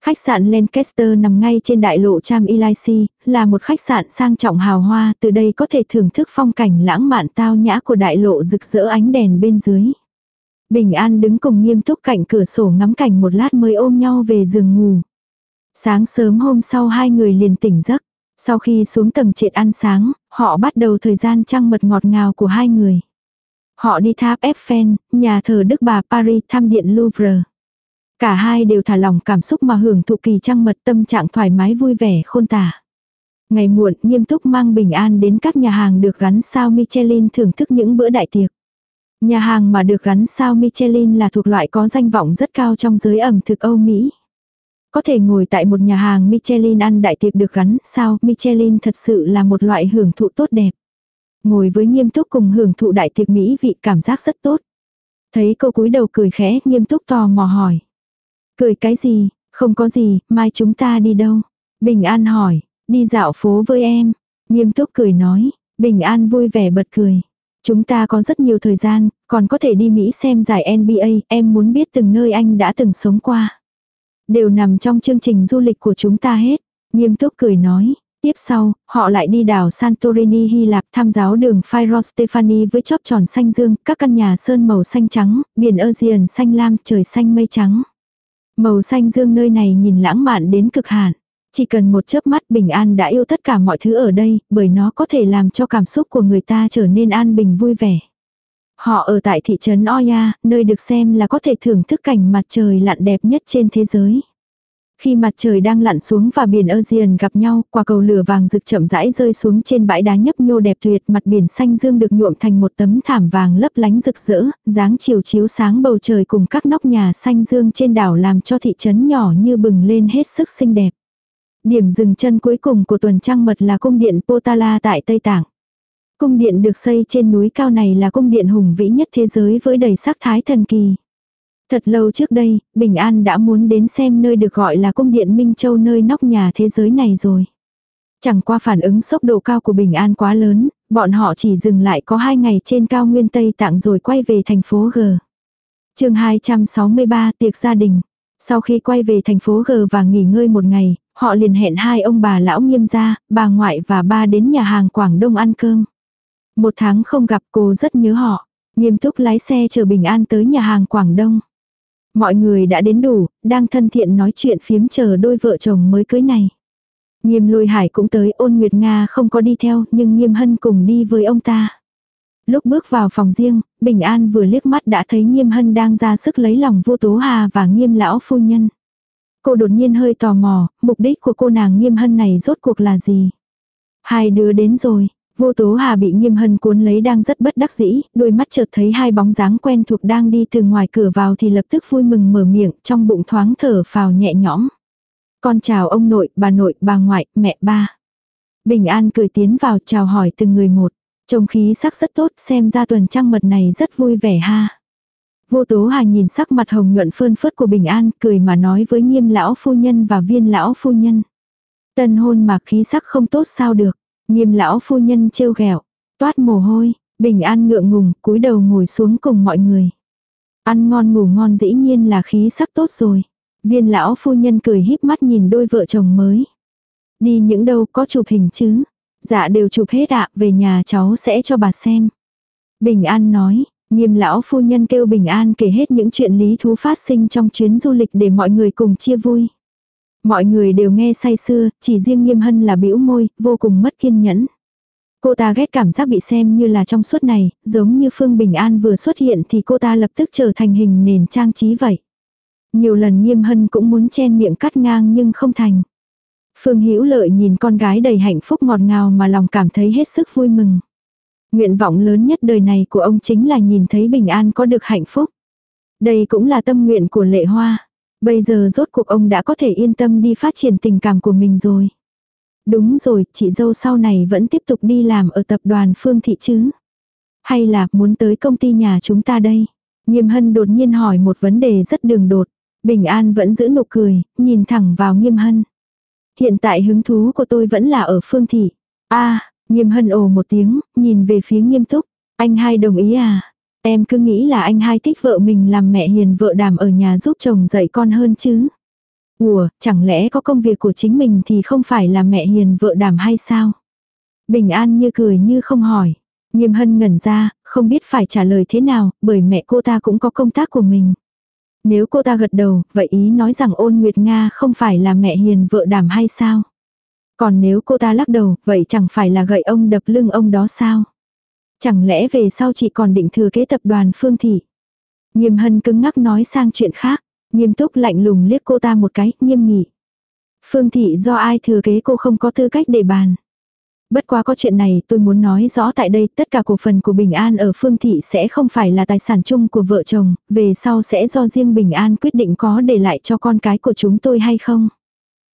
Khách sạn Lancaster nằm ngay trên đại lộ Cham Elysi, là một khách sạn sang trọng hào hoa, từ đây có thể thưởng thức phong cảnh lãng mạn tao nhã của đại lộ rực rỡ ánh đèn bên dưới. Bình An đứng cùng nghiêm túc cạnh cửa sổ ngắm cảnh một lát mới ôm nhau về giường ngủ. Sáng sớm hôm sau hai người liền tỉnh giấc. Sau khi xuống tầng trệt ăn sáng, họ bắt đầu thời gian trăng mật ngọt ngào của hai người. Họ đi tháp Eiffel, nhà thờ Đức Bà Paris thăm điện Louvre. Cả hai đều thả lòng cảm xúc mà hưởng thụ kỳ trăng mật tâm trạng thoải mái vui vẻ khôn tả. Ngày muộn, nghiêm túc mang bình an đến các nhà hàng được gắn sao Michelin thưởng thức những bữa đại tiệc. Nhà hàng mà được gắn sao Michelin là thuộc loại có danh vọng rất cao trong giới ẩm thực Âu Mỹ. Có thể ngồi tại một nhà hàng Michelin ăn đại tiệc được gắn sao Michelin thật sự là một loại hưởng thụ tốt đẹp. Ngồi với nghiêm túc cùng hưởng thụ đại tiệc Mỹ vị cảm giác rất tốt. Thấy cô cúi đầu cười khẽ nghiêm túc tò mò hỏi. Cười cái gì, không có gì, mai chúng ta đi đâu? Bình An hỏi, đi dạo phố với em. Nghiêm túc cười nói, Bình An vui vẻ bật cười. Chúng ta có rất nhiều thời gian, còn có thể đi Mỹ xem giải NBA, em muốn biết từng nơi anh đã từng sống qua. Đều nằm trong chương trình du lịch của chúng ta hết. Nghiêm túc cười nói. Tiếp sau, họ lại đi đảo Santorini Hy Lạp tham giáo đường Phairo Stefani với chóp tròn xanh dương, các căn nhà sơn màu xanh trắng, biển Aegean xanh lam, trời xanh mây trắng. Màu xanh dương nơi này nhìn lãng mạn đến cực hạn. Chỉ cần một chớp mắt bình an đã yêu tất cả mọi thứ ở đây, bởi nó có thể làm cho cảm xúc của người ta trở nên an bình vui vẻ. Họ ở tại thị trấn Oya, nơi được xem là có thể thưởng thức cảnh mặt trời lặn đẹp nhất trên thế giới. Khi mặt trời đang lặn xuống và biển Aegean gặp nhau, quả cầu lửa vàng rực chậm rãi rơi xuống trên bãi đá nhấp nhô đẹp tuyệt, mặt biển xanh dương được nhuộm thành một tấm thảm vàng lấp lánh rực rỡ, dáng chiều chiếu sáng bầu trời cùng các nóc nhà xanh dương trên đảo làm cho thị trấn nhỏ như bừng lên hết sức xinh đẹp. Điểm dừng chân cuối cùng của tuần trăng mật là cung điện Potala tại Tây Tạng. Cung điện được xây trên núi cao này là cung điện hùng vĩ nhất thế giới với đầy sắc thái thần kỳ. Thật lâu trước đây, Bình An đã muốn đến xem nơi được gọi là cung điện Minh Châu nơi nóc nhà thế giới này rồi. Chẳng qua phản ứng sốc độ cao của Bình An quá lớn, bọn họ chỉ dừng lại có hai ngày trên cao nguyên Tây Tạng rồi quay về thành phố G. chương 263 tiệc gia đình. Sau khi quay về thành phố G và nghỉ ngơi một ngày, họ liền hẹn hai ông bà lão nghiêm gia, bà ngoại và ba đến nhà hàng Quảng Đông ăn cơm. Một tháng không gặp cô rất nhớ họ. Nghiêm túc lái xe chờ Bình An tới nhà hàng Quảng Đông. Mọi người đã đến đủ, đang thân thiện nói chuyện phiếm chờ đôi vợ chồng mới cưới này. Nghiêm lôi hải cũng tới ôn Nguyệt Nga không có đi theo nhưng nghiêm hân cùng đi với ông ta. Lúc bước vào phòng riêng, Bình An vừa liếc mắt đã thấy nghiêm hân đang ra sức lấy lòng vô tố hà và nghiêm lão phu nhân. Cô đột nhiên hơi tò mò, mục đích của cô nàng nghiêm hân này rốt cuộc là gì? Hai đứa đến rồi, Vô Tố Hà bị Nghiêm Hân cuốn lấy đang rất bất đắc dĩ, đôi mắt chợt thấy hai bóng dáng quen thuộc đang đi từ ngoài cửa vào thì lập tức vui mừng mở miệng, trong bụng thoáng thở phào nhẹ nhõm. Con chào ông nội, bà nội, bà ngoại, mẹ ba. Bình An cười tiến vào chào hỏi từng người một. Trông khí sắc rất tốt xem ra tuần trăng mật này rất vui vẻ ha. Vô Tố Hà nhìn sắc mặt hồng nhuận phơn phớt của Bình An cười mà nói với nghiêm lão phu nhân và viên lão phu nhân. Tân hôn mà khí sắc không tốt sao được. Nghiêm lão phu nhân trêu ghẹo, toát mồ hôi, bình an ngượng ngùng, cúi đầu ngồi xuống cùng mọi người. Ăn ngon ngủ ngon dĩ nhiên là khí sắc tốt rồi. Viên lão phu nhân cười híp mắt nhìn đôi vợ chồng mới. Đi những đâu có chụp hình chứ? Dạ đều chụp hết ạ, về nhà cháu sẽ cho bà xem. Bình An nói, nghiêm lão phu nhân kêu Bình An kể hết những chuyện lý thú phát sinh trong chuyến du lịch để mọi người cùng chia vui. Mọi người đều nghe say sưa, chỉ riêng nghiêm hân là bĩu môi, vô cùng mất kiên nhẫn. Cô ta ghét cảm giác bị xem như là trong suốt này, giống như Phương Bình An vừa xuất hiện thì cô ta lập tức trở thành hình nền trang trí vậy. Nhiều lần nghiêm hân cũng muốn chen miệng cắt ngang nhưng không thành. Phương Hữu Lợi nhìn con gái đầy hạnh phúc ngọt ngào mà lòng cảm thấy hết sức vui mừng. Nguyện vọng lớn nhất đời này của ông chính là nhìn thấy Bình An có được hạnh phúc. Đây cũng là tâm nguyện của Lệ Hoa. Bây giờ rốt cuộc ông đã có thể yên tâm đi phát triển tình cảm của mình rồi. Đúng rồi, chị dâu sau này vẫn tiếp tục đi làm ở tập đoàn Phương Thị chứ? Hay là muốn tới công ty nhà chúng ta đây? Nghiêm Hân đột nhiên hỏi một vấn đề rất đường đột. Bình An vẫn giữ nụ cười, nhìn thẳng vào Nghiêm Hân. Hiện tại hứng thú của tôi vẫn là ở Phương Thị. a Nghiêm Hân ồ một tiếng, nhìn về phía nghiêm túc. Anh hai đồng ý à? Em cứ nghĩ là anh hai thích vợ mình làm mẹ hiền vợ đàm ở nhà giúp chồng dạy con hơn chứ. Ủa, chẳng lẽ có công việc của chính mình thì không phải là mẹ hiền vợ đàm hay sao? Bình an như cười như không hỏi. Nghiêm hân ngẩn ra, không biết phải trả lời thế nào, bởi mẹ cô ta cũng có công tác của mình. Nếu cô ta gật đầu, vậy ý nói rằng ôn Nguyệt Nga không phải là mẹ hiền vợ đàm hay sao? Còn nếu cô ta lắc đầu, vậy chẳng phải là gậy ông đập lưng ông đó sao? Chẳng lẽ về sau chị còn định thừa kế tập đoàn Phương Thị? Nghiêm hân cứng ngắc nói sang chuyện khác. Nghiêm túc lạnh lùng liếc cô ta một cái, nghiêm nghị. Phương Thị do ai thừa kế cô không có tư cách để bàn. Bất quá có chuyện này tôi muốn nói rõ tại đây tất cả cổ phần của Bình An ở Phương Thị sẽ không phải là tài sản chung của vợ chồng, về sau sẽ do riêng Bình An quyết định có để lại cho con cái của chúng tôi hay không.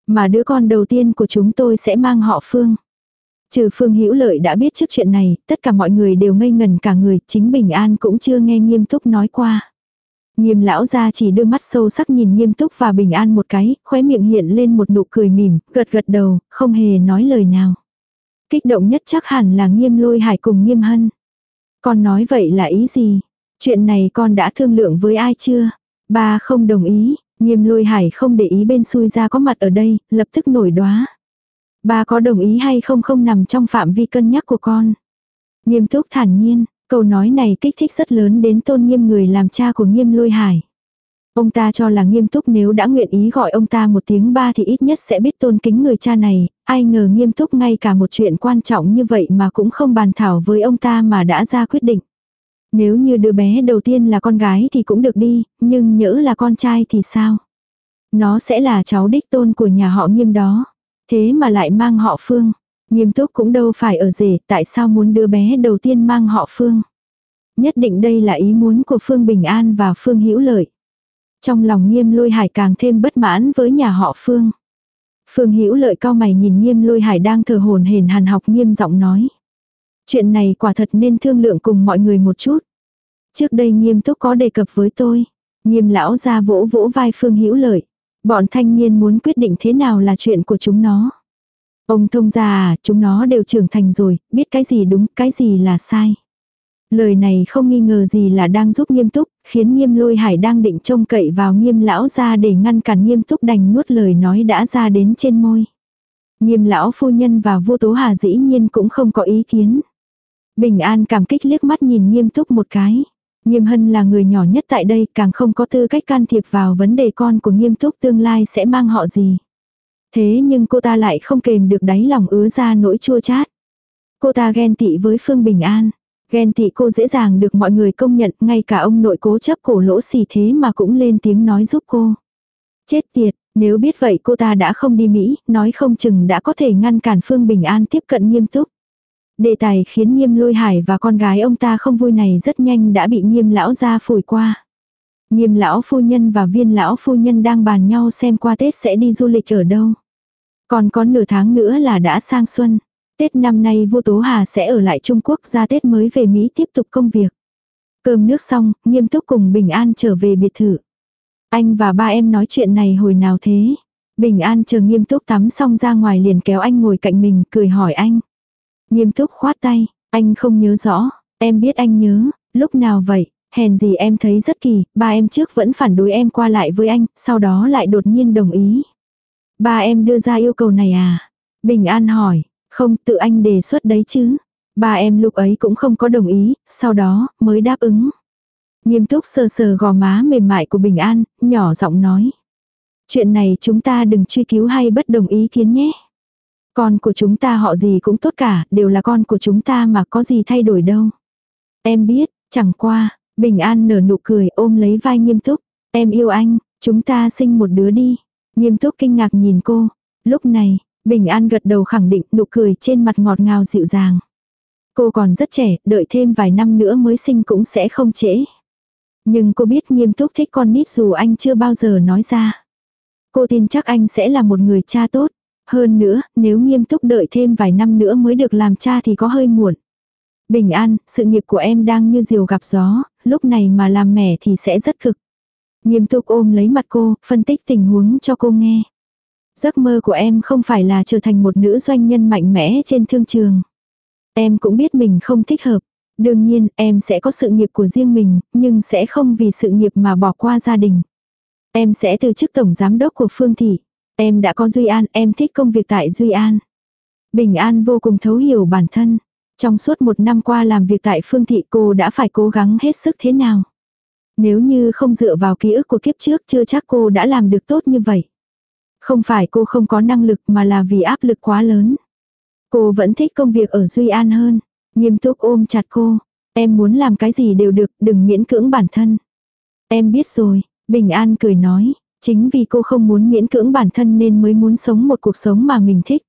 Mà đứa con đầu tiên của chúng tôi sẽ mang họ Phương. Trừ Phương Hữu Lợi đã biết trước chuyện này, tất cả mọi người đều ngây ngần cả người, chính Bình An cũng chưa nghe nghiêm túc nói qua. Nghiêm lão ra chỉ đưa mắt sâu sắc nhìn nghiêm túc và bình an một cái, khóe miệng hiện lên một nụ cười mỉm, gật gật đầu, không hề nói lời nào. Kích động nhất chắc hẳn là nghiêm lôi hải cùng nghiêm hân. Con nói vậy là ý gì? Chuyện này con đã thương lượng với ai chưa? Ba không đồng ý, nghiêm lôi hải không để ý bên xui ra có mặt ở đây, lập tức nổi đoá. Ba có đồng ý hay không không nằm trong phạm vi cân nhắc của con. Nghiêm túc thản nhiên, câu nói này kích thích rất lớn đến tôn nghiêm người làm cha của nghiêm lôi hải. Ông ta cho là nghiêm túc nếu đã nguyện ý gọi ông ta một tiếng ba thì ít nhất sẽ biết tôn kính người cha này, ai ngờ nghiêm túc ngay cả một chuyện quan trọng như vậy mà cũng không bàn thảo với ông ta mà đã ra quyết định. Nếu như đứa bé đầu tiên là con gái thì cũng được đi, nhưng nhỡ là con trai thì sao? Nó sẽ là cháu đích tôn của nhà họ nghiêm đó. Thế mà lại mang họ Phương. Nghiêm túc cũng đâu phải ở rể, tại sao muốn đứa bé đầu tiên mang họ Phương. Nhất định đây là ý muốn của Phương Bình An và Phương Hữu Lợi. Trong lòng nghiêm lôi hải càng thêm bất mãn với nhà họ Phương. Phương Hữu Lợi cao mày nhìn nghiêm lôi hải đang thờ hồn hển hàn học nghiêm giọng nói. Chuyện này quả thật nên thương lượng cùng mọi người một chút. Trước đây nghiêm túc có đề cập với tôi. Nghiêm lão ra vỗ vỗ vai Phương Hữu Lợi. Bọn thanh niên muốn quyết định thế nào là chuyện của chúng nó. Ông thông già à, chúng nó đều trưởng thành rồi, biết cái gì đúng, cái gì là sai. Lời này không nghi ngờ gì là đang giúp nghiêm túc, khiến nghiêm lôi hải đang định trông cậy vào nghiêm lão ra để ngăn cản nghiêm túc đành nuốt lời nói đã ra đến trên môi. Nghiêm lão phu nhân và vua tố hà dĩ nhiên cũng không có ý kiến. Bình an cảm kích liếc mắt nhìn nghiêm túc một cái. Nghiêm hân là người nhỏ nhất tại đây càng không có tư cách can thiệp vào vấn đề con của nghiêm túc tương lai sẽ mang họ gì. Thế nhưng cô ta lại không kềm được đáy lòng ứa ra nỗi chua chát. Cô ta ghen tị với Phương Bình An. Ghen tị cô dễ dàng được mọi người công nhận, ngay cả ông nội cố chấp cổ lỗ xì thế mà cũng lên tiếng nói giúp cô. Chết tiệt, nếu biết vậy cô ta đã không đi Mỹ, nói không chừng đã có thể ngăn cản Phương Bình An tiếp cận nghiêm túc. Đề tài khiến nghiêm lôi hải và con gái ông ta không vui này rất nhanh đã bị nghiêm lão ra phủi qua. Nghiêm lão phu nhân và viên lão phu nhân đang bàn nhau xem qua Tết sẽ đi du lịch ở đâu. Còn có nửa tháng nữa là đã sang xuân. Tết năm nay vua Tố Hà sẽ ở lại Trung Quốc ra Tết mới về Mỹ tiếp tục công việc. Cơm nước xong, nghiêm túc cùng Bình An trở về biệt thự. Anh và ba em nói chuyện này hồi nào thế? Bình An chờ nghiêm túc tắm xong ra ngoài liền kéo anh ngồi cạnh mình, cười hỏi anh. Nghiêm túc khoát tay, anh không nhớ rõ, em biết anh nhớ, lúc nào vậy, hèn gì em thấy rất kỳ, ba em trước vẫn phản đối em qua lại với anh, sau đó lại đột nhiên đồng ý. Ba em đưa ra yêu cầu này à? Bình An hỏi, không tự anh đề xuất đấy chứ. Ba em lúc ấy cũng không có đồng ý, sau đó mới đáp ứng. Nghiêm túc sờ sờ gò má mềm mại của Bình An, nhỏ giọng nói. Chuyện này chúng ta đừng truy cứu hay bất đồng ý kiến nhé. Con của chúng ta họ gì cũng tốt cả, đều là con của chúng ta mà có gì thay đổi đâu. Em biết, chẳng qua, Bình An nở nụ cười ôm lấy vai nghiêm túc. Em yêu anh, chúng ta sinh một đứa đi. Nghiêm túc kinh ngạc nhìn cô. Lúc này, Bình An gật đầu khẳng định nụ cười trên mặt ngọt ngào dịu dàng. Cô còn rất trẻ, đợi thêm vài năm nữa mới sinh cũng sẽ không trễ. Nhưng cô biết nghiêm túc thích con nít dù anh chưa bao giờ nói ra. Cô tin chắc anh sẽ là một người cha tốt. Hơn nữa, nếu nghiêm túc đợi thêm vài năm nữa mới được làm cha thì có hơi muộn. Bình an, sự nghiệp của em đang như diều gặp gió, lúc này mà làm mẹ thì sẽ rất cực. Nghiêm túc ôm lấy mặt cô, phân tích tình huống cho cô nghe. Giấc mơ của em không phải là trở thành một nữ doanh nhân mạnh mẽ trên thương trường. Em cũng biết mình không thích hợp. Đương nhiên, em sẽ có sự nghiệp của riêng mình, nhưng sẽ không vì sự nghiệp mà bỏ qua gia đình. Em sẽ từ chức tổng giám đốc của Phương Thị. Em đã có Duy An, em thích công việc tại Duy An. Bình An vô cùng thấu hiểu bản thân. Trong suốt một năm qua làm việc tại Phương Thị cô đã phải cố gắng hết sức thế nào. Nếu như không dựa vào ký ức của kiếp trước chưa chắc cô đã làm được tốt như vậy. Không phải cô không có năng lực mà là vì áp lực quá lớn. Cô vẫn thích công việc ở Duy An hơn. Nghiêm túc ôm chặt cô. Em muốn làm cái gì đều được, đừng miễn cưỡng bản thân. Em biết rồi, Bình An cười nói. Chính vì cô không muốn miễn cưỡng bản thân nên mới muốn sống một cuộc sống mà mình thích.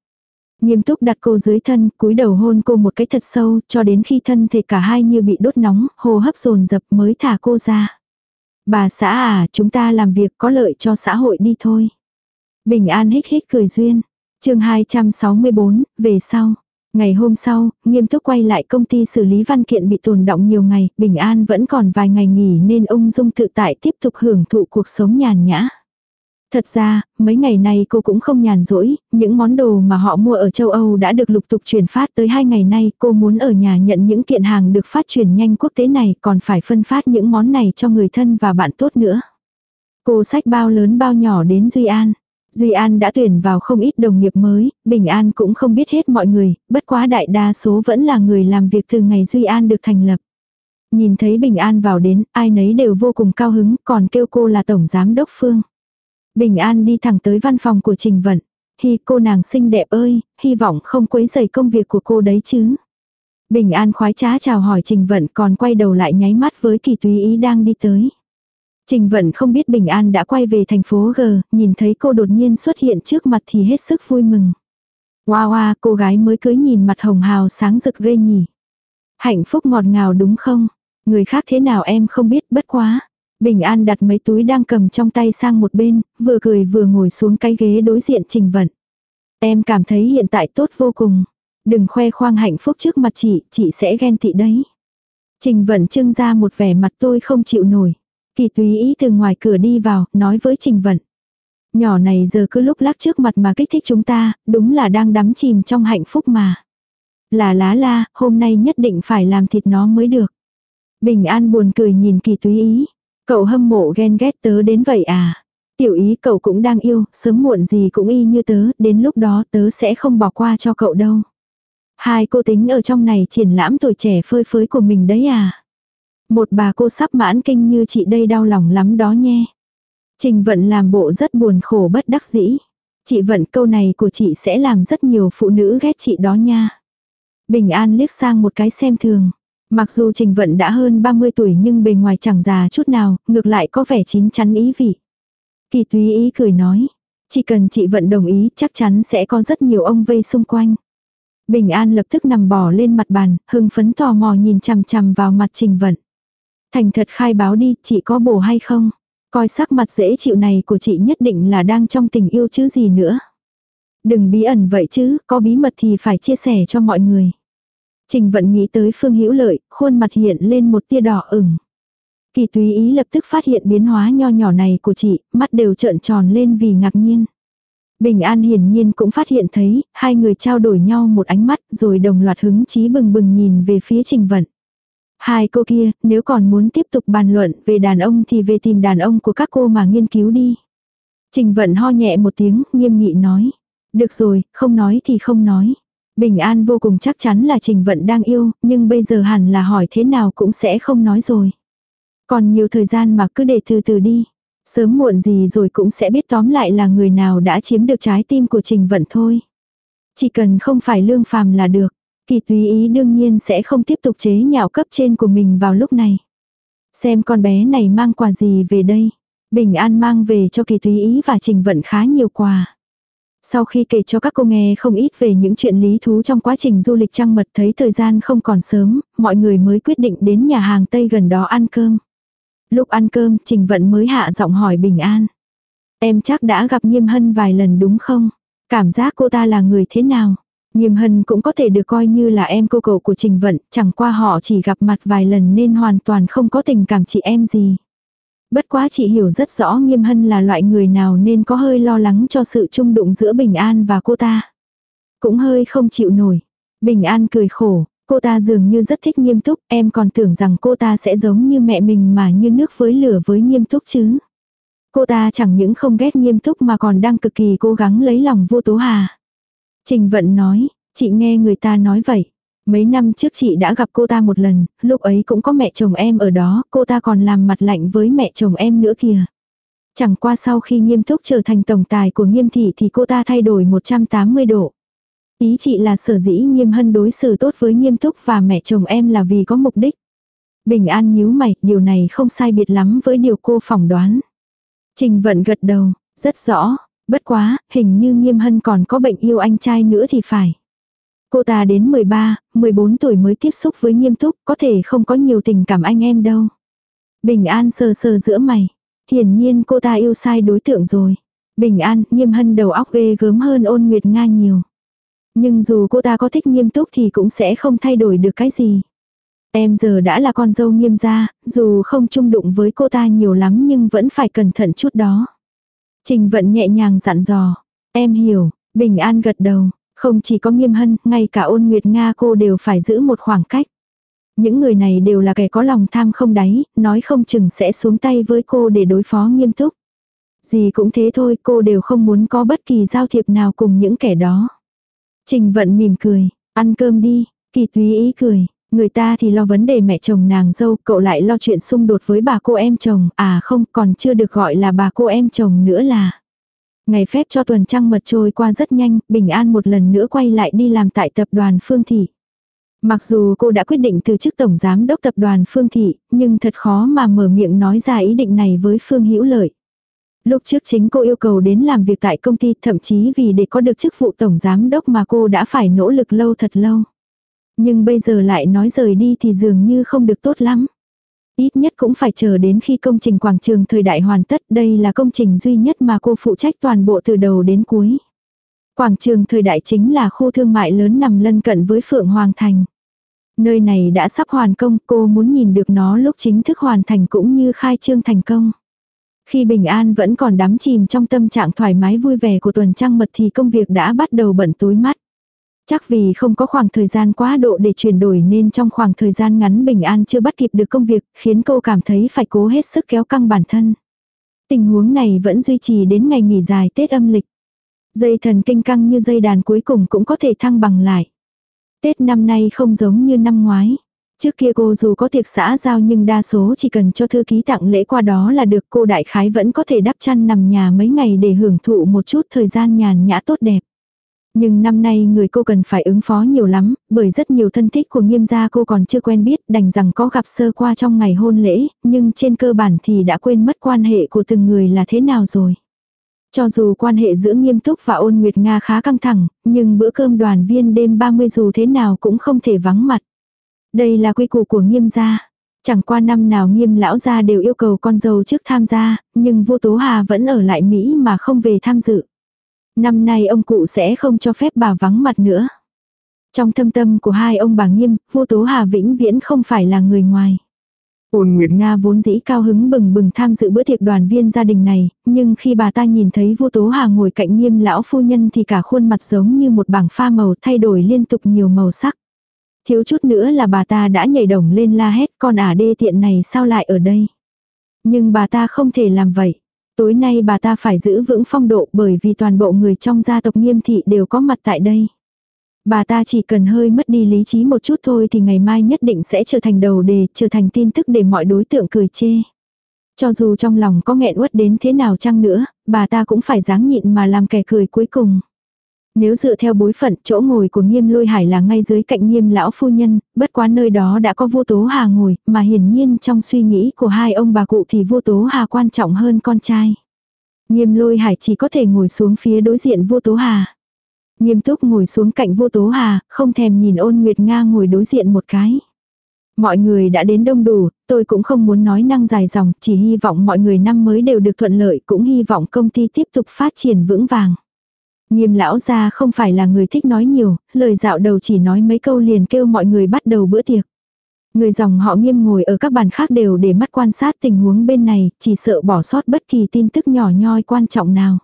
Nghiêm túc đặt cô dưới thân, cúi đầu hôn cô một cái thật sâu, cho đến khi thân thể cả hai như bị đốt nóng, hô hấp dồn dập mới thả cô ra. Bà xã à, chúng ta làm việc có lợi cho xã hội đi thôi. Bình an hít hít cười duyên. chương 264, về sau. Ngày hôm sau, nghiêm túc quay lại công ty xử lý văn kiện bị tồn động nhiều ngày, bình an vẫn còn vài ngày nghỉ nên ông Dung tự tại tiếp tục hưởng thụ cuộc sống nhàn nhã. Thật ra, mấy ngày này cô cũng không nhàn rỗi, những món đồ mà họ mua ở châu Âu đã được lục tục chuyển phát tới hai ngày nay, cô muốn ở nhà nhận những kiện hàng được phát truyền nhanh quốc tế này, còn phải phân phát những món này cho người thân và bạn tốt nữa. Cô sách bao lớn bao nhỏ đến Duy An. Duy An đã tuyển vào không ít đồng nghiệp mới, Bình An cũng không biết hết mọi người, bất quá đại đa số vẫn là người làm việc từ ngày Duy An được thành lập. Nhìn thấy Bình An vào đến, ai nấy đều vô cùng cao hứng, còn kêu cô là Tổng Giám Đốc Phương. Bình An đi thẳng tới văn phòng của Trình Vận. Hi cô nàng xinh đẹp ơi, hy vọng không quấy rầy công việc của cô đấy chứ. Bình An khoái trá chào hỏi Trình Vận còn quay đầu lại nháy mắt với kỳ túy ý đang đi tới. Trình Vận không biết Bình An đã quay về thành phố G, nhìn thấy cô đột nhiên xuất hiện trước mặt thì hết sức vui mừng. Wow wow, cô gái mới cưới nhìn mặt hồng hào sáng rực ghê nhỉ. Hạnh phúc ngọt ngào đúng không? Người khác thế nào em không biết bất quá. Bình An đặt mấy túi đang cầm trong tay sang một bên, vừa cười vừa ngồi xuống cái ghế đối diện Trình Vận. Em cảm thấy hiện tại tốt vô cùng. Đừng khoe khoang hạnh phúc trước mặt chị, chị sẽ ghen tị đấy. Trình Vận trưng ra một vẻ mặt tôi không chịu nổi. Kỳ túy ý từ ngoài cửa đi vào, nói với Trình Vận. Nhỏ này giờ cứ lúc lắc trước mặt mà kích thích chúng ta, đúng là đang đắm chìm trong hạnh phúc mà. Là lá la, hôm nay nhất định phải làm thịt nó mới được. Bình An buồn cười nhìn kỳ túy ý. Cậu hâm mộ ghen ghét tớ đến vậy à? Tiểu ý cậu cũng đang yêu, sớm muộn gì cũng y như tớ, đến lúc đó tớ sẽ không bỏ qua cho cậu đâu. Hai cô tính ở trong này triển lãm tuổi trẻ phơi phới của mình đấy à? Một bà cô sắp mãn kinh như chị đây đau lòng lắm đó nhé. Trình vận làm bộ rất buồn khổ bất đắc dĩ. Chị vận câu này của chị sẽ làm rất nhiều phụ nữ ghét chị đó nha. Bình an liếc sang một cái xem thường. Mặc dù Trình Vận đã hơn 30 tuổi nhưng bề ngoài chẳng già chút nào, ngược lại có vẻ chín chắn ý vị. Kỳ túy ý cười nói, chỉ cần chị Vận đồng ý chắc chắn sẽ có rất nhiều ông vây xung quanh. Bình An lập tức nằm bò lên mặt bàn, hưng phấn tò mò nhìn chằm chằm vào mặt Trình Vận. Thành thật khai báo đi, chị có bổ hay không? Coi sắc mặt dễ chịu này của chị nhất định là đang trong tình yêu chứ gì nữa. Đừng bí ẩn vậy chứ, có bí mật thì phải chia sẻ cho mọi người. Trình vận nghĩ tới Phương Hữu Lợi, khuôn mặt hiện lên một tia đỏ ửng. Kỳ túy ý lập tức phát hiện biến hóa nho nhỏ này của chị, mắt đều trợn tròn lên vì ngạc nhiên. Bình An hiển nhiên cũng phát hiện thấy, hai người trao đổi nhau một ánh mắt rồi đồng loạt hứng chí bừng bừng nhìn về phía Trình Vận. Hai cô kia, nếu còn muốn tiếp tục bàn luận về đàn ông thì về tìm đàn ông của các cô mà nghiên cứu đi. Trình Vận ho nhẹ một tiếng, nghiêm nghị nói. Được rồi, không nói thì không nói. Bình An vô cùng chắc chắn là Trình Vận đang yêu, nhưng bây giờ hẳn là hỏi thế nào cũng sẽ không nói rồi. Còn nhiều thời gian mà cứ để từ từ đi. Sớm muộn gì rồi cũng sẽ biết tóm lại là người nào đã chiếm được trái tim của Trình Vận thôi. Chỉ cần không phải lương phàm là được. Kỳ túy ý đương nhiên sẽ không tiếp tục chế nhạo cấp trên của mình vào lúc này. Xem con bé này mang quà gì về đây. Bình An mang về cho kỳ túy ý và Trình Vận khá nhiều quà. Sau khi kể cho các cô nghe không ít về những chuyện lý thú trong quá trình du lịch trăng mật thấy thời gian không còn sớm, mọi người mới quyết định đến nhà hàng Tây gần đó ăn cơm. Lúc ăn cơm, Trình Vận mới hạ giọng hỏi Bình An. Em chắc đã gặp Nghiêm Hân vài lần đúng không? Cảm giác cô ta là người thế nào? Nghiêm Hân cũng có thể được coi như là em cô cậu của Trình Vận, chẳng qua họ chỉ gặp mặt vài lần nên hoàn toàn không có tình cảm chị em gì. Bất quá chị hiểu rất rõ Nghiêm Hân là loại người nào nên có hơi lo lắng cho sự chung đụng giữa Bình An và cô ta. Cũng hơi không chịu nổi. Bình An cười khổ, cô ta dường như rất thích nghiêm túc, em còn tưởng rằng cô ta sẽ giống như mẹ mình mà như nước với lửa với nghiêm túc chứ. Cô ta chẳng những không ghét nghiêm túc mà còn đang cực kỳ cố gắng lấy lòng vô tố hà. Trình vận nói, chị nghe người ta nói vậy. Mấy năm trước chị đã gặp cô ta một lần, lúc ấy cũng có mẹ chồng em ở đó, cô ta còn làm mặt lạnh với mẹ chồng em nữa kìa. Chẳng qua sau khi nghiêm túc trở thành tổng tài của nghiêm thị thì cô ta thay đổi 180 độ. Ý chị là sở dĩ nghiêm hân đối xử tốt với nghiêm túc và mẹ chồng em là vì có mục đích. Bình an nhíu mày, điều này không sai biệt lắm với điều cô phỏng đoán. Trình vận gật đầu, rất rõ, bất quá, hình như nghiêm hân còn có bệnh yêu anh trai nữa thì phải. Cô ta đến 13, 14 tuổi mới tiếp xúc với nghiêm túc, có thể không có nhiều tình cảm anh em đâu. Bình an sờ sờ giữa mày. Hiển nhiên cô ta yêu sai đối tượng rồi. Bình an, nghiêm hân đầu óc ghê gớm hơn ôn nguyệt Nga nhiều. Nhưng dù cô ta có thích nghiêm túc thì cũng sẽ không thay đổi được cái gì. Em giờ đã là con dâu nghiêm gia, dù không chung đụng với cô ta nhiều lắm nhưng vẫn phải cẩn thận chút đó. Trình vận nhẹ nhàng dặn dò. Em hiểu, bình an gật đầu. Không chỉ có nghiêm hân, ngay cả ôn nguyệt Nga cô đều phải giữ một khoảng cách. Những người này đều là kẻ có lòng tham không đáy, nói không chừng sẽ xuống tay với cô để đối phó nghiêm túc. Gì cũng thế thôi, cô đều không muốn có bất kỳ giao thiệp nào cùng những kẻ đó. Trình vận mỉm cười, ăn cơm đi, kỳ túy ý cười. Người ta thì lo vấn đề mẹ chồng nàng dâu, cậu lại lo chuyện xung đột với bà cô em chồng, à không, còn chưa được gọi là bà cô em chồng nữa là. Ngày phép cho tuần trăng mật trôi qua rất nhanh, Bình An một lần nữa quay lại đi làm tại tập đoàn Phương Thị. Mặc dù cô đã quyết định từ chức tổng giám đốc tập đoàn Phương Thị, nhưng thật khó mà mở miệng nói ra ý định này với Phương Hữu Lợi. Lúc trước chính cô yêu cầu đến làm việc tại công ty thậm chí vì để có được chức vụ tổng giám đốc mà cô đã phải nỗ lực lâu thật lâu. Nhưng bây giờ lại nói rời đi thì dường như không được tốt lắm. Ít nhất cũng phải chờ đến khi công trình quảng trường thời đại hoàn tất, đây là công trình duy nhất mà cô phụ trách toàn bộ từ đầu đến cuối. Quảng trường thời đại chính là khu thương mại lớn nằm lân cận với Phượng Hoàng Thành. Nơi này đã sắp hoàn công, cô muốn nhìn được nó lúc chính thức hoàn thành cũng như khai trương thành công. Khi Bình An vẫn còn đắm chìm trong tâm trạng thoải mái vui vẻ của tuần trăng mật thì công việc đã bắt đầu bận tối mắt. Chắc vì không có khoảng thời gian quá độ để chuyển đổi nên trong khoảng thời gian ngắn bình an chưa bắt kịp được công việc, khiến cô cảm thấy phải cố hết sức kéo căng bản thân. Tình huống này vẫn duy trì đến ngày nghỉ dài Tết âm lịch. Dây thần kinh căng như dây đàn cuối cùng cũng có thể thăng bằng lại. Tết năm nay không giống như năm ngoái. Trước kia cô dù có tiệc xã giao nhưng đa số chỉ cần cho thư ký tặng lễ qua đó là được cô đại khái vẫn có thể đắp chăn nằm nhà mấy ngày để hưởng thụ một chút thời gian nhàn nhã tốt đẹp. Nhưng năm nay người cô cần phải ứng phó nhiều lắm, bởi rất nhiều thân thích của nghiêm gia cô còn chưa quen biết, đành rằng có gặp sơ qua trong ngày hôn lễ, nhưng trên cơ bản thì đã quên mất quan hệ của từng người là thế nào rồi. Cho dù quan hệ giữa nghiêm túc và ôn nguyệt Nga khá căng thẳng, nhưng bữa cơm đoàn viên đêm 30 dù thế nào cũng không thể vắng mặt. Đây là quy củ của nghiêm gia. Chẳng qua năm nào nghiêm lão gia đều yêu cầu con dâu trước tham gia, nhưng vua Tố Hà vẫn ở lại Mỹ mà không về tham dự. Năm nay ông cụ sẽ không cho phép bà vắng mặt nữa. Trong thâm tâm của hai ông bà nghiêm, vua Tố Hà vĩnh viễn không phải là người ngoài. Ôn Nguyệt Nga vốn dĩ cao hứng bừng bừng tham dự bữa tiệc đoàn viên gia đình này, nhưng khi bà ta nhìn thấy vua Tố Hà ngồi cạnh nghiêm lão phu nhân thì cả khuôn mặt giống như một bảng pha màu thay đổi liên tục nhiều màu sắc. Thiếu chút nữa là bà ta đã nhảy đồng lên la hét con ả đê tiện này sao lại ở đây. Nhưng bà ta không thể làm vậy. Tối nay bà ta phải giữ vững phong độ bởi vì toàn bộ người trong gia tộc nghiêm thị đều có mặt tại đây. Bà ta chỉ cần hơi mất đi lý trí một chút thôi thì ngày mai nhất định sẽ trở thành đầu đề, trở thành tin tức để mọi đối tượng cười chê. Cho dù trong lòng có nghẹn uất đến thế nào chăng nữa, bà ta cũng phải dáng nhịn mà làm kẻ cười cuối cùng. Nếu dựa theo bối phận, chỗ ngồi của nghiêm lôi hải là ngay dưới cạnh nghiêm lão phu nhân, bất quá nơi đó đã có vô tố hà ngồi, mà hiển nhiên trong suy nghĩ của hai ông bà cụ thì vô tố hà quan trọng hơn con trai. Nghiêm lôi hải chỉ có thể ngồi xuống phía đối diện vô tố hà. Nghiêm túc ngồi xuống cạnh vô tố hà, không thèm nhìn ôn nguyệt nga ngồi đối diện một cái. Mọi người đã đến đông đủ, tôi cũng không muốn nói năng dài dòng, chỉ hy vọng mọi người năm mới đều được thuận lợi, cũng hy vọng công ty tiếp tục phát triển vững vàng. Nghiêm lão gia không phải là người thích nói nhiều, lời dạo đầu chỉ nói mấy câu liền kêu mọi người bắt đầu bữa tiệc. Người dòng họ nghiêm ngồi ở các bàn khác đều để mắt quan sát tình huống bên này, chỉ sợ bỏ sót bất kỳ tin tức nhỏ nhoi quan trọng nào.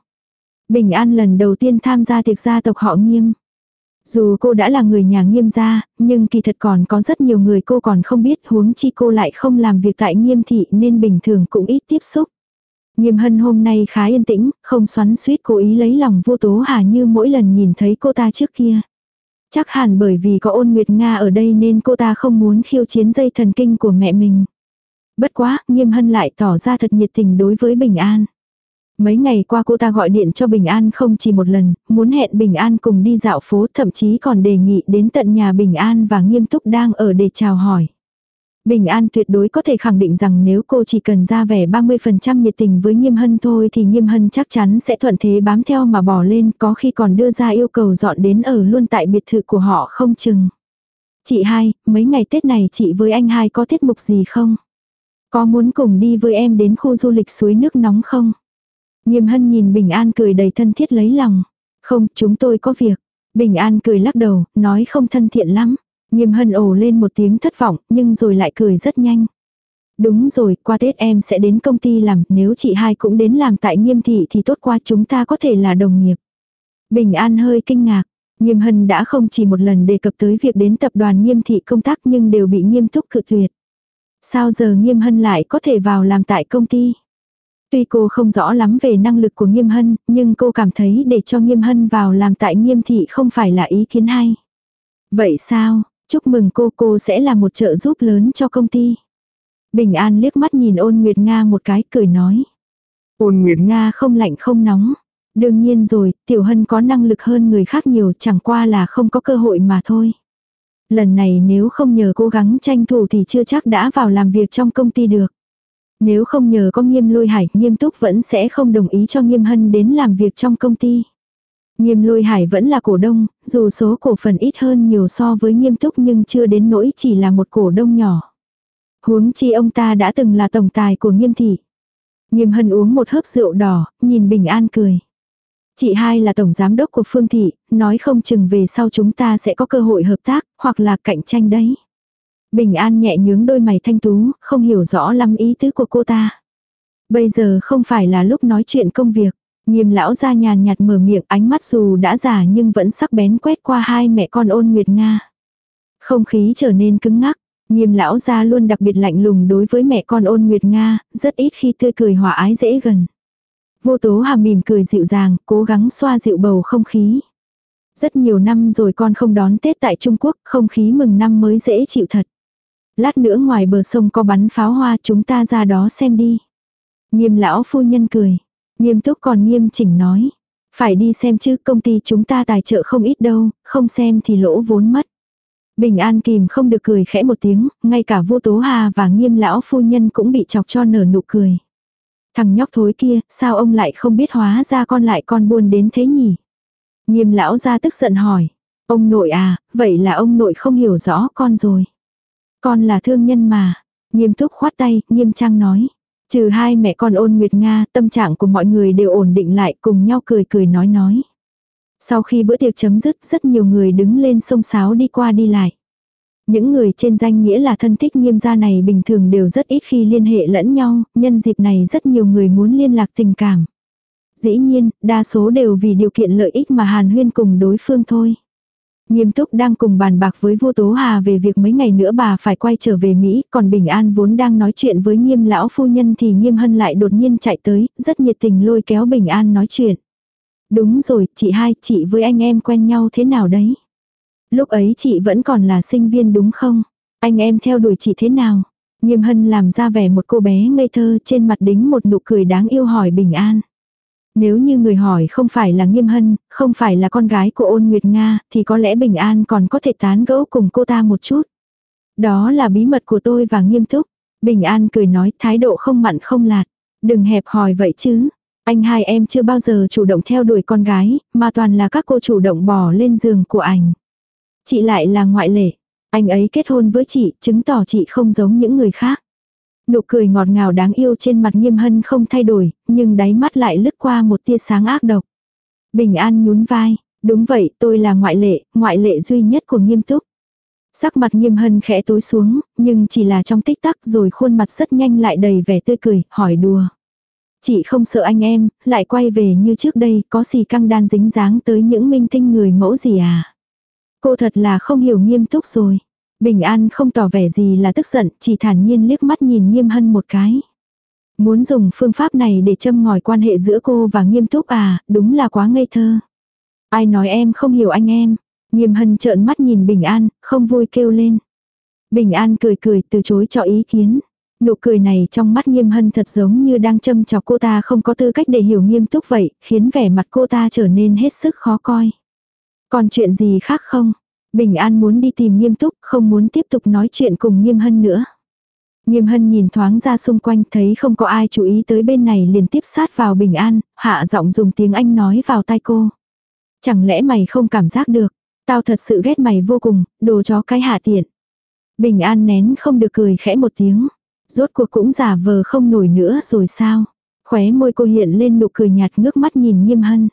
Bình An lần đầu tiên tham gia tiệc gia tộc họ nghiêm. Dù cô đã là người nhà nghiêm gia, nhưng kỳ thật còn có rất nhiều người cô còn không biết huống chi cô lại không làm việc tại nghiêm thị nên bình thường cũng ít tiếp xúc. Nghiêm hân hôm nay khá yên tĩnh, không xoắn suýt cố ý lấy lòng vô tố hà như mỗi lần nhìn thấy cô ta trước kia. Chắc hẳn bởi vì có ôn nguyệt Nga ở đây nên cô ta không muốn khiêu chiến dây thần kinh của mẹ mình. Bất quá, nghiêm hân lại tỏ ra thật nhiệt tình đối với Bình An. Mấy ngày qua cô ta gọi điện cho Bình An không chỉ một lần, muốn hẹn Bình An cùng đi dạo phố thậm chí còn đề nghị đến tận nhà Bình An và nghiêm túc đang ở để chào hỏi. Bình An tuyệt đối có thể khẳng định rằng nếu cô chỉ cần ra vẻ 30% nhiệt tình với Nghiêm Hân thôi thì Nghiêm Hân chắc chắn sẽ thuận thế bám theo mà bỏ lên có khi còn đưa ra yêu cầu dọn đến ở luôn tại biệt thự của họ không chừng. Chị hai, mấy ngày Tết này chị với anh hai có tiết mục gì không? Có muốn cùng đi với em đến khu du lịch suối nước nóng không? Nghiêm Hân nhìn Bình An cười đầy thân thiết lấy lòng. Không, chúng tôi có việc. Bình An cười lắc đầu, nói không thân thiện lắm. Nghiêm hân ồ lên một tiếng thất vọng, nhưng rồi lại cười rất nhanh. Đúng rồi, qua Tết em sẽ đến công ty làm, nếu chị hai cũng đến làm tại nghiêm thị thì tốt qua chúng ta có thể là đồng nghiệp. Bình An hơi kinh ngạc, nghiêm hân đã không chỉ một lần đề cập tới việc đến tập đoàn nghiêm thị công tác nhưng đều bị nghiêm túc cự tuyệt. Sao giờ nghiêm hân lại có thể vào làm tại công ty? Tuy cô không rõ lắm về năng lực của nghiêm hân, nhưng cô cảm thấy để cho nghiêm hân vào làm tại nghiêm thị không phải là ý kiến hay. Vậy sao, Chúc mừng cô cô sẽ là một trợ giúp lớn cho công ty. Bình An liếc mắt nhìn ôn Nguyệt Nga một cái cười nói. Ôn Nguyệt Nga không lạnh không nóng. Đương nhiên rồi, Tiểu Hân có năng lực hơn người khác nhiều chẳng qua là không có cơ hội mà thôi. Lần này nếu không nhờ cố gắng tranh thủ thì chưa chắc đã vào làm việc trong công ty được. Nếu không nhờ có nghiêm lôi hải, nghiêm túc vẫn sẽ không đồng ý cho nghiêm hân đến làm việc trong công ty. Nghiêm lôi hải vẫn là cổ đông, dù số cổ phần ít hơn nhiều so với nghiêm túc nhưng chưa đến nỗi chỉ là một cổ đông nhỏ. Huống chi ông ta đã từng là tổng tài của nghiêm thị. Nghiêm hân uống một hớp rượu đỏ, nhìn bình an cười. Chị hai là tổng giám đốc của Phương Thị, nói không chừng về sau chúng ta sẽ có cơ hội hợp tác, hoặc là cạnh tranh đấy. Bình an nhẹ nhướng đôi mày thanh tú, không hiểu rõ lắm ý tứ của cô ta. Bây giờ không phải là lúc nói chuyện công việc. Nghiêm lão ra nhàn nhạt mở miệng ánh mắt dù đã già nhưng vẫn sắc bén quét qua hai mẹ con ôn nguyệt Nga. Không khí trở nên cứng ngắc, nghiêm lão ra luôn đặc biệt lạnh lùng đối với mẹ con ôn nguyệt Nga, rất ít khi tươi cười hòa ái dễ gần. Vô tố hà mỉm cười dịu dàng, cố gắng xoa dịu bầu không khí. Rất nhiều năm rồi con không đón Tết tại Trung Quốc, không khí mừng năm mới dễ chịu thật. Lát nữa ngoài bờ sông có bắn pháo hoa chúng ta ra đó xem đi. Nghiêm lão phu nhân cười. Nghiêm túc còn nghiêm chỉnh nói. Phải đi xem chứ công ty chúng ta tài trợ không ít đâu, không xem thì lỗ vốn mất. Bình an kìm không được cười khẽ một tiếng, ngay cả vô tố hà và nghiêm lão phu nhân cũng bị chọc cho nở nụ cười. Thằng nhóc thối kia, sao ông lại không biết hóa ra con lại con buồn đến thế nhỉ? Nghiêm lão ra tức giận hỏi. Ông nội à, vậy là ông nội không hiểu rõ con rồi. Con là thương nhân mà. Nghiêm túc khoát tay, nghiêm trang nói. Trừ hai mẹ con ôn nguyệt Nga, tâm trạng của mọi người đều ổn định lại cùng nhau cười cười nói nói. Sau khi bữa tiệc chấm dứt, rất nhiều người đứng lên sông sáo đi qua đi lại. Những người trên danh nghĩa là thân thích nghiêm gia này bình thường đều rất ít khi liên hệ lẫn nhau, nhân dịp này rất nhiều người muốn liên lạc tình cảm. Dĩ nhiên, đa số đều vì điều kiện lợi ích mà Hàn Huyên cùng đối phương thôi. Nghiêm túc đang cùng bàn bạc với vua Tố Hà về việc mấy ngày nữa bà phải quay trở về Mỹ, còn Bình An vốn đang nói chuyện với nghiêm lão phu nhân thì nghiêm hân lại đột nhiên chạy tới, rất nhiệt tình lôi kéo Bình An nói chuyện. Đúng rồi, chị hai, chị với anh em quen nhau thế nào đấy? Lúc ấy chị vẫn còn là sinh viên đúng không? Anh em theo đuổi chị thế nào? Nghiêm hân làm ra vẻ một cô bé ngây thơ trên mặt đính một nụ cười đáng yêu hỏi Bình An. Nếu như người hỏi không phải là Nghiêm Hân, không phải là con gái của ôn Nguyệt Nga, thì có lẽ Bình An còn có thể tán gẫu cùng cô ta một chút. Đó là bí mật của tôi và nghiêm túc. Bình An cười nói thái độ không mặn không lạt. Đừng hẹp hòi vậy chứ. Anh hai em chưa bao giờ chủ động theo đuổi con gái, mà toàn là các cô chủ động bỏ lên giường của anh. Chị lại là ngoại lệ. Anh ấy kết hôn với chị, chứng tỏ chị không giống những người khác. Nụ cười ngọt ngào đáng yêu trên mặt nghiêm hân không thay đổi, nhưng đáy mắt lại lướt qua một tia sáng ác độc. Bình an nhún vai, đúng vậy tôi là ngoại lệ, ngoại lệ duy nhất của nghiêm túc. Sắc mặt nghiêm hân khẽ tối xuống, nhưng chỉ là trong tích tắc rồi khuôn mặt rất nhanh lại đầy vẻ tươi cười, hỏi đùa. Chị không sợ anh em, lại quay về như trước đây, có gì căng đan dính dáng tới những minh tinh người mẫu gì à. Cô thật là không hiểu nghiêm túc rồi. Bình An không tỏ vẻ gì là tức giận, chỉ thản nhiên liếc mắt nhìn nghiêm hân một cái. Muốn dùng phương pháp này để châm ngòi quan hệ giữa cô và nghiêm túc à, đúng là quá ngây thơ. Ai nói em không hiểu anh em. Nghiêm hân trợn mắt nhìn Bình An, không vui kêu lên. Bình An cười cười từ chối cho ý kiến. Nụ cười này trong mắt nghiêm hân thật giống như đang châm chọc cô ta không có tư cách để hiểu nghiêm túc vậy, khiến vẻ mặt cô ta trở nên hết sức khó coi. Còn chuyện gì khác không? Bình An muốn đi tìm nghiêm túc, không muốn tiếp tục nói chuyện cùng nghiêm hân nữa. Nghiêm hân nhìn thoáng ra xung quanh thấy không có ai chú ý tới bên này liền tiếp sát vào Bình An, hạ giọng dùng tiếng Anh nói vào tai cô. Chẳng lẽ mày không cảm giác được, tao thật sự ghét mày vô cùng, đồ chó cái hạ tiện. Bình An nén không được cười khẽ một tiếng, rốt cuộc cũng giả vờ không nổi nữa rồi sao. Khóe môi cô hiện lên nụ cười nhạt ngước mắt nhìn nghiêm hân.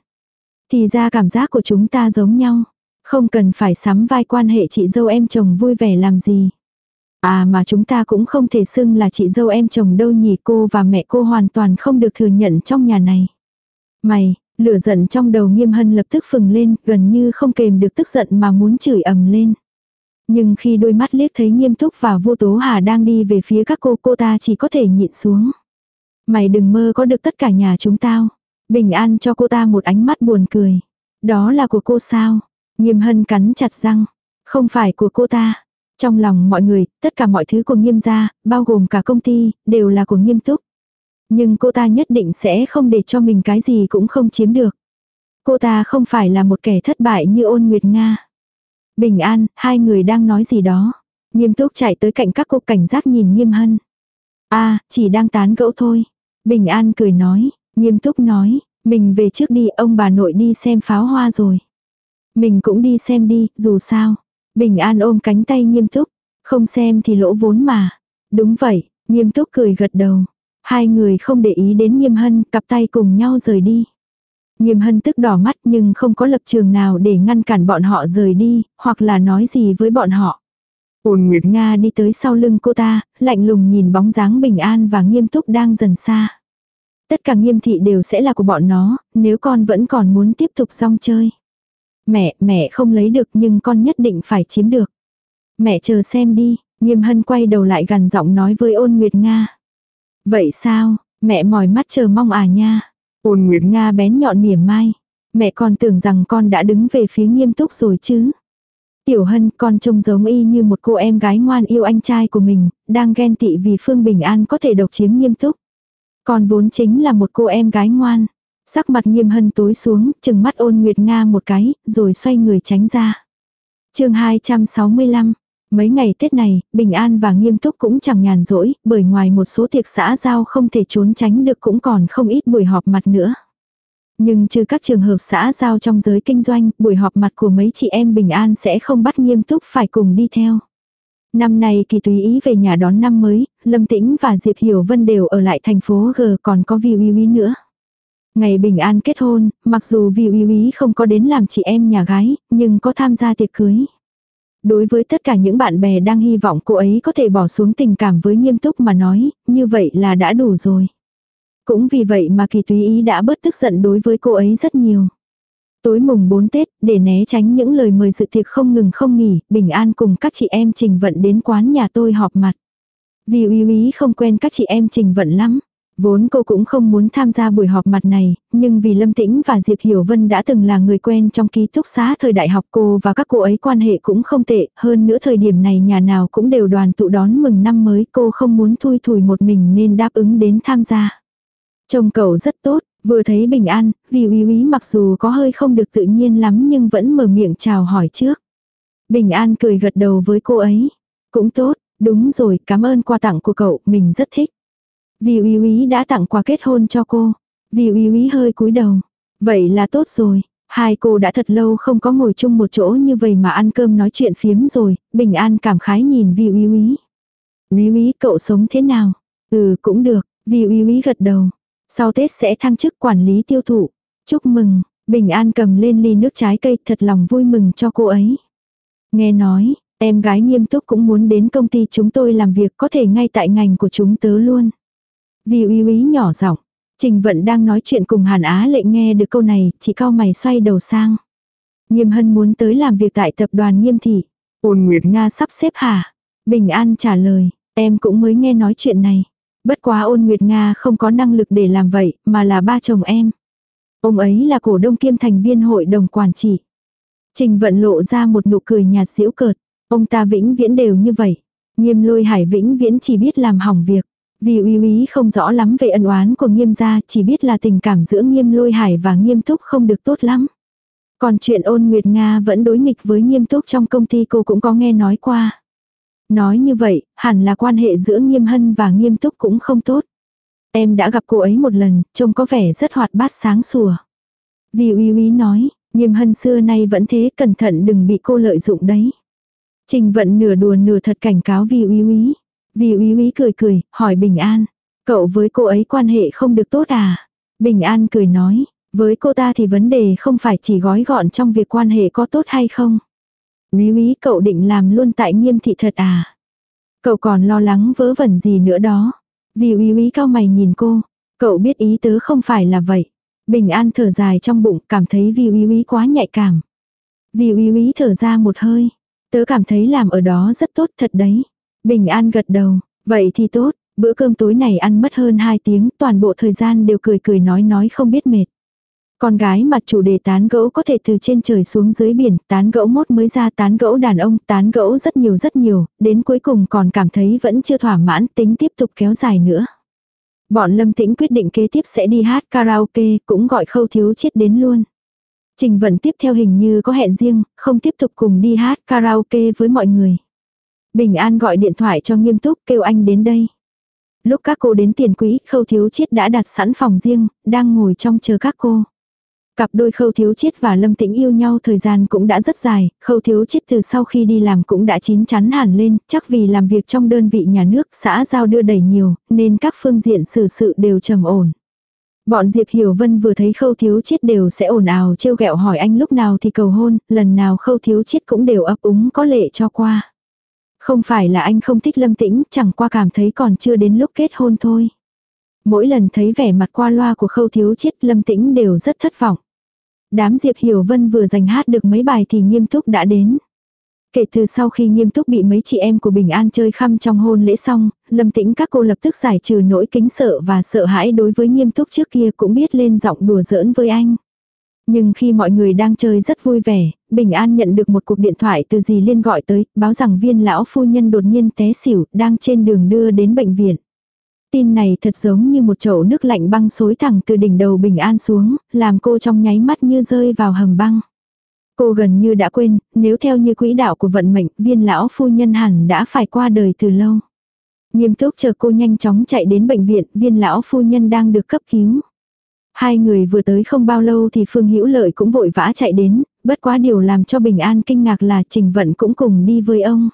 Thì ra cảm giác của chúng ta giống nhau. Không cần phải sắm vai quan hệ chị dâu em chồng vui vẻ làm gì. À mà chúng ta cũng không thể xưng là chị dâu em chồng đâu nhỉ cô và mẹ cô hoàn toàn không được thừa nhận trong nhà này. Mày, lửa giận trong đầu nghiêm hân lập tức phừng lên, gần như không kềm được tức giận mà muốn chửi ầm lên. Nhưng khi đôi mắt liếc thấy nghiêm túc và vô tố hà đang đi về phía các cô, cô ta chỉ có thể nhịn xuống. Mày đừng mơ có được tất cả nhà chúng tao. Bình an cho cô ta một ánh mắt buồn cười. Đó là của cô sao? Nghiêm hân cắn chặt răng. Không phải của cô ta. Trong lòng mọi người, tất cả mọi thứ của nghiêm gia, bao gồm cả công ty, đều là của nghiêm túc. Nhưng cô ta nhất định sẽ không để cho mình cái gì cũng không chiếm được. Cô ta không phải là một kẻ thất bại như ôn nguyệt Nga. Bình an, hai người đang nói gì đó. Nghiêm túc chạy tới cạnh các cô cảnh giác nhìn nghiêm hân. a à, chỉ đang tán gẫu thôi. Bình an cười nói, nghiêm túc nói, mình về trước đi ông bà nội đi xem pháo hoa rồi. Mình cũng đi xem đi, dù sao. Bình an ôm cánh tay nghiêm túc. Không xem thì lỗ vốn mà. Đúng vậy, nghiêm túc cười gật đầu. Hai người không để ý đến nghiêm hân, cặp tay cùng nhau rời đi. Nghiêm hân tức đỏ mắt nhưng không có lập trường nào để ngăn cản bọn họ rời đi, hoặc là nói gì với bọn họ. Ôn Nguyệt Nga đi tới sau lưng cô ta, lạnh lùng nhìn bóng dáng bình an và nghiêm túc đang dần xa. Tất cả nghiêm thị đều sẽ là của bọn nó, nếu con vẫn còn muốn tiếp tục song chơi. Mẹ, mẹ không lấy được nhưng con nhất định phải chiếm được. Mẹ chờ xem đi, nghiêm hân quay đầu lại gần giọng nói với ôn Nguyệt Nga. Vậy sao, mẹ mỏi mắt chờ mong à nha. Ôn Nguyệt Nga bén nhọn mỉa mai. Mẹ còn tưởng rằng con đã đứng về phía nghiêm túc rồi chứ. Tiểu Hân con trông giống y như một cô em gái ngoan yêu anh trai của mình, đang ghen tị vì Phương Bình An có thể độc chiếm nghiêm túc. Con vốn chính là một cô em gái ngoan. Sắc mặt nghiêm hân tối xuống, chừng mắt ôn Nguyệt Nga một cái, rồi xoay người tránh ra. chương 265, Mấy ngày Tết này, Bình An và Nghiêm Túc cũng chẳng nhàn rỗi, bởi ngoài một số tiệc xã giao không thể trốn tránh được cũng còn không ít buổi họp mặt nữa. Nhưng trừ các trường hợp xã giao trong giới kinh doanh, buổi họp mặt của mấy chị em Bình An sẽ không bắt Nghiêm Túc phải cùng đi theo. Năm nay kỳ tùy ý về nhà đón năm mới, Lâm Tĩnh và Diệp Hiểu Vân đều ở lại thành phố G còn có Vi Uy Uy nữa. Ngày bình an kết hôn, mặc dù Vi Uy Uy không có đến làm chị em nhà gái, nhưng có tham gia tiệc cưới. Đối với tất cả những bạn bè đang hy vọng cô ấy có thể bỏ xuống tình cảm với nghiêm túc mà nói, như vậy là đã đủ rồi. Cũng vì vậy mà kỳ túy ý đã bớt tức giận đối với cô ấy rất nhiều. Tối mùng 4 Tết, để né tránh những lời mời dự tiệc không ngừng không nghỉ, Bình An cùng các chị em Trình Vận đến quán nhà tôi họp mặt. Vì uy uy không quen các chị em Trình Vận lắm. Vốn cô cũng không muốn tham gia buổi họp mặt này, nhưng vì Lâm Tĩnh và Diệp Hiểu Vân đã từng là người quen trong ký túc xá thời đại học cô và các cô ấy quan hệ cũng không tệ, hơn nữa thời điểm này nhà nào cũng đều đoàn tụ đón mừng năm mới cô không muốn thui thủi một mình nên đáp ứng đến tham gia. Trông cậu rất tốt, vừa thấy bình an, vì uy uy mặc dù có hơi không được tự nhiên lắm nhưng vẫn mở miệng chào hỏi trước. Bình an cười gật đầu với cô ấy. Cũng tốt, đúng rồi, cảm ơn quà tặng của cậu, mình rất thích. Vì uy uy đã tặng quà kết hôn cho cô. Vì uy uy hơi cúi đầu. Vậy là tốt rồi. Hai cô đã thật lâu không có ngồi chung một chỗ như vậy mà ăn cơm nói chuyện phiếm rồi. Bình an cảm khái nhìn Vi uy uy. Uy uy cậu sống thế nào? Ừ cũng được. Vi uy uy gật đầu. Sau Tết sẽ thăng chức quản lý tiêu thụ. Chúc mừng. Bình an cầm lên ly nước trái cây thật lòng vui mừng cho cô ấy. Nghe nói, em gái nghiêm túc cũng muốn đến công ty chúng tôi làm việc có thể ngay tại ngành của chúng tớ luôn. Vì uy uy nhỏ giọng Trình Vận đang nói chuyện cùng Hàn Á lệ nghe được câu này, chỉ cao mày xoay đầu sang. Nghiêm Hân muốn tới làm việc tại tập đoàn Nghiêm Thị. Ôn Nguyệt Nga sắp xếp hả? Bình An trả lời, em cũng mới nghe nói chuyện này. Bất quá ôn Nguyệt Nga không có năng lực để làm vậy, mà là ba chồng em. Ông ấy là cổ đông kiêm thành viên hội đồng quản trị. Trình vận lộ ra một nụ cười nhạt giễu cợt. Ông ta vĩnh viễn đều như vậy. Nghiêm lôi hải vĩnh viễn chỉ biết làm hỏng việc. Vì uy uy không rõ lắm về ân oán của nghiêm gia, chỉ biết là tình cảm giữa nghiêm lôi hải và nghiêm túc không được tốt lắm. Còn chuyện ôn Nguyệt Nga vẫn đối nghịch với nghiêm túc trong công ty cô cũng có nghe nói qua. Nói như vậy, hẳn là quan hệ giữa nghiêm hân và nghiêm túc cũng không tốt. Em đã gặp cô ấy một lần, trông có vẻ rất hoạt bát sáng sủa. Vì uy uy nói, nghiêm hân xưa nay vẫn thế cẩn thận đừng bị cô lợi dụng đấy. Trình vận nửa đùa nửa thật cảnh cáo vì uy uy. Vì úy úy cười cười, hỏi Bình An. Cậu với cô ấy quan hệ không được tốt à? Bình An cười nói, với cô ta thì vấn đề không phải chỉ gói gọn trong việc quan hệ có tốt hay không. Úy úy cậu định làm luôn tại nghiêm thị thật à? Cậu còn lo lắng vớ vẩn gì nữa đó. Vì úy úy cao mày nhìn cô, cậu biết ý tứ không phải là vậy. Bình An thở dài trong bụng cảm thấy vì úy úy quá nhạy cảm. Vì úy úy thở ra một hơi. Tớ cảm thấy làm ở đó rất tốt thật đấy. Bình An gật đầu, vậy thì tốt, bữa cơm tối này ăn mất hơn 2 tiếng, toàn bộ thời gian đều cười cười nói nói không biết mệt. Con gái mà chủ đề tán gẫu có thể từ trên trời xuống dưới biển, tán gẫu mốt mới ra tán gẫu đàn ông, tán gẫu rất nhiều rất nhiều, đến cuối cùng còn cảm thấy vẫn chưa thỏa mãn, tính tiếp tục kéo dài nữa. Bọn Lâm Tĩnh quyết định kế tiếp sẽ đi hát karaoke, cũng gọi khâu thiếu chết đến luôn. Trình vận tiếp theo hình như có hẹn riêng, không tiếp tục cùng đi hát karaoke với mọi người. Bình An gọi điện thoại cho nghiêm túc kêu anh đến đây. Lúc các cô đến tiền quỹ, khâu thiếu chiết đã đặt sẵn phòng riêng, đang ngồi trong chờ các cô. Cặp đôi khâu thiếu chiết và lâm tĩnh yêu nhau thời gian cũng đã rất dài, khâu thiếu chiết từ sau khi đi làm cũng đã chín chắn hẳn lên, chắc vì làm việc trong đơn vị nhà nước, xã giao đưa đẩy nhiều, nên các phương diện xử sự đều trầm ổn. Bọn Diệp Hiểu Vân vừa thấy khâu thiếu chiết đều sẽ ồn ào trêu ghẹo hỏi anh lúc nào thì cầu hôn, lần nào khâu thiếu chiết cũng đều ấp úng có lệ cho qua. Không phải là anh không thích lâm tĩnh, chẳng qua cảm thấy còn chưa đến lúc kết hôn thôi. Mỗi lần thấy vẻ mặt qua loa của khâu thiếu chiết lâm tĩnh đều rất thất vọng. Đám Diệp Hiểu Vân vừa giành hát được mấy bài thì nghiêm túc đã đến. Kể từ sau khi nghiêm túc bị mấy chị em của Bình An chơi khăm trong hôn lễ xong, lâm tĩnh các cô lập tức giải trừ nỗi kính sợ và sợ hãi đối với nghiêm túc trước kia cũng biết lên giọng đùa giỡn với anh. Nhưng khi mọi người đang chơi rất vui vẻ, Bình An nhận được một cuộc điện thoại từ dì Liên gọi tới, báo rằng viên lão phu nhân đột nhiên té xỉu, đang trên đường đưa đến bệnh viện. Tin này thật giống như một chậu nước lạnh băng xối thẳng từ đỉnh đầu Bình An xuống, làm cô trong nháy mắt như rơi vào hầm băng. Cô gần như đã quên, nếu theo như quỹ đạo của vận mệnh, viên lão phu nhân hẳn đã phải qua đời từ lâu. Nghiêm túc chờ cô nhanh chóng chạy đến bệnh viện, viên lão phu nhân đang được cấp cứu. Hai người vừa tới không bao lâu thì Phương Hữu Lợi cũng vội vã chạy đến, bất quá điều làm cho Bình An kinh ngạc là Trình Vận cũng cùng đi với ông.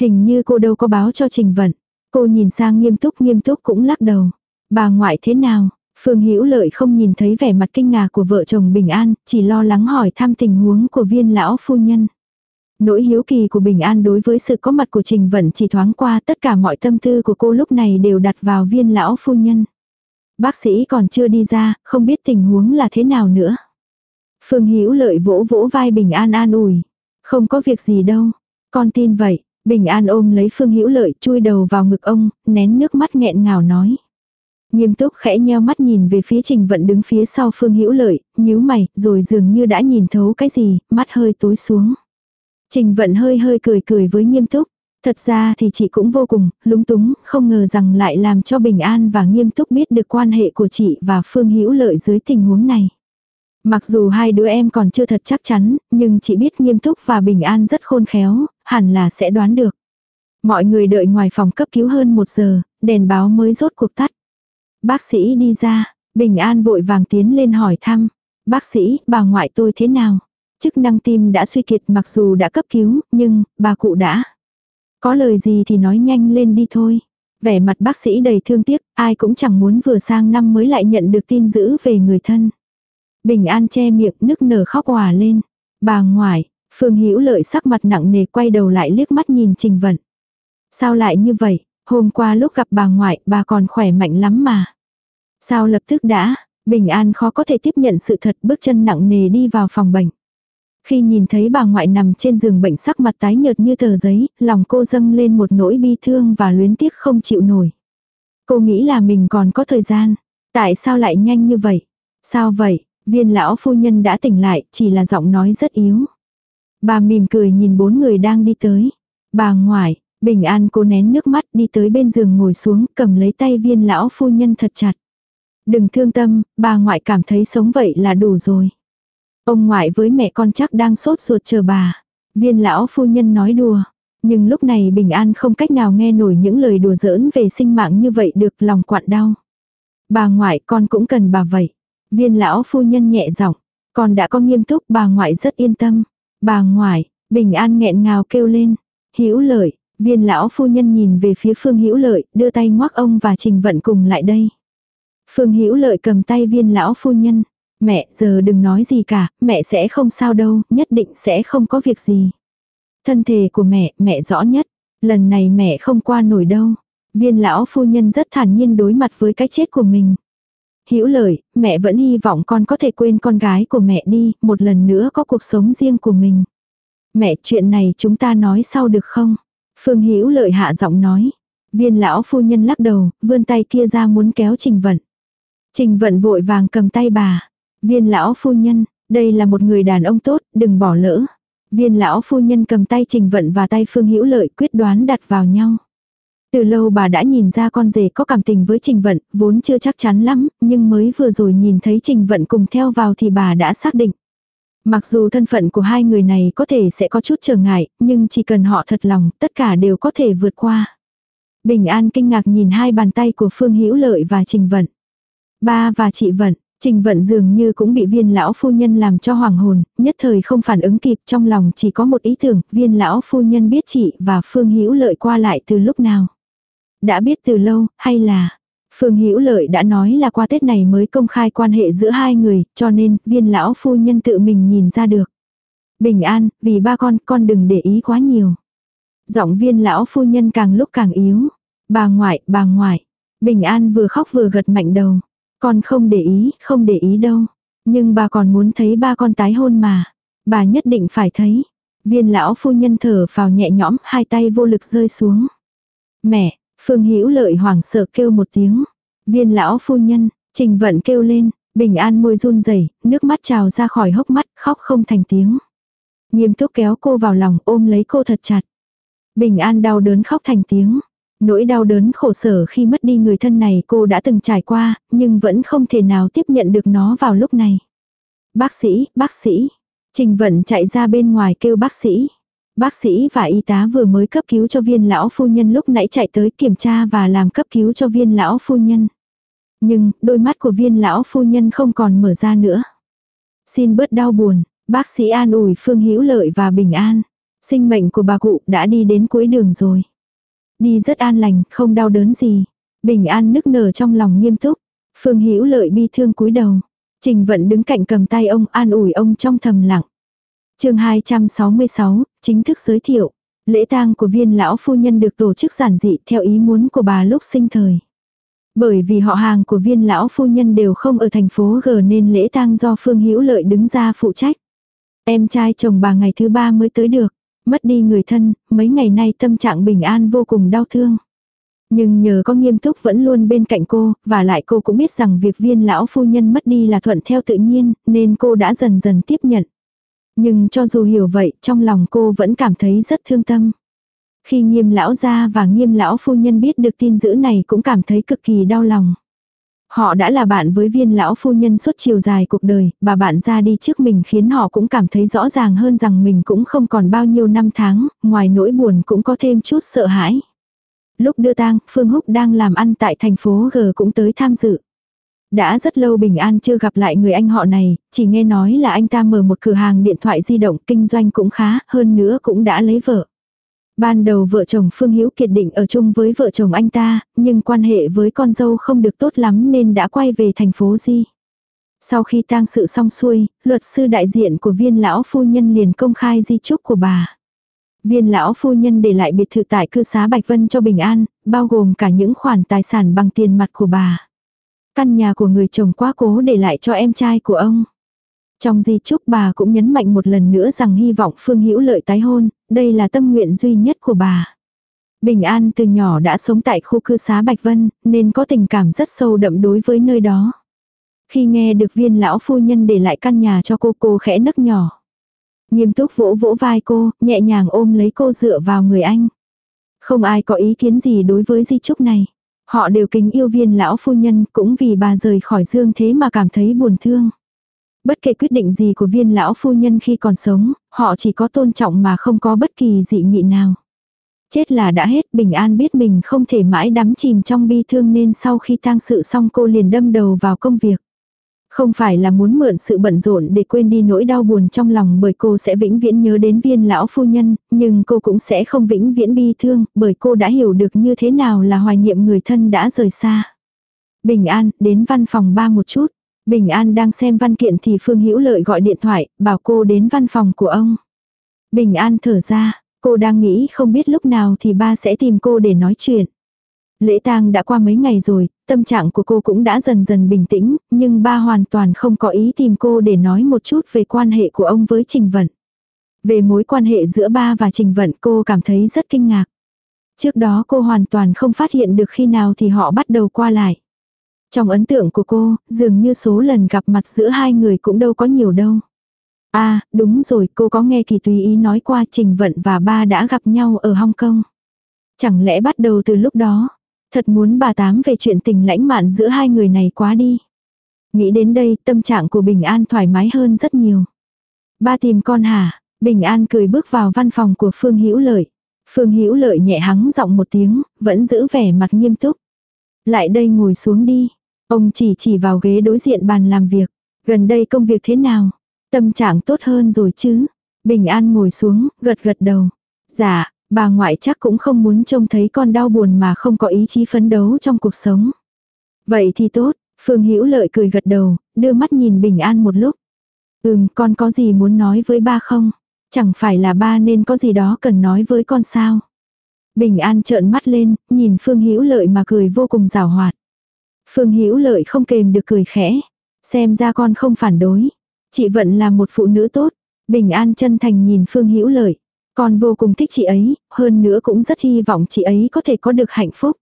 Hình như cô đâu có báo cho Trình Vận. Cô nhìn sang nghiêm túc nghiêm túc cũng lắc đầu. Bà ngoại thế nào? Phương Hữu Lợi không nhìn thấy vẻ mặt kinh ngạc của vợ chồng Bình An, chỉ lo lắng hỏi thăm tình huống của viên lão phu nhân. Nỗi hiếu kỳ của Bình An đối với sự có mặt của Trình Vận chỉ thoáng qua tất cả mọi tâm tư của cô lúc này đều đặt vào viên lão phu nhân. Bác sĩ còn chưa đi ra, không biết tình huống là thế nào nữa. Phương Hữu Lợi vỗ vỗ vai Bình An an ủi. Không có việc gì đâu. Con tin vậy. Bình An ôm lấy Phương Hữu Lợi chui đầu vào ngực ông, nén nước mắt nghẹn ngào nói. Nghiêm túc khẽ nheo mắt nhìn về phía Trình Vận đứng phía sau Phương Hữu Lợi, nhíu mày, rồi dường như đã nhìn thấu cái gì, mắt hơi tối xuống. Trình Vận hơi hơi cười cười với Nghiêm túc. Thật ra thì chị cũng vô cùng lúng túng, không ngờ rằng lại làm cho Bình An và Nghiêm túc biết được quan hệ của chị và Phương Hữu Lợi dưới tình huống này. Mặc dù hai đứa em còn chưa thật chắc chắn, nhưng chị biết Nghiêm túc và Bình An rất khôn khéo, hẳn là sẽ đoán được. Mọi người đợi ngoài phòng cấp cứu hơn một giờ, đèn báo mới rốt cuộc tắt. Bác sĩ đi ra, Bình An vội vàng tiến lên hỏi thăm. Bác sĩ, bà ngoại tôi thế nào? Chức năng tim đã suy kiệt mặc dù đã cấp cứu, nhưng, bà cụ đã. Có lời gì thì nói nhanh lên đi thôi. Vẻ mặt bác sĩ đầy thương tiếc, ai cũng chẳng muốn vừa sang năm mới lại nhận được tin dữ về người thân. Bình An che miệng nức nở khóc hòa lên. Bà ngoại, Phương Hữu Lợi sắc mặt nặng nề quay đầu lại liếc mắt nhìn Trình Vận. Sao lại như vậy? Hôm qua lúc gặp bà ngoại, bà còn khỏe mạnh lắm mà. Sao lập tức đã? Bình An khó có thể tiếp nhận sự thật bước chân nặng nề đi vào phòng bệnh. Khi nhìn thấy bà ngoại nằm trên giường bệnh sắc mặt tái nhợt như tờ giấy, lòng cô dâng lên một nỗi bi thương và luyến tiếc không chịu nổi. Cô nghĩ là mình còn có thời gian. Tại sao lại nhanh như vậy? Sao vậy? Viên lão phu nhân đã tỉnh lại, chỉ là giọng nói rất yếu. Bà mỉm cười nhìn bốn người đang đi tới. Bà ngoại, bình an cố nén nước mắt đi tới bên giường ngồi xuống cầm lấy tay viên lão phu nhân thật chặt. Đừng thương tâm, bà ngoại cảm thấy sống vậy là đủ rồi. Ông ngoại với mẹ con chắc đang sốt ruột chờ bà. Viên lão phu nhân nói đùa. Nhưng lúc này bình an không cách nào nghe nổi những lời đùa giỡn về sinh mạng như vậy được lòng quặn đau. Bà ngoại con cũng cần bà vậy. Viên lão phu nhân nhẹ giọng, con đã có nghiêm túc bà ngoại rất yên tâm. Bà ngoại, bình an nghẹn ngào kêu lên. Hữu lợi, viên lão phu nhân nhìn về phía phương hữu lợi, đưa tay ngoác ông và trình vận cùng lại đây. Phương hữu lợi cầm tay viên lão phu nhân. Mẹ, giờ đừng nói gì cả, mẹ sẽ không sao đâu, nhất định sẽ không có việc gì. Thân thể của mẹ, mẹ rõ nhất. Lần này mẹ không qua nổi đâu. Viên lão phu nhân rất thản nhiên đối mặt với cái chết của mình. Hữu lợi, mẹ vẫn hy vọng con có thể quên con gái của mẹ đi, một lần nữa có cuộc sống riêng của mình. Mẹ, chuyện này chúng ta nói sau được không? Phương Hữu lợi hạ giọng nói. Viên lão phu nhân lắc đầu, vươn tay kia ra muốn kéo Trình Vận. Trình Vận vội vàng cầm tay bà. Viên lão phu nhân, đây là một người đàn ông tốt, đừng bỏ lỡ. Viên lão phu nhân cầm tay Trình Vận và tay Phương Hữu Lợi quyết đoán đặt vào nhau. Từ lâu bà đã nhìn ra con rể có cảm tình với Trình Vận, vốn chưa chắc chắn lắm, nhưng mới vừa rồi nhìn thấy Trình Vận cùng theo vào thì bà đã xác định. Mặc dù thân phận của hai người này có thể sẽ có chút trở ngại, nhưng chỉ cần họ thật lòng, tất cả đều có thể vượt qua. Bình An kinh ngạc nhìn hai bàn tay của Phương Hữu Lợi và Trình Vận. Ba và chị Vận, Trình Vận dường như cũng bị viên lão phu nhân làm cho hoàng hồn, nhất thời không phản ứng kịp trong lòng chỉ có một ý tưởng, viên lão phu nhân biết chị và Phương Hữu Lợi qua lại từ lúc nào. Đã biết từ lâu, hay là... Phương Hữu Lợi đã nói là qua Tết này mới công khai quan hệ giữa hai người, cho nên viên lão phu nhân tự mình nhìn ra được. Bình an, vì ba con, con đừng để ý quá nhiều. Giọng viên lão phu nhân càng lúc càng yếu. Bà ngoại, bà ngoại. Bình an vừa khóc vừa gật mạnh đầu. Con không để ý, không để ý đâu. Nhưng bà còn muốn thấy ba con tái hôn mà. Bà nhất định phải thấy. Viên lão phu nhân thở vào nhẹ nhõm, hai tay vô lực rơi xuống. Mẹ, Phương Hữu Lợi hoảng sợ kêu một tiếng. Viên lão phu nhân, Trình Vận kêu lên, Bình An môi run rẩy, nước mắt trào ra khỏi hốc mắt, khóc không thành tiếng. Nghiêm túc kéo cô vào lòng, ôm lấy cô thật chặt. Bình An đau đớn khóc thành tiếng. Nỗi đau đớn khổ sở khi mất đi người thân này cô đã từng trải qua, nhưng vẫn không thể nào tiếp nhận được nó vào lúc này. Bác sĩ, bác sĩ. Trình vận chạy ra bên ngoài kêu bác sĩ. Bác sĩ và y tá vừa mới cấp cứu cho viên lão phu nhân lúc nãy chạy tới kiểm tra và làm cấp cứu cho viên lão phu nhân. Nhưng, đôi mắt của viên lão phu nhân không còn mở ra nữa. Xin bớt đau buồn, bác sĩ an ủi Phương Hữu Lợi và Bình An. Sinh mệnh của bà cụ đã đi đến cuối đường rồi. Đi rất an lành, không đau đớn gì. Bình An nức nở trong lòng nghiêm túc. Phương Hữu Lợi bi thương cúi đầu. Trình Vận đứng cạnh cầm tay ông an ủi ông trong thầm lặng. chương 266, chính thức giới thiệu. Lễ tang của viên lão phu nhân được tổ chức giản dị theo ý muốn của bà lúc sinh thời. Bởi vì họ hàng của viên lão phu nhân đều không ở thành phố G nên lễ tang do Phương Hữu Lợi đứng ra phụ trách. Em trai chồng bà ngày thứ ba mới tới được. Mất đi người thân, mấy ngày nay tâm trạng bình an vô cùng đau thương. Nhưng nhờ có nghiêm túc vẫn luôn bên cạnh cô, và lại cô cũng biết rằng việc viên lão phu nhân mất đi là thuận theo tự nhiên, nên cô đã dần dần tiếp nhận. Nhưng cho dù hiểu vậy, trong lòng cô vẫn cảm thấy rất thương tâm. Khi nghiêm lão gia và nghiêm lão phu nhân biết được tin dữ này cũng cảm thấy cực kỳ đau lòng. Họ đã là bạn với viên lão phu nhân suốt chiều dài cuộc đời, bà bạn ra đi trước mình khiến họ cũng cảm thấy rõ ràng hơn rằng mình cũng không còn bao nhiêu năm tháng, ngoài nỗi buồn cũng có thêm chút sợ hãi. Lúc đưa tang, Phương Húc đang làm ăn tại thành phố G cũng tới tham dự. Đã rất lâu Bình An chưa gặp lại người anh họ này, chỉ nghe nói là anh ta mở một cửa hàng điện thoại di động kinh doanh cũng khá, hơn nữa cũng đã lấy vợ. Ban đầu vợ chồng Phương Hữu Kiệt định ở chung với vợ chồng anh ta, nhưng quan hệ với con dâu không được tốt lắm nên đã quay về thành phố Di. Sau khi tang sự xong xuôi, luật sư đại diện của viên lão phu nhân liền công khai di chúc của bà. Viên lão phu nhân để lại biệt thự tại cư xá Bạch Vân cho Bình An, bao gồm cả những khoản tài sản bằng tiền mặt của bà. Căn nhà của người chồng quá cố để lại cho em trai của ông. Trong di chúc bà cũng nhấn mạnh một lần nữa rằng hy vọng Phương Hữu Lợi tái hôn, đây là tâm nguyện duy nhất của bà. Bình An từ nhỏ đã sống tại khu cư xá Bạch Vân, nên có tình cảm rất sâu đậm đối với nơi đó. Khi nghe được viên lão phu nhân để lại căn nhà cho cô cô khẽ nấc nhỏ. Nghiêm túc vỗ vỗ vai cô, nhẹ nhàng ôm lấy cô dựa vào người anh. Không ai có ý kiến gì đối với di trúc này. Họ đều kính yêu viên lão phu nhân cũng vì bà rời khỏi dương thế mà cảm thấy buồn thương. Bất kể quyết định gì của viên lão phu nhân khi còn sống, họ chỉ có tôn trọng mà không có bất kỳ dị nghị nào. Chết là đã hết, Bình An biết mình không thể mãi đắm chìm trong bi thương nên sau khi tang sự xong cô liền đâm đầu vào công việc. Không phải là muốn mượn sự bận rộn để quên đi nỗi đau buồn trong lòng bởi cô sẽ vĩnh viễn nhớ đến viên lão phu nhân, nhưng cô cũng sẽ không vĩnh viễn bi thương bởi cô đã hiểu được như thế nào là hoài niệm người thân đã rời xa. Bình An, đến văn phòng ba một chút. Bình An đang xem văn kiện thì Phương Hữu Lợi gọi điện thoại, bảo cô đến văn phòng của ông. Bình An thở ra, cô đang nghĩ không biết lúc nào thì ba sẽ tìm cô để nói chuyện. Lễ tang đã qua mấy ngày rồi, tâm trạng của cô cũng đã dần dần bình tĩnh, nhưng ba hoàn toàn không có ý tìm cô để nói một chút về quan hệ của ông với Trình Vận. Về mối quan hệ giữa ba và Trình Vận cô cảm thấy rất kinh ngạc. Trước đó cô hoàn toàn không phát hiện được khi nào thì họ bắt đầu qua lại. Trong ấn tượng của cô, dường như số lần gặp mặt giữa hai người cũng đâu có nhiều đâu. À, đúng rồi, cô có nghe kỳ tùy ý nói qua Trình Vận và ba đã gặp nhau ở Hong Kong. Chẳng lẽ bắt đầu từ lúc đó, thật muốn bà tám về chuyện tình lãnh mạn giữa hai người này quá đi. Nghĩ đến đây, tâm trạng của Bình An thoải mái hơn rất nhiều. Ba tìm con hả? Bình An cười bước vào văn phòng của Phương Hữu Lợi. Phương Hữu Lợi nhẹ hắng giọng một tiếng, vẫn giữ vẻ mặt nghiêm túc. Lại đây ngồi xuống đi. Ông chỉ chỉ vào ghế đối diện bàn làm việc. Gần đây công việc thế nào? Tâm trạng tốt hơn rồi chứ? Bình An ngồi xuống, gật gật đầu. Dạ, bà ngoại chắc cũng không muốn trông thấy con đau buồn mà không có ý chí phấn đấu trong cuộc sống. Vậy thì tốt, Phương Hữu Lợi cười gật đầu, đưa mắt nhìn Bình An một lúc. Ừm, con có gì muốn nói với ba không? Chẳng phải là ba nên có gì đó cần nói với con sao? Bình An trợn mắt lên, nhìn Phương Hữu Lợi mà cười vô cùng rào hoạt. Phương Hữu Lợi không kềm được cười khẽ. Xem ra con không phản đối. Chị Vận là một phụ nữ tốt. Bình An chân thành nhìn Phương Hữu Lợi. Con vô cùng thích chị ấy, hơn nữa cũng rất hy vọng chị ấy có thể có được hạnh phúc.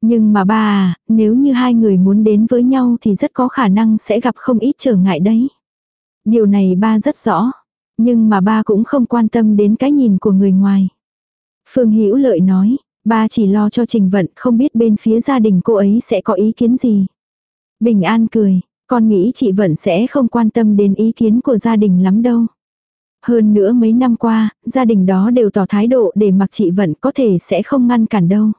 Nhưng mà ba à, nếu như hai người muốn đến với nhau thì rất có khả năng sẽ gặp không ít trở ngại đấy. Điều này ba rất rõ. Nhưng mà ba cũng không quan tâm đến cái nhìn của người ngoài. Phương Hữu Lợi nói, Ba chỉ lo cho Trình Vận không biết bên phía gia đình cô ấy sẽ có ý kiến gì. Bình An cười, con nghĩ chị Vận sẽ không quan tâm đến ý kiến của gia đình lắm đâu. Hơn nữa mấy năm qua, gia đình đó đều tỏ thái độ để mặc chị Vận có thể sẽ không ngăn cản đâu.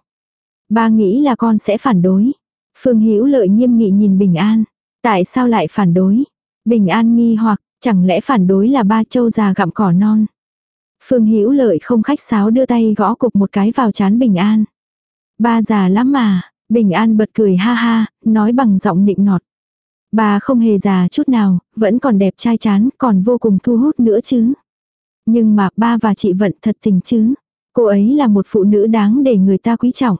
Ba nghĩ là con sẽ phản đối. Phương Hữu lợi nghiêm nghị nhìn Bình An. Tại sao lại phản đối? Bình An nghi hoặc, chẳng lẽ phản đối là ba châu già gặm cỏ non. Phương Hữu lợi không khách sáo đưa tay gõ cục một cái vào chán Bình An. Ba già lắm mà, Bình An bật cười ha ha, nói bằng giọng nịnh nọt. Bà không hề già chút nào, vẫn còn đẹp trai chán, còn vô cùng thu hút nữa chứ. Nhưng mà ba và chị Vận thật tình chứ. Cô ấy là một phụ nữ đáng để người ta quý trọng.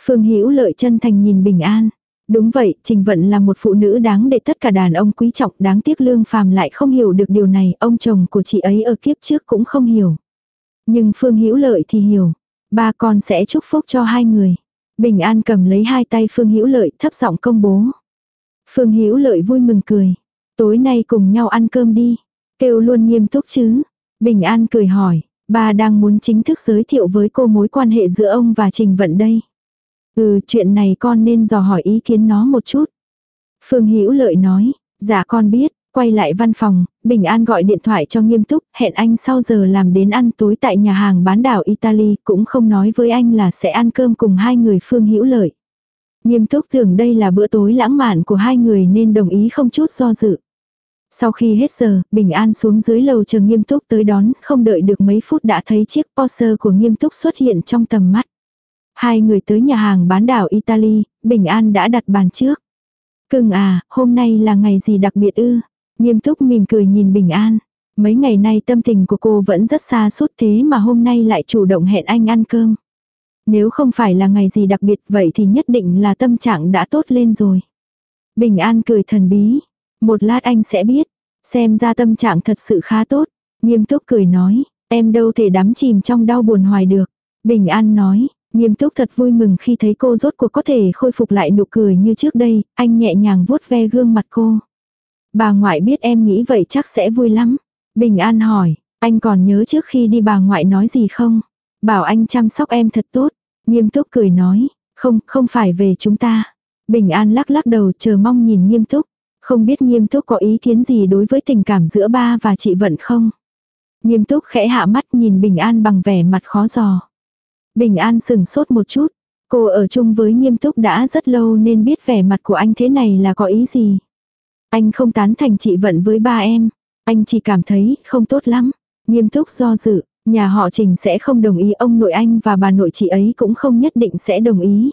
Phương Hữu lợi chân thành nhìn Bình An. Đúng vậy, Trình Vận là một phụ nữ đáng để tất cả đàn ông quý trọng, đáng tiếc Lương Phàm lại không hiểu được điều này, ông chồng của chị ấy ở kiếp trước cũng không hiểu. Nhưng Phương Hữu Lợi thì hiểu, ba con sẽ chúc phúc cho hai người. Bình An cầm lấy hai tay Phương Hữu Lợi, thấp giọng công bố. Phương Hữu Lợi vui mừng cười, tối nay cùng nhau ăn cơm đi, kêu luôn nghiêm túc chứ. Bình An cười hỏi, ba đang muốn chính thức giới thiệu với cô mối quan hệ giữa ông và Trình Vận đây. Ừ, chuyện này con nên dò hỏi ý kiến nó một chút. Phương Hữu Lợi nói, dạ con biết, quay lại văn phòng, Bình An gọi điện thoại cho nghiêm túc, hẹn anh sau giờ làm đến ăn tối tại nhà hàng bán đảo Italy, cũng không nói với anh là sẽ ăn cơm cùng hai người Phương Hữu Lợi. Nghiêm túc tưởng đây là bữa tối lãng mạn của hai người nên đồng ý không chút do dự. Sau khi hết giờ, Bình An xuống dưới lầu chờ nghiêm túc tới đón, không đợi được mấy phút đã thấy chiếc Porsche của nghiêm túc xuất hiện trong tầm mắt. Hai người tới nhà hàng bán đảo Italy, Bình An đã đặt bàn trước. Cưng à, hôm nay là ngày gì đặc biệt ư? Nghiêm túc mỉm cười nhìn Bình An. Mấy ngày nay tâm tình của cô vẫn rất xa suốt thế mà hôm nay lại chủ động hẹn anh ăn cơm. Nếu không phải là ngày gì đặc biệt vậy thì nhất định là tâm trạng đã tốt lên rồi. Bình An cười thần bí. Một lát anh sẽ biết. Xem ra tâm trạng thật sự khá tốt. Nghiêm túc cười nói. Em đâu thể đắm chìm trong đau buồn hoài được. Bình An nói. Nghiêm túc thật vui mừng khi thấy cô rốt cuộc có thể khôi phục lại nụ cười như trước đây, anh nhẹ nhàng vuốt ve gương mặt cô. Bà ngoại biết em nghĩ vậy chắc sẽ vui lắm. Bình An hỏi, anh còn nhớ trước khi đi bà ngoại nói gì không? Bảo anh chăm sóc em thật tốt. Nghiêm túc cười nói, không, không phải về chúng ta. Bình An lắc lắc đầu chờ mong nhìn nghiêm túc. Không biết nghiêm túc có ý kiến gì đối với tình cảm giữa ba và chị Vận không? Nghiêm túc khẽ hạ mắt nhìn Bình An bằng vẻ mặt khó giò. Bình An sừng sốt một chút. Cô ở chung với nghiêm túc đã rất lâu nên biết vẻ mặt của anh thế này là có ý gì. Anh không tán thành chị Vận với ba em. Anh chỉ cảm thấy không tốt lắm. Nghiêm túc do dự, nhà họ Trình sẽ không đồng ý ông nội anh và bà nội chị ấy cũng không nhất định sẽ đồng ý.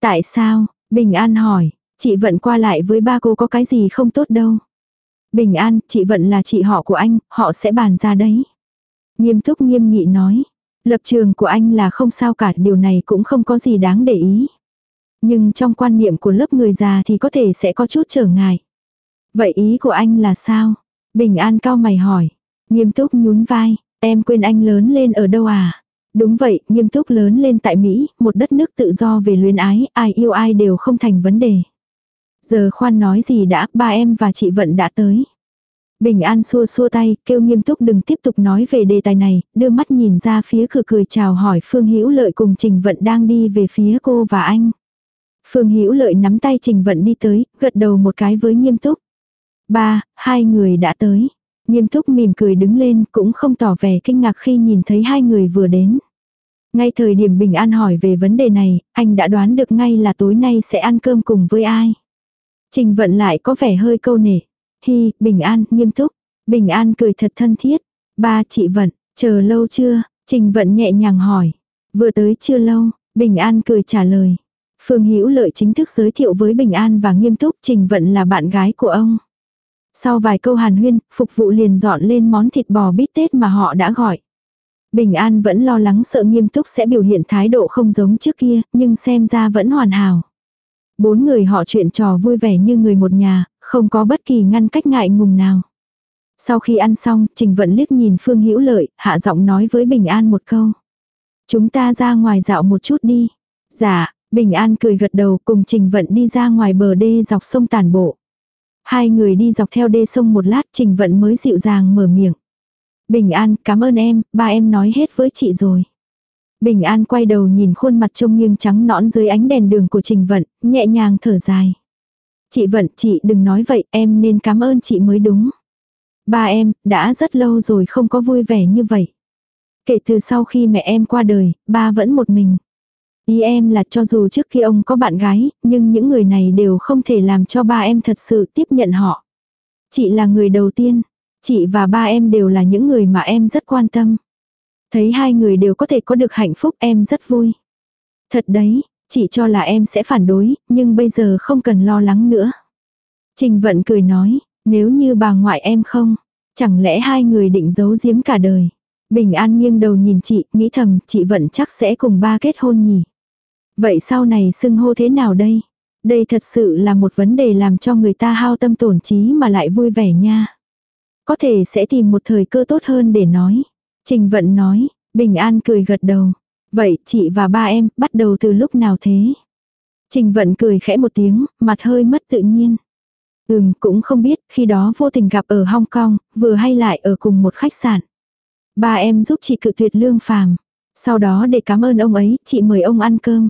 Tại sao? Bình An hỏi, chị Vận qua lại với ba cô có cái gì không tốt đâu. Bình An, chị Vận là chị họ của anh, họ sẽ bàn ra đấy. Nghiêm túc nghiêm nghị nói, Lập trường của anh là không sao cả, điều này cũng không có gì đáng để ý. Nhưng trong quan niệm của lớp người già thì có thể sẽ có chút trở ngại. Vậy ý của anh là sao? Bình an cao mày hỏi. Nghiêm túc nhún vai, em quên anh lớn lên ở đâu à? Đúng vậy, nghiêm túc lớn lên tại Mỹ, một đất nước tự do về luyến ái, ai yêu ai đều không thành vấn đề. Giờ khoan nói gì đã, ba em và chị Vận đã tới. Bình An xua xua tay, kêu nghiêm túc đừng tiếp tục nói về đề tài này, đưa mắt nhìn ra phía cửa cười chào hỏi Phương Hữu Lợi cùng Trình Vận đang đi về phía cô và anh. Phương Hữu Lợi nắm tay Trình Vận đi tới, gật đầu một cái với nghiêm túc. Ba, hai người đã tới. Nghiêm túc mỉm cười đứng lên cũng không tỏ vẻ kinh ngạc khi nhìn thấy hai người vừa đến. Ngay thời điểm Bình An hỏi về vấn đề này, anh đã đoán được ngay là tối nay sẽ ăn cơm cùng với ai. Trình Vận lại có vẻ hơi câu nể. Hi, bình an, nghiêm túc. Bình an cười thật thân thiết. Ba chị Vận, chờ lâu chưa? Trình Vận nhẹ nhàng hỏi. Vừa tới chưa lâu, Bình An cười trả lời. Phương Hữu Lợi chính thức giới thiệu với Bình An và nghiêm túc Trình Vận là bạn gái của ông. Sau vài câu hàn huyên, phục vụ liền dọn lên món thịt bò bít tết mà họ đã gọi. Bình An vẫn lo lắng sợ nghiêm túc sẽ biểu hiện thái độ không giống trước kia, nhưng xem ra vẫn hoàn hảo. Bốn người họ chuyện trò vui vẻ như người một nhà, không có bất kỳ ngăn cách ngại ngùng nào. Sau khi ăn xong, Trình Vận liếc nhìn Phương Hữu Lợi, hạ giọng nói với Bình An một câu. Chúng ta ra ngoài dạo một chút đi. Dạ, Bình An cười gật đầu cùng Trình Vận đi ra ngoài bờ đê dọc sông tàn bộ. Hai người đi dọc theo đê sông một lát Trình Vận mới dịu dàng mở miệng. Bình An, cảm ơn em, ba em nói hết với chị rồi. Bình An quay đầu nhìn khuôn mặt trông nghiêng trắng nõn dưới ánh đèn đường của Trình Vận, nhẹ nhàng thở dài. Chị Vận, chị đừng nói vậy, em nên cảm ơn chị mới đúng. Ba em, đã rất lâu rồi không có vui vẻ như vậy. Kể từ sau khi mẹ em qua đời, ba vẫn một mình. Ý em là cho dù trước khi ông có bạn gái, nhưng những người này đều không thể làm cho ba em thật sự tiếp nhận họ. Chị là người đầu tiên. Chị và ba em đều là những người mà em rất quan tâm. Thấy hai người đều có thể có được hạnh phúc em rất vui. Thật đấy, chị cho là em sẽ phản đối, nhưng bây giờ không cần lo lắng nữa. Trình vận cười nói, nếu như bà ngoại em không, chẳng lẽ hai người định giấu giếm cả đời. Bình an nghiêng đầu nhìn chị, nghĩ thầm, chị vận chắc sẽ cùng ba kết hôn nhỉ. Vậy sau này xưng hô thế nào đây? Đây thật sự là một vấn đề làm cho người ta hao tâm tổn trí mà lại vui vẻ nha. Có thể sẽ tìm một thời cơ tốt hơn để nói. Trình vận nói, Bình An cười gật đầu. Vậy chị và ba em bắt đầu từ lúc nào thế? Trình vận cười khẽ một tiếng, mặt hơi mất tự nhiên. Ừm, cũng không biết, khi đó vô tình gặp ở Hong Kong, vừa hay lại ở cùng một khách sạn. Ba em giúp chị cự tuyệt lương phàm. Sau đó để cảm ơn ông ấy, chị mời ông ăn cơm.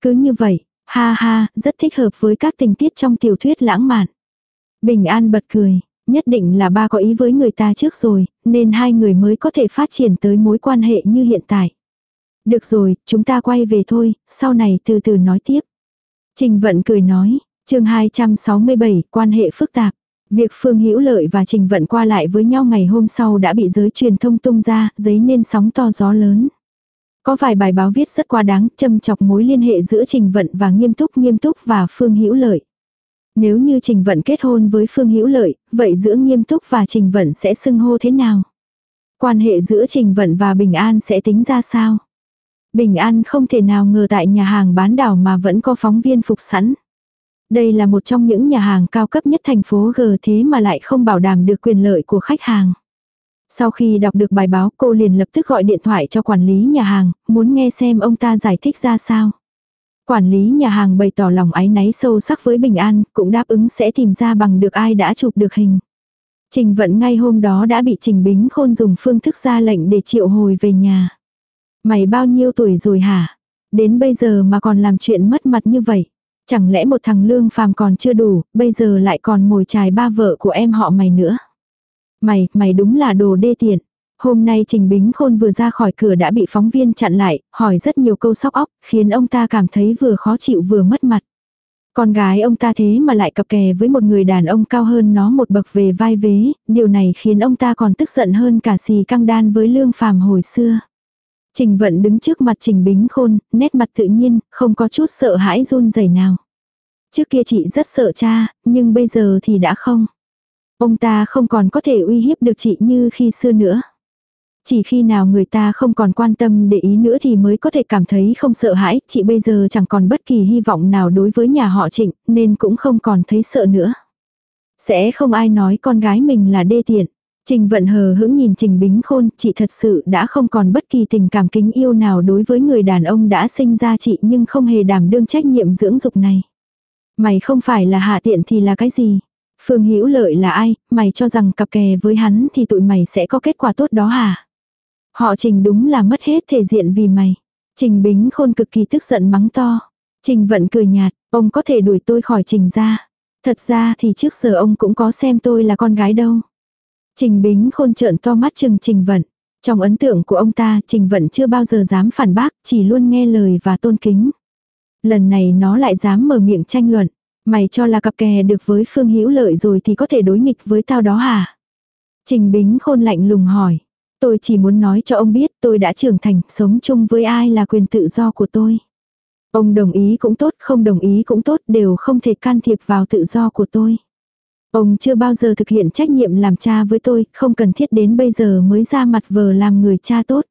Cứ như vậy, ha ha, rất thích hợp với các tình tiết trong tiểu thuyết lãng mạn. Bình An bật cười, nhất định là ba có ý với người ta trước rồi, nên hai người mới có thể phát triển tới mối quan hệ như hiện tại. Được rồi, chúng ta quay về thôi, sau này từ từ nói tiếp. Trình Vận cười nói, chương 267, quan hệ phức tạp. Việc Phương Hữu Lợi và Trình Vận qua lại với nhau ngày hôm sau đã bị giới truyền thông tung ra, giấy nên sóng to gió lớn. Có vài bài báo viết rất quá đáng, châm chọc mối liên hệ giữa Trình Vận và Nghiêm Túc Nghiêm Túc và Phương Hữu Lợi. Nếu như Trình Vận kết hôn với Phương Hữu Lợi, vậy giữa Nghiêm Túc và Trình Vận sẽ xưng hô thế nào? Quan hệ giữa Trình Vận và Bình An sẽ tính ra sao? Bình An không thể nào ngờ tại nhà hàng bán đảo mà vẫn có phóng viên phục sẵn. Đây là một trong những nhà hàng cao cấp nhất thành phố G thế mà lại không bảo đảm được quyền lợi của khách hàng. Sau khi đọc được bài báo cô liền lập tức gọi điện thoại cho quản lý nhà hàng, muốn nghe xem ông ta giải thích ra sao. Quản lý nhà hàng bày tỏ lòng ái náy sâu sắc với Bình An, cũng đáp ứng sẽ tìm ra bằng được ai đã chụp được hình. Trình vận ngay hôm đó đã bị Trình Bính Khôn dùng phương thức ra lệnh để triệu hồi về nhà. Mày bao nhiêu tuổi rồi hả? Đến bây giờ mà còn làm chuyện mất mặt như vậy. Chẳng lẽ một thằng lương phàm còn chưa đủ, bây giờ lại còn mồi chài ba vợ của em họ mày nữa. Mày, mày đúng là đồ đê tiện. Hôm nay Trình Bính Khôn vừa ra khỏi cửa đã bị phóng viên chặn lại, hỏi rất nhiều câu sóc óc, khiến ông ta cảm thấy vừa khó chịu vừa mất mặt. Con gái ông ta thế mà lại cặp kè với một người đàn ông cao hơn nó một bậc về vai vế, điều này khiến ông ta còn tức giận hơn cả xì căng đan với lương phàm hồi xưa. Trình vận đứng trước mặt Trình Bính Khôn, nét mặt tự nhiên, không có chút sợ hãi run rẩy nào. Trước kia chị rất sợ cha, nhưng bây giờ thì đã không. Ông ta không còn có thể uy hiếp được chị như khi xưa nữa. Chỉ khi nào người ta không còn quan tâm để ý nữa thì mới có thể cảm thấy không sợ hãi, chị bây giờ chẳng còn bất kỳ hy vọng nào đối với nhà họ trịnh, nên cũng không còn thấy sợ nữa. Sẽ không ai nói con gái mình là đê tiện. Trình vận hờ hững nhìn Trình Bính Khôn, chị thật sự đã không còn bất kỳ tình cảm kính yêu nào đối với người đàn ông đã sinh ra chị nhưng không hề đảm đương trách nhiệm dưỡng dục này. Mày không phải là hạ tiện thì là cái gì? Phương Hữu Lợi là ai, mày cho rằng cặp kè với hắn thì tụi mày sẽ có kết quả tốt đó hả? Họ Trình đúng là mất hết thể diện vì mày. Trình Bính Khôn cực kỳ tức giận mắng to. Trình Vận cười nhạt, ông có thể đuổi tôi khỏi Trình ra. Thật ra thì trước giờ ông cũng có xem tôi là con gái đâu. Trình Bính Khôn trợn to mắt chừng Trình Vận. Trong ấn tượng của ông ta, Trình Vận chưa bao giờ dám phản bác, chỉ luôn nghe lời và tôn kính. Lần này nó lại dám mở miệng tranh luận. Mày cho là cặp kè được với Phương Hữu Lợi rồi thì có thể đối nghịch với tao đó hả? Trình Bính Khôn lạnh lùng hỏi. Tôi chỉ muốn nói cho ông biết tôi đã trưởng thành, sống chung với ai là quyền tự do của tôi. Ông đồng ý cũng tốt, không đồng ý cũng tốt, đều không thể can thiệp vào tự do của tôi. Ông chưa bao giờ thực hiện trách nhiệm làm cha với tôi, không cần thiết đến bây giờ mới ra mặt vờ làm người cha tốt.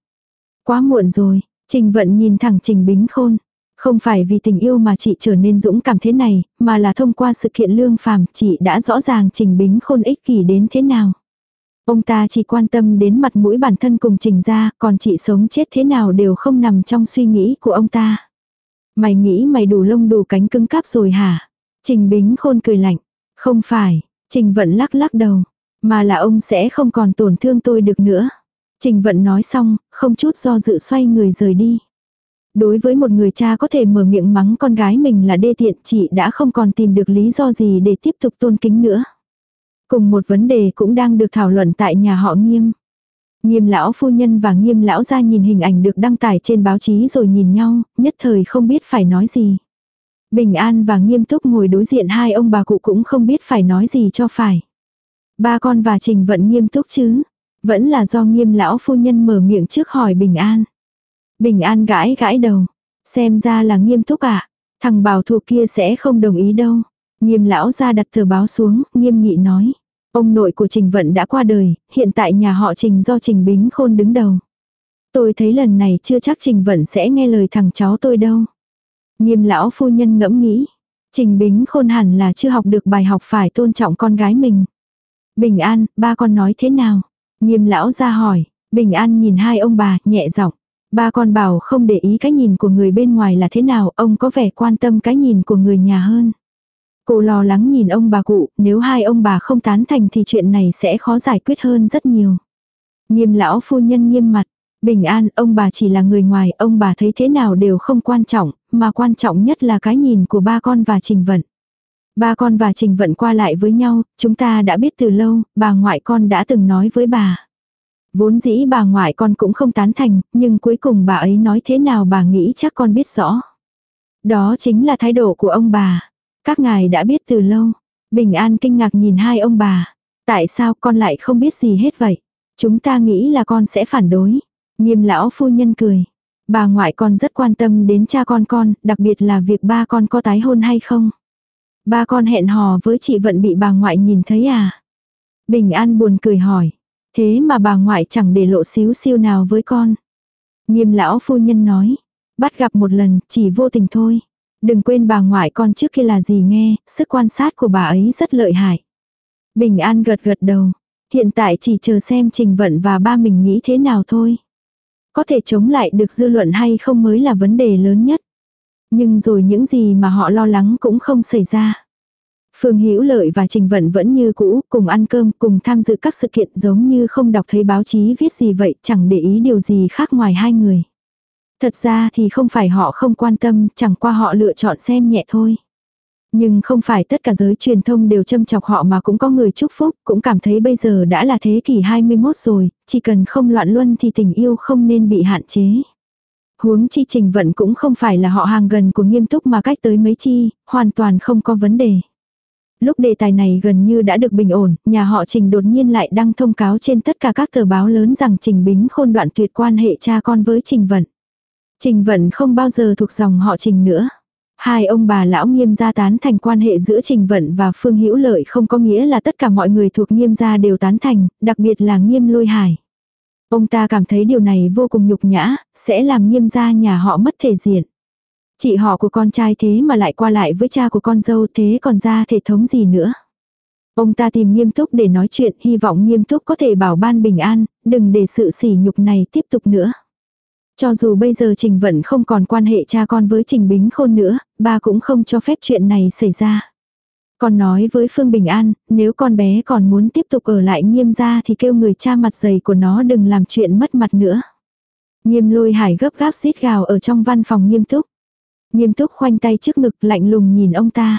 Quá muộn rồi, Trình Vận nhìn thẳng Trình Bính Khôn. Không phải vì tình yêu mà chị trở nên dũng cảm thế này, mà là thông qua sự kiện lương phàm chị đã rõ ràng Trình Bính Khôn ích kỷ đến thế nào. Ông ta chỉ quan tâm đến mặt mũi bản thân cùng Trình ra, còn chị sống chết thế nào đều không nằm trong suy nghĩ của ông ta. Mày nghĩ mày đủ lông đủ cánh cứng cáp rồi hả? Trình Bính Khôn cười lạnh. Không phải, Trình Vận lắc lắc đầu, mà là ông sẽ không còn tổn thương tôi được nữa. Trình Vận nói xong, không chút do dự xoay người rời đi. Đối với một người cha có thể mở miệng mắng con gái mình là đê tiện chị đã không còn tìm được lý do gì để tiếp tục tôn kính nữa. Cùng một vấn đề cũng đang được thảo luận tại nhà họ nghiêm. Nghiêm lão phu nhân và nghiêm lão ra nhìn hình ảnh được đăng tải trên báo chí rồi nhìn nhau, nhất thời không biết phải nói gì. Bình an và nghiêm túc ngồi đối diện hai ông bà cụ cũng không biết phải nói gì cho phải. Ba con và trình vận nghiêm túc chứ. Vẫn là do nghiêm lão phu nhân mở miệng trước hỏi bình an. Bình an gãi gãi đầu. Xem ra là nghiêm túc ạ. À? Thằng bảo thủ kia sẽ không đồng ý đâu. Nghiêm lão ra đặt tờ báo xuống, nghiêm nghị nói. Ông nội của Trình Vận đã qua đời, hiện tại nhà họ Trình do Trình Bính Khôn đứng đầu. Tôi thấy lần này chưa chắc Trình Vận sẽ nghe lời thằng cháu tôi đâu. Nghiêm lão phu nhân ngẫm nghĩ. Trình Bính Khôn hẳn là chưa học được bài học phải tôn trọng con gái mình. Bình An, ba con nói thế nào? Nghiêm lão ra hỏi. Bình An nhìn hai ông bà, nhẹ giọng. Ba con bảo không để ý cái nhìn của người bên ngoài là thế nào, ông có vẻ quan tâm cái nhìn của người nhà hơn. Cô lo lắng nhìn ông bà cụ, nếu hai ông bà không tán thành thì chuyện này sẽ khó giải quyết hơn rất nhiều. Nghiêm lão phu nhân nghiêm mặt, bình an, ông bà chỉ là người ngoài, ông bà thấy thế nào đều không quan trọng, mà quan trọng nhất là cái nhìn của ba con và Trình Vận. Ba con và Trình Vận qua lại với nhau, chúng ta đã biết từ lâu, bà ngoại con đã từng nói với bà. Vốn dĩ bà ngoại con cũng không tán thành, nhưng cuối cùng bà ấy nói thế nào bà nghĩ chắc con biết rõ. Đó chính là thái độ của ông bà. Các ngài đã biết từ lâu. Bình An kinh ngạc nhìn hai ông bà. Tại sao con lại không biết gì hết vậy? Chúng ta nghĩ là con sẽ phản đối. Nghiêm lão phu nhân cười. Bà ngoại con rất quan tâm đến cha con con, đặc biệt là việc ba con có tái hôn hay không. Ba con hẹn hò với chị Vận bị bà ngoại nhìn thấy à? Bình An buồn cười hỏi. Thế mà bà ngoại chẳng để lộ xíu siêu nào với con. Nghiêm lão phu nhân nói. Bắt gặp một lần, chỉ vô tình thôi. Đừng quên bà ngoại con trước kia là gì nghe, sức quan sát của bà ấy rất lợi hại. Bình An gật gật đầu. Hiện tại chỉ chờ xem Trình Vận và ba mình nghĩ thế nào thôi. Có thể chống lại được dư luận hay không mới là vấn đề lớn nhất. Nhưng rồi những gì mà họ lo lắng cũng không xảy ra. Phương Hữu Lợi và Trình Vận vẫn như cũ, cùng ăn cơm, cùng tham dự các sự kiện giống như không đọc thấy báo chí viết gì vậy, chẳng để ý điều gì khác ngoài hai người. Thật ra thì không phải họ không quan tâm, chẳng qua họ lựa chọn xem nhẹ thôi. Nhưng không phải tất cả giới truyền thông đều châm chọc họ mà cũng có người chúc phúc, cũng cảm thấy bây giờ đã là thế kỷ 21 rồi, chỉ cần không loạn luân thì tình yêu không nên bị hạn chế. Huống chi trình vận cũng không phải là họ hàng gần của nghiêm túc mà cách tới mấy chi, hoàn toàn không có vấn đề. Lúc đề tài này gần như đã được bình ổn, nhà họ Trình đột nhiên lại đăng thông cáo trên tất cả các tờ báo lớn rằng Trình Bính khôn đoạn tuyệt quan hệ cha con với Trình Vận. Trình Vận không bao giờ thuộc dòng họ Trình nữa. Hai ông bà lão nghiêm gia tán thành quan hệ giữa Trình Vận và Phương Hữu Lợi không có nghĩa là tất cả mọi người thuộc nghiêm gia đều tán thành, đặc biệt là nghiêm lôi hải. Ông ta cảm thấy điều này vô cùng nhục nhã, sẽ làm nghiêm gia nhà họ mất thể diện. Chị họ của con trai thế mà lại qua lại với cha của con dâu thế còn ra thể thống gì nữa. Ông ta tìm nghiêm túc để nói chuyện, hy vọng nghiêm túc có thể bảo ban bình an, đừng để sự sỉ nhục này tiếp tục nữa. Cho dù bây giờ Trình Vận không còn quan hệ cha con với Trình Bính Khôn nữa, ba cũng không cho phép chuyện này xảy ra. Con nói với Phương Bình An, nếu con bé còn muốn tiếp tục ở lại nghiêm gia thì kêu người cha mặt dày của nó đừng làm chuyện mất mặt nữa. Nghiêm lôi hải gấp gáp xít gào ở trong văn phòng nghiêm túc. Nghiêm túc khoanh tay trước ngực lạnh lùng nhìn ông ta.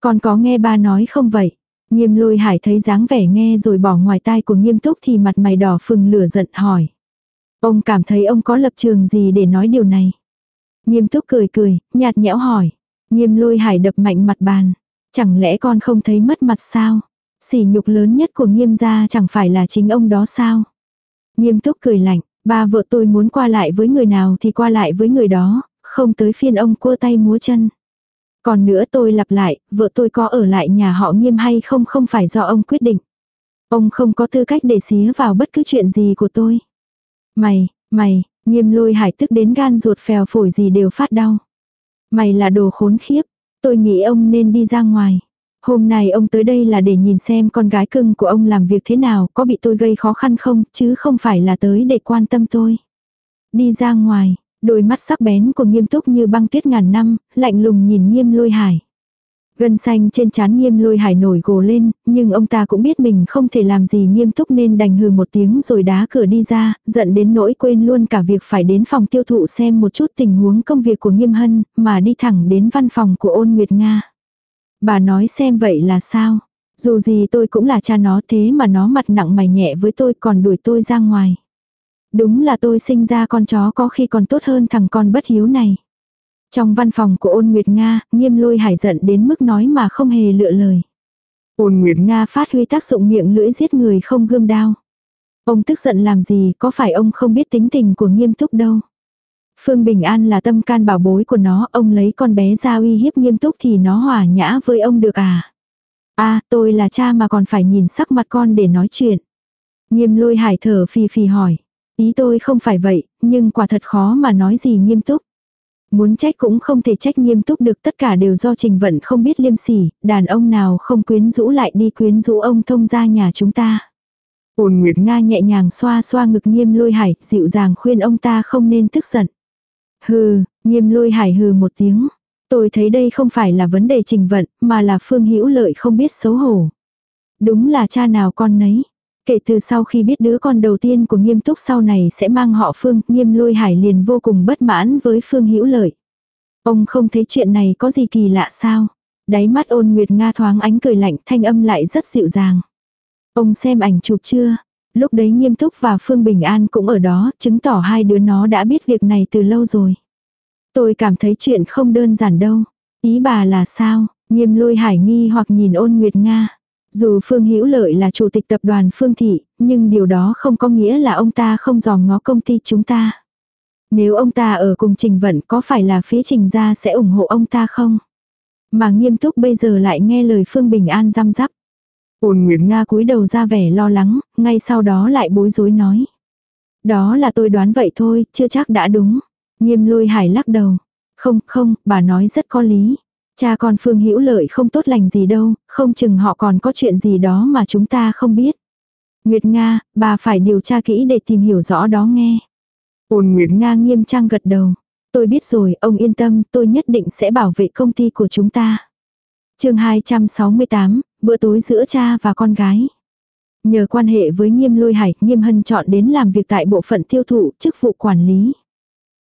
Con có nghe ba nói không vậy? Nghiêm lôi hải thấy dáng vẻ nghe rồi bỏ ngoài tai của nghiêm túc thì mặt mày đỏ phừng lửa giận hỏi. Ông cảm thấy ông có lập trường gì để nói điều này? Nghiêm túc cười cười, nhạt nhẽo hỏi. Nghiêm lôi hải đập mạnh mặt bàn. Chẳng lẽ con không thấy mất mặt sao? Sỉ nhục lớn nhất của nghiêm gia chẳng phải là chính ông đó sao? Nghiêm túc cười lạnh, ba vợ tôi muốn qua lại với người nào thì qua lại với người đó, không tới phiên ông cua tay múa chân. Còn nữa tôi lặp lại, vợ tôi có ở lại nhà họ nghiêm hay không không phải do ông quyết định. Ông không có tư cách để xía vào bất cứ chuyện gì của tôi. Mày, mày, nghiêm lôi hải tức đến gan ruột phèo phổi gì đều phát đau. Mày là đồ khốn khiếp, tôi nghĩ ông nên đi ra ngoài. Hôm nay ông tới đây là để nhìn xem con gái cưng của ông làm việc thế nào, có bị tôi gây khó khăn không, chứ không phải là tới để quan tâm tôi. Đi ra ngoài, đôi mắt sắc bén của nghiêm túc như băng tuyết ngàn năm, lạnh lùng nhìn nghiêm lôi hải. Gân xanh trên chán nghiêm lôi hải nổi gồ lên, nhưng ông ta cũng biết mình không thể làm gì nghiêm túc nên đành hừ một tiếng rồi đá cửa đi ra, giận đến nỗi quên luôn cả việc phải đến phòng tiêu thụ xem một chút tình huống công việc của nghiêm hân, mà đi thẳng đến văn phòng của ôn Nguyệt Nga. Bà nói xem vậy là sao? Dù gì tôi cũng là cha nó thế mà nó mặt nặng mày nhẹ với tôi còn đuổi tôi ra ngoài. Đúng là tôi sinh ra con chó có khi còn tốt hơn thằng con bất hiếu này. Trong văn phòng của ôn Nguyệt Nga, nghiêm lôi hải giận đến mức nói mà không hề lựa lời. Ôn Nguyệt Nga phát huy tác dụng miệng lưỡi giết người không gươm đao. Ông tức giận làm gì, có phải ông không biết tính tình của nghiêm túc đâu. Phương Bình An là tâm can bảo bối của nó, ông lấy con bé ra uy hiếp nghiêm túc thì nó hòa nhã với ông được à. À, tôi là cha mà còn phải nhìn sắc mặt con để nói chuyện. Nghiêm lôi hải thở phì phì hỏi. Ý tôi không phải vậy, nhưng quả thật khó mà nói gì nghiêm túc. Muốn trách cũng không thể trách nghiêm túc được tất cả đều do trình vận không biết liêm sỉ, đàn ông nào không quyến rũ lại đi quyến rũ ông thông ra nhà chúng ta. Ôn Nguyệt Nga nhẹ nhàng xoa xoa ngực nghiêm lôi hải, dịu dàng khuyên ông ta không nên tức giận. Hừ, nghiêm lôi hải hừ một tiếng. Tôi thấy đây không phải là vấn đề trình vận, mà là phương hữu lợi không biết xấu hổ. Đúng là cha nào con nấy. Kể từ sau khi biết đứa con đầu tiên của nghiêm túc sau này sẽ mang họ Phương, nghiêm lôi hải liền vô cùng bất mãn với Phương hữu lợi. Ông không thấy chuyện này có gì kỳ lạ sao? Đáy mắt ôn nguyệt Nga thoáng ánh cười lạnh thanh âm lại rất dịu dàng. Ông xem ảnh chụp chưa? Lúc đấy nghiêm túc và Phương Bình An cũng ở đó, chứng tỏ hai đứa nó đã biết việc này từ lâu rồi. Tôi cảm thấy chuyện không đơn giản đâu. Ý bà là sao? Nghiêm lôi hải nghi hoặc nhìn ôn nguyệt Nga. Dù Phương Hữu Lợi là chủ tịch tập đoàn Phương Thị, nhưng điều đó không có nghĩa là ông ta không dòm ngó công ty chúng ta. Nếu ông ta ở cùng Trình Vận có phải là phía Trình gia sẽ ủng hộ ông ta không? Mà nghiêm túc bây giờ lại nghe lời Phương Bình An răm rắp. Ôn Nguyệt Nga cúi đầu ra vẻ lo lắng, ngay sau đó lại bối rối nói. Đó là tôi đoán vậy thôi, chưa chắc đã đúng. Nghiêm lôi hải lắc đầu. Không, không, bà nói rất có lý. Cha con Phương Hữu Lợi không tốt lành gì đâu, không chừng họ còn có chuyện gì đó mà chúng ta không biết. Nguyệt Nga, bà phải điều tra kỹ để tìm hiểu rõ đó nghe. Ôn Nguyệt Nga nghiêm trang gật đầu. Tôi biết rồi, ông yên tâm, tôi nhất định sẽ bảo vệ công ty của chúng ta. chương 268, bữa tối giữa cha và con gái. Nhờ quan hệ với Nghiêm Lôi Hải, Nghiêm Hân chọn đến làm việc tại bộ phận tiêu thụ, chức vụ quản lý.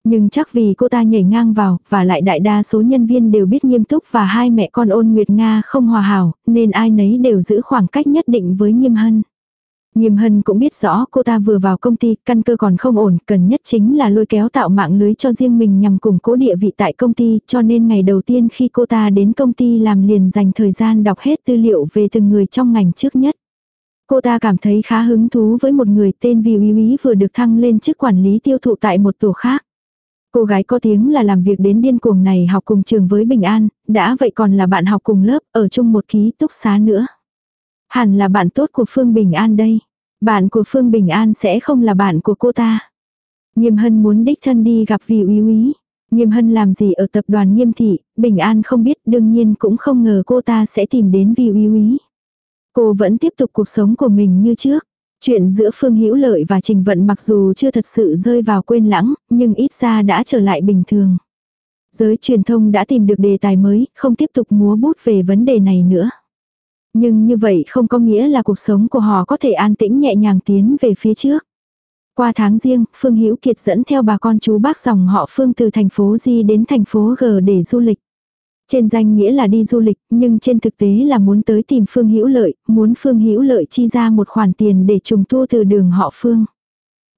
Nhưng chắc vì cô ta nhảy ngang vào, và lại đại đa số nhân viên đều biết nghiêm túc và hai mẹ con ôn Nguyệt Nga không hòa hảo, nên ai nấy đều giữ khoảng cách nhất định với Nghiêm Hân. Nghiêm Hân cũng biết rõ cô ta vừa vào công ty, căn cơ còn không ổn, cần nhất chính là lôi kéo tạo mạng lưới cho riêng mình nhằm củng cố địa vị tại công ty, cho nên ngày đầu tiên khi cô ta đến công ty làm liền dành thời gian đọc hết tư liệu về từng người trong ngành trước nhất. Cô ta cảm thấy khá hứng thú với một người tên Vì Uy Uy vừa được thăng lên chức quản lý tiêu thụ tại một tổ khác. Cô gái có tiếng là làm việc đến điên cuồng này học cùng trường với Bình An, đã vậy còn là bạn học cùng lớp, ở chung một ký túc xá nữa. Hẳn là bạn tốt của Phương Bình An đây. Bạn của Phương Bình An sẽ không là bạn của cô ta. Nghiêm Hân muốn đích thân đi gặp vì úy úy. Nghiêm Hân làm gì ở tập đoàn Nghiêm Thị, Bình An không biết đương nhiên cũng không ngờ cô ta sẽ tìm đến vì úy úy. Cô vẫn tiếp tục cuộc sống của mình như trước. Chuyện giữa Phương Hữu Lợi và Trình Vận mặc dù chưa thật sự rơi vào quên lãng, nhưng ít ra đã trở lại bình thường. Giới truyền thông đã tìm được đề tài mới, không tiếp tục múa bút về vấn đề này nữa. Nhưng như vậy không có nghĩa là cuộc sống của họ có thể an tĩnh nhẹ nhàng tiến về phía trước. Qua tháng riêng, Phương Hữu Kiệt dẫn theo bà con chú bác dòng họ Phương từ thành phố Di đến thành phố G để du lịch. Trên danh nghĩa là đi du lịch, nhưng trên thực tế là muốn tới tìm Phương Hữu Lợi, muốn Phương Hữu Lợi chi ra một khoản tiền để trùng tu từ đường họ Phương.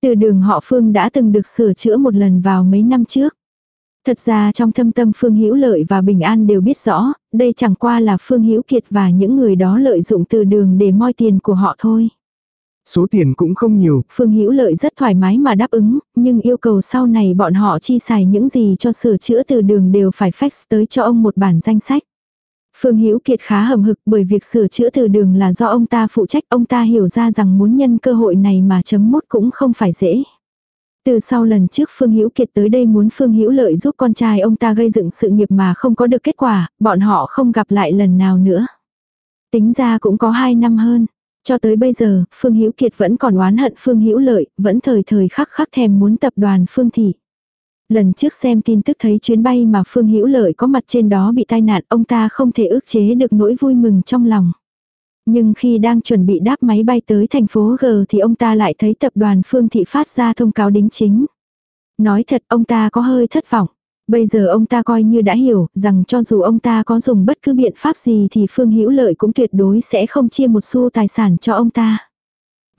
Từ đường họ Phương đã từng được sửa chữa một lần vào mấy năm trước. Thật ra trong thâm tâm Phương Hữu Lợi và Bình An đều biết rõ, đây chẳng qua là Phương Hữu Kiệt và những người đó lợi dụng từ đường để moi tiền của họ thôi. Số tiền cũng không nhiều. Phương Hữu Lợi rất thoải mái mà đáp ứng, nhưng yêu cầu sau này bọn họ chi xài những gì cho sửa chữa từ đường đều phải fax tới cho ông một bản danh sách. Phương Hữu Kiệt khá hầm hực bởi việc sửa chữa từ đường là do ông ta phụ trách, ông ta hiểu ra rằng muốn nhân cơ hội này mà chấm mốt cũng không phải dễ. Từ sau lần trước Phương Hữu Kiệt tới đây muốn Phương Hữu Lợi giúp con trai ông ta gây dựng sự nghiệp mà không có được kết quả, bọn họ không gặp lại lần nào nữa. Tính ra cũng có 2 năm hơn. Cho tới bây giờ, Phương Hữu Kiệt vẫn còn oán hận Phương Hữu Lợi, vẫn thời thời khắc khắc thèm muốn tập đoàn Phương Thị. Lần trước xem tin tức thấy chuyến bay mà Phương Hữu Lợi có mặt trên đó bị tai nạn, ông ta không thể ước chế được nỗi vui mừng trong lòng. Nhưng khi đang chuẩn bị đáp máy bay tới thành phố G thì ông ta lại thấy tập đoàn Phương Thị phát ra thông cáo đính chính. Nói thật ông ta có hơi thất vọng. Bây giờ ông ta coi như đã hiểu rằng cho dù ông ta có dùng bất cứ biện pháp gì thì Phương Hữu Lợi cũng tuyệt đối sẽ không chia một xu tài sản cho ông ta.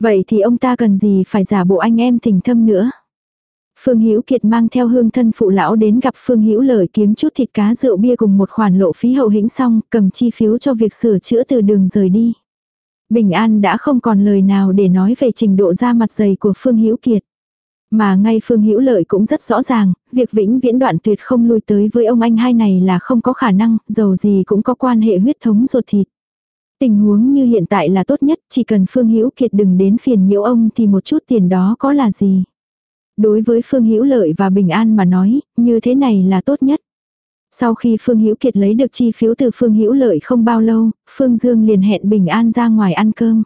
Vậy thì ông ta cần gì phải giả bộ anh em tình thâm nữa. Phương Hữu Kiệt mang theo hương thân phụ lão đến gặp Phương Hữu Lợi kiếm chút thịt cá rượu bia cùng một khoản lộ phí hậu hĩnh xong, cầm chi phiếu cho việc sửa chữa từ đường rời đi. Bình An đã không còn lời nào để nói về trình độ ra mặt dày của Phương Hữu Kiệt. Mà ngay Phương Hữu Lợi cũng rất rõ ràng, việc vĩnh viễn đoạn tuyệt không lui tới với ông anh hai này là không có khả năng, dầu gì cũng có quan hệ huyết thống ruột thịt. Tình huống như hiện tại là tốt nhất, chỉ cần Phương Hữu Kiệt đừng đến phiền nhiễu ông thì một chút tiền đó có là gì. Đối với Phương Hữu Lợi và Bình An mà nói, như thế này là tốt nhất. Sau khi Phương Hữu Kiệt lấy được chi phiếu từ Phương Hữu Lợi không bao lâu, Phương Dương liền hẹn Bình An ra ngoài ăn cơm.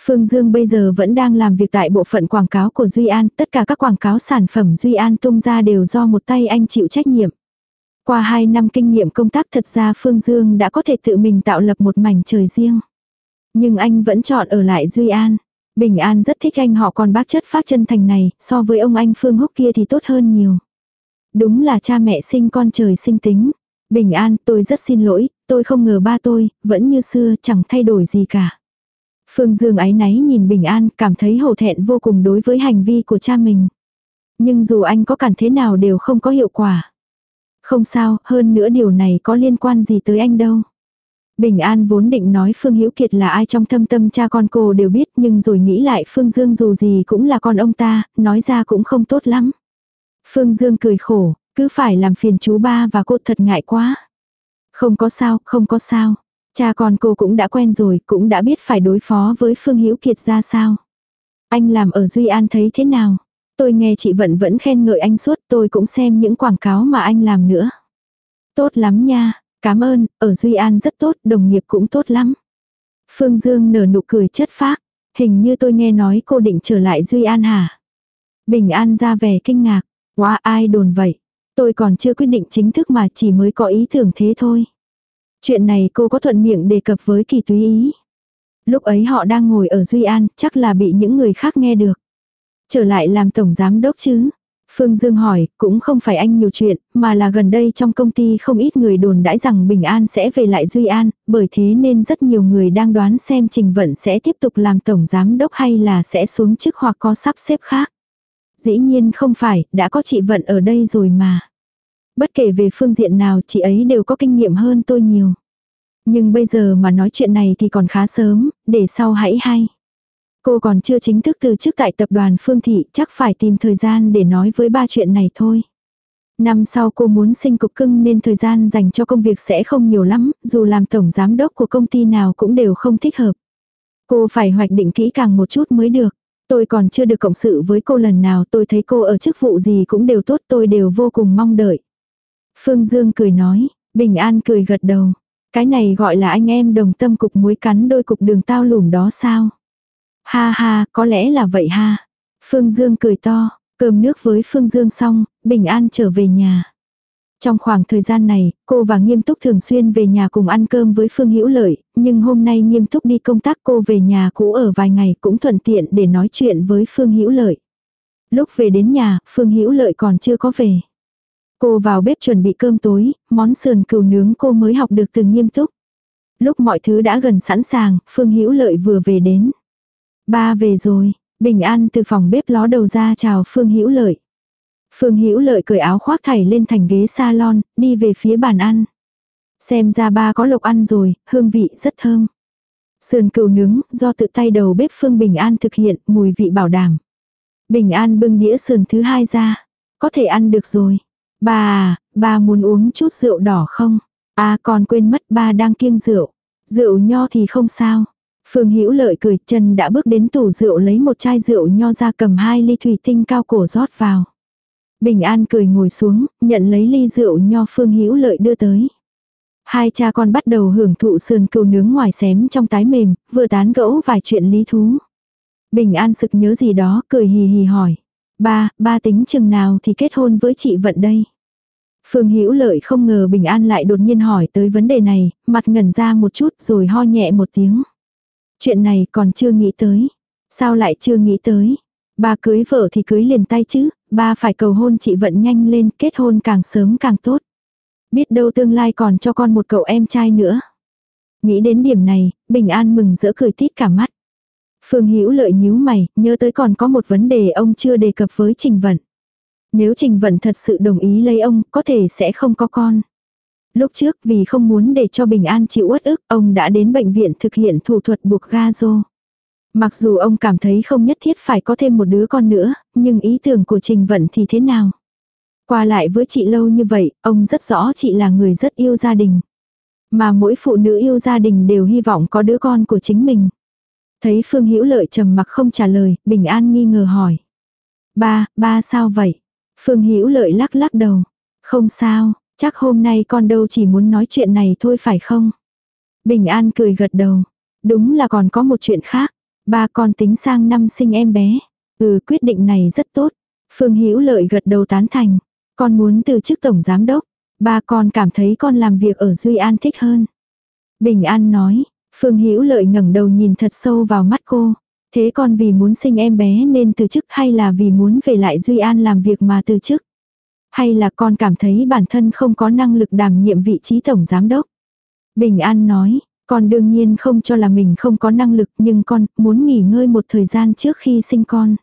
Phương Dương bây giờ vẫn đang làm việc tại bộ phận quảng cáo của Duy An, tất cả các quảng cáo sản phẩm Duy An tung ra đều do một tay anh chịu trách nhiệm. Qua 2 năm kinh nghiệm công tác thật ra Phương Dương đã có thể tự mình tạo lập một mảnh trời riêng. Nhưng anh vẫn chọn ở lại Duy An. Bình An rất thích anh họ còn bác chất phát chân thành này, so với ông anh Phương Húc kia thì tốt hơn nhiều. Đúng là cha mẹ sinh con trời sinh tính. Bình An, tôi rất xin lỗi, tôi không ngờ ba tôi, vẫn như xưa, chẳng thay đổi gì cả. Phương Dương ái náy nhìn Bình An, cảm thấy hổ thẹn vô cùng đối với hành vi của cha mình. Nhưng dù anh có cản thế nào đều không có hiệu quả. Không sao, hơn nữa điều này có liên quan gì tới anh đâu. Bình An vốn định nói Phương Hữu Kiệt là ai trong thâm tâm cha con cô đều biết nhưng rồi nghĩ lại Phương Dương dù gì cũng là con ông ta, nói ra cũng không tốt lắm. Phương Dương cười khổ, cứ phải làm phiền chú ba và cô thật ngại quá. Không có sao, không có sao. Cha con cô cũng đã quen rồi, cũng đã biết phải đối phó với Phương Hữu Kiệt ra sao. Anh làm ở Duy An thấy thế nào? Tôi nghe chị Vận vẫn khen ngợi anh suốt, tôi cũng xem những quảng cáo mà anh làm nữa. Tốt lắm nha, cảm ơn, ở Duy An rất tốt, đồng nghiệp cũng tốt lắm. Phương Dương nở nụ cười chất phác, hình như tôi nghe nói cô định trở lại Duy An hả? Bình An ra vẻ kinh ngạc, quá ai đồn vậy? Tôi còn chưa quyết định chính thức mà chỉ mới có ý tưởng thế thôi. Chuyện này cô có thuận miệng đề cập với kỳ túy ý. Lúc ấy họ đang ngồi ở Duy An, chắc là bị những người khác nghe được. Trở lại làm tổng giám đốc chứ? Phương Dương hỏi, cũng không phải anh nhiều chuyện, mà là gần đây trong công ty không ít người đồn đãi rằng Bình An sẽ về lại Duy An, bởi thế nên rất nhiều người đang đoán xem Trình Vận sẽ tiếp tục làm tổng giám đốc hay là sẽ xuống chức hoặc có sắp xếp khác. Dĩ nhiên không phải, đã có chị Vận ở đây rồi mà. Bất kể về phương diện nào chị ấy đều có kinh nghiệm hơn tôi nhiều. Nhưng bây giờ mà nói chuyện này thì còn khá sớm, để sau hãy hay. Cô còn chưa chính thức từ chức tại tập đoàn Phương Thị, chắc phải tìm thời gian để nói với ba chuyện này thôi. Năm sau cô muốn sinh cục cưng nên thời gian dành cho công việc sẽ không nhiều lắm, dù làm tổng giám đốc của công ty nào cũng đều không thích hợp. Cô phải hoạch định kỹ càng một chút mới được. Tôi còn chưa được cộng sự với cô lần nào tôi thấy cô ở chức vụ gì cũng đều tốt tôi đều vô cùng mong đợi. Phương Dương cười nói, Bình An cười gật đầu. Cái này gọi là anh em đồng tâm cục muối cắn đôi cục đường tao lùm đó sao? Ha ha, có lẽ là vậy ha. Phương Dương cười to, cơm nước với Phương Dương xong, Bình An trở về nhà. Trong khoảng thời gian này, cô và Nghiêm Túc thường xuyên về nhà cùng ăn cơm với Phương Hữu Lợi, nhưng hôm nay Nghiêm Túc đi công tác cô về nhà cũ ở vài ngày cũng thuận tiện để nói chuyện với Phương Hữu Lợi. Lúc về đến nhà, Phương Hữu Lợi còn chưa có về. Cô vào bếp chuẩn bị cơm tối, món sườn cừu nướng cô mới học được từ Nghiêm Túc. Lúc mọi thứ đã gần sẵn sàng, Phương Hữu Lợi vừa về đến. Ba về rồi, Bình An từ phòng bếp ló đầu ra chào Phương Hữu Lợi. Phương Hữu Lợi cởi áo khoác thảy lên thành ghế salon, đi về phía bàn ăn. Xem ra ba có lộc ăn rồi, hương vị rất thơm. Sườn cừu nướng, do tự tay đầu bếp Phương Bình An thực hiện, mùi vị bảo đảm. Bình An bưng đĩa sườn thứ hai ra. Có thể ăn được rồi bà bà muốn uống chút rượu đỏ không? À còn quên mất ba đang kiêng rượu. Rượu nho thì không sao. Phương Hữu Lợi cười, chân đã bước đến tủ rượu lấy một chai rượu nho ra cầm hai ly thủy tinh cao cổ rót vào. Bình An cười ngồi xuống, nhận lấy ly rượu nho Phương Hữu Lợi đưa tới. Hai cha con bắt đầu hưởng thụ sườn cừu nướng ngoài xém trong tái mềm, vừa tán gẫu vài chuyện lý thú. Bình An sực nhớ gì đó, cười hì hì hỏi. Ba, ba tính chừng nào thì kết hôn với chị Vận đây? Phương Hữu Lợi không ngờ Bình An lại đột nhiên hỏi tới vấn đề này, mặt ngẩn ra một chút rồi ho nhẹ một tiếng. Chuyện này còn chưa nghĩ tới. Sao lại chưa nghĩ tới? Ba cưới vợ thì cưới liền tay chứ, ba phải cầu hôn chị vận nhanh lên, kết hôn càng sớm càng tốt. Biết đâu tương lai còn cho con một cậu em trai nữa. Nghĩ đến điểm này, Bình An mừng rỡ cười tít cả mắt. Phương Hữu lợi nhíu mày, nhớ tới còn có một vấn đề ông chưa đề cập với Trình Vận. Nếu Trình Vận thật sự đồng ý lấy ông, có thể sẽ không có con. Lúc trước vì không muốn để cho Bình An chịu uất ức, ông đã đến bệnh viện thực hiện thủ thuật buộc ga rô. Mặc dù ông cảm thấy không nhất thiết phải có thêm một đứa con nữa, nhưng ý tưởng của Trình Vận thì thế nào? Qua lại với chị lâu như vậy, ông rất rõ chị là người rất yêu gia đình. Mà mỗi phụ nữ yêu gia đình đều hy vọng có đứa con của chính mình. Thấy Phương Hữu Lợi trầm mặc không trả lời, Bình An nghi ngờ hỏi. Ba, ba sao vậy? Phương Hữu Lợi lắc lắc đầu. Không sao, chắc hôm nay con đâu chỉ muốn nói chuyện này thôi phải không? Bình An cười gật đầu. Đúng là còn có một chuyện khác. Ba con tính sang năm sinh em bé. Ừ quyết định này rất tốt. Phương Hữu Lợi gật đầu tán thành. Con muốn từ chức tổng giám đốc. Ba con cảm thấy con làm việc ở Duy An thích hơn. Bình An nói, Phương Hữu Lợi ngẩng đầu nhìn thật sâu vào mắt cô. Thế con vì muốn sinh em bé nên từ chức hay là vì muốn về lại Duy An làm việc mà từ chức? Hay là con cảm thấy bản thân không có năng lực đảm nhiệm vị trí tổng giám đốc? Bình An nói, con đương nhiên không cho là mình không có năng lực nhưng con muốn nghỉ ngơi một thời gian trước khi sinh con.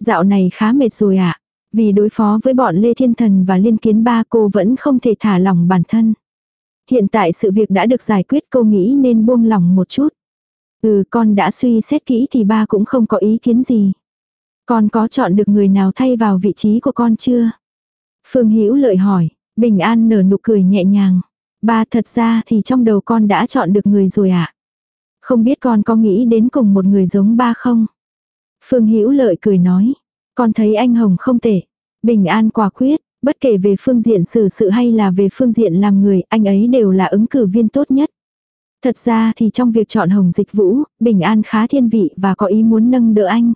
Dạo này khá mệt rồi ạ. À? Vì đối phó với bọn Lê Thiên Thần và Liên Kiến Ba cô vẫn không thể thả lỏng bản thân. Hiện tại sự việc đã được giải quyết cô nghĩ nên buông lỏng một chút. Ừ con đã suy xét kỹ thì ba cũng không có ý kiến gì. Con có chọn được người nào thay vào vị trí của con chưa? Phương Hữu lợi hỏi, Bình An nở nụ cười nhẹ nhàng. Ba thật ra thì trong đầu con đã chọn được người rồi ạ. À? Không biết con có nghĩ đến cùng một người giống ba không? Phương Hữu lợi cười nói, con thấy anh Hồng không tệ. Bình an quả quyết, bất kể về phương diện xử sự hay là về phương diện làm người, anh ấy đều là ứng cử viên tốt nhất. Thật ra thì trong việc chọn Hồng Dịch Vũ, Bình An khá thiên vị và có ý muốn nâng đỡ anh.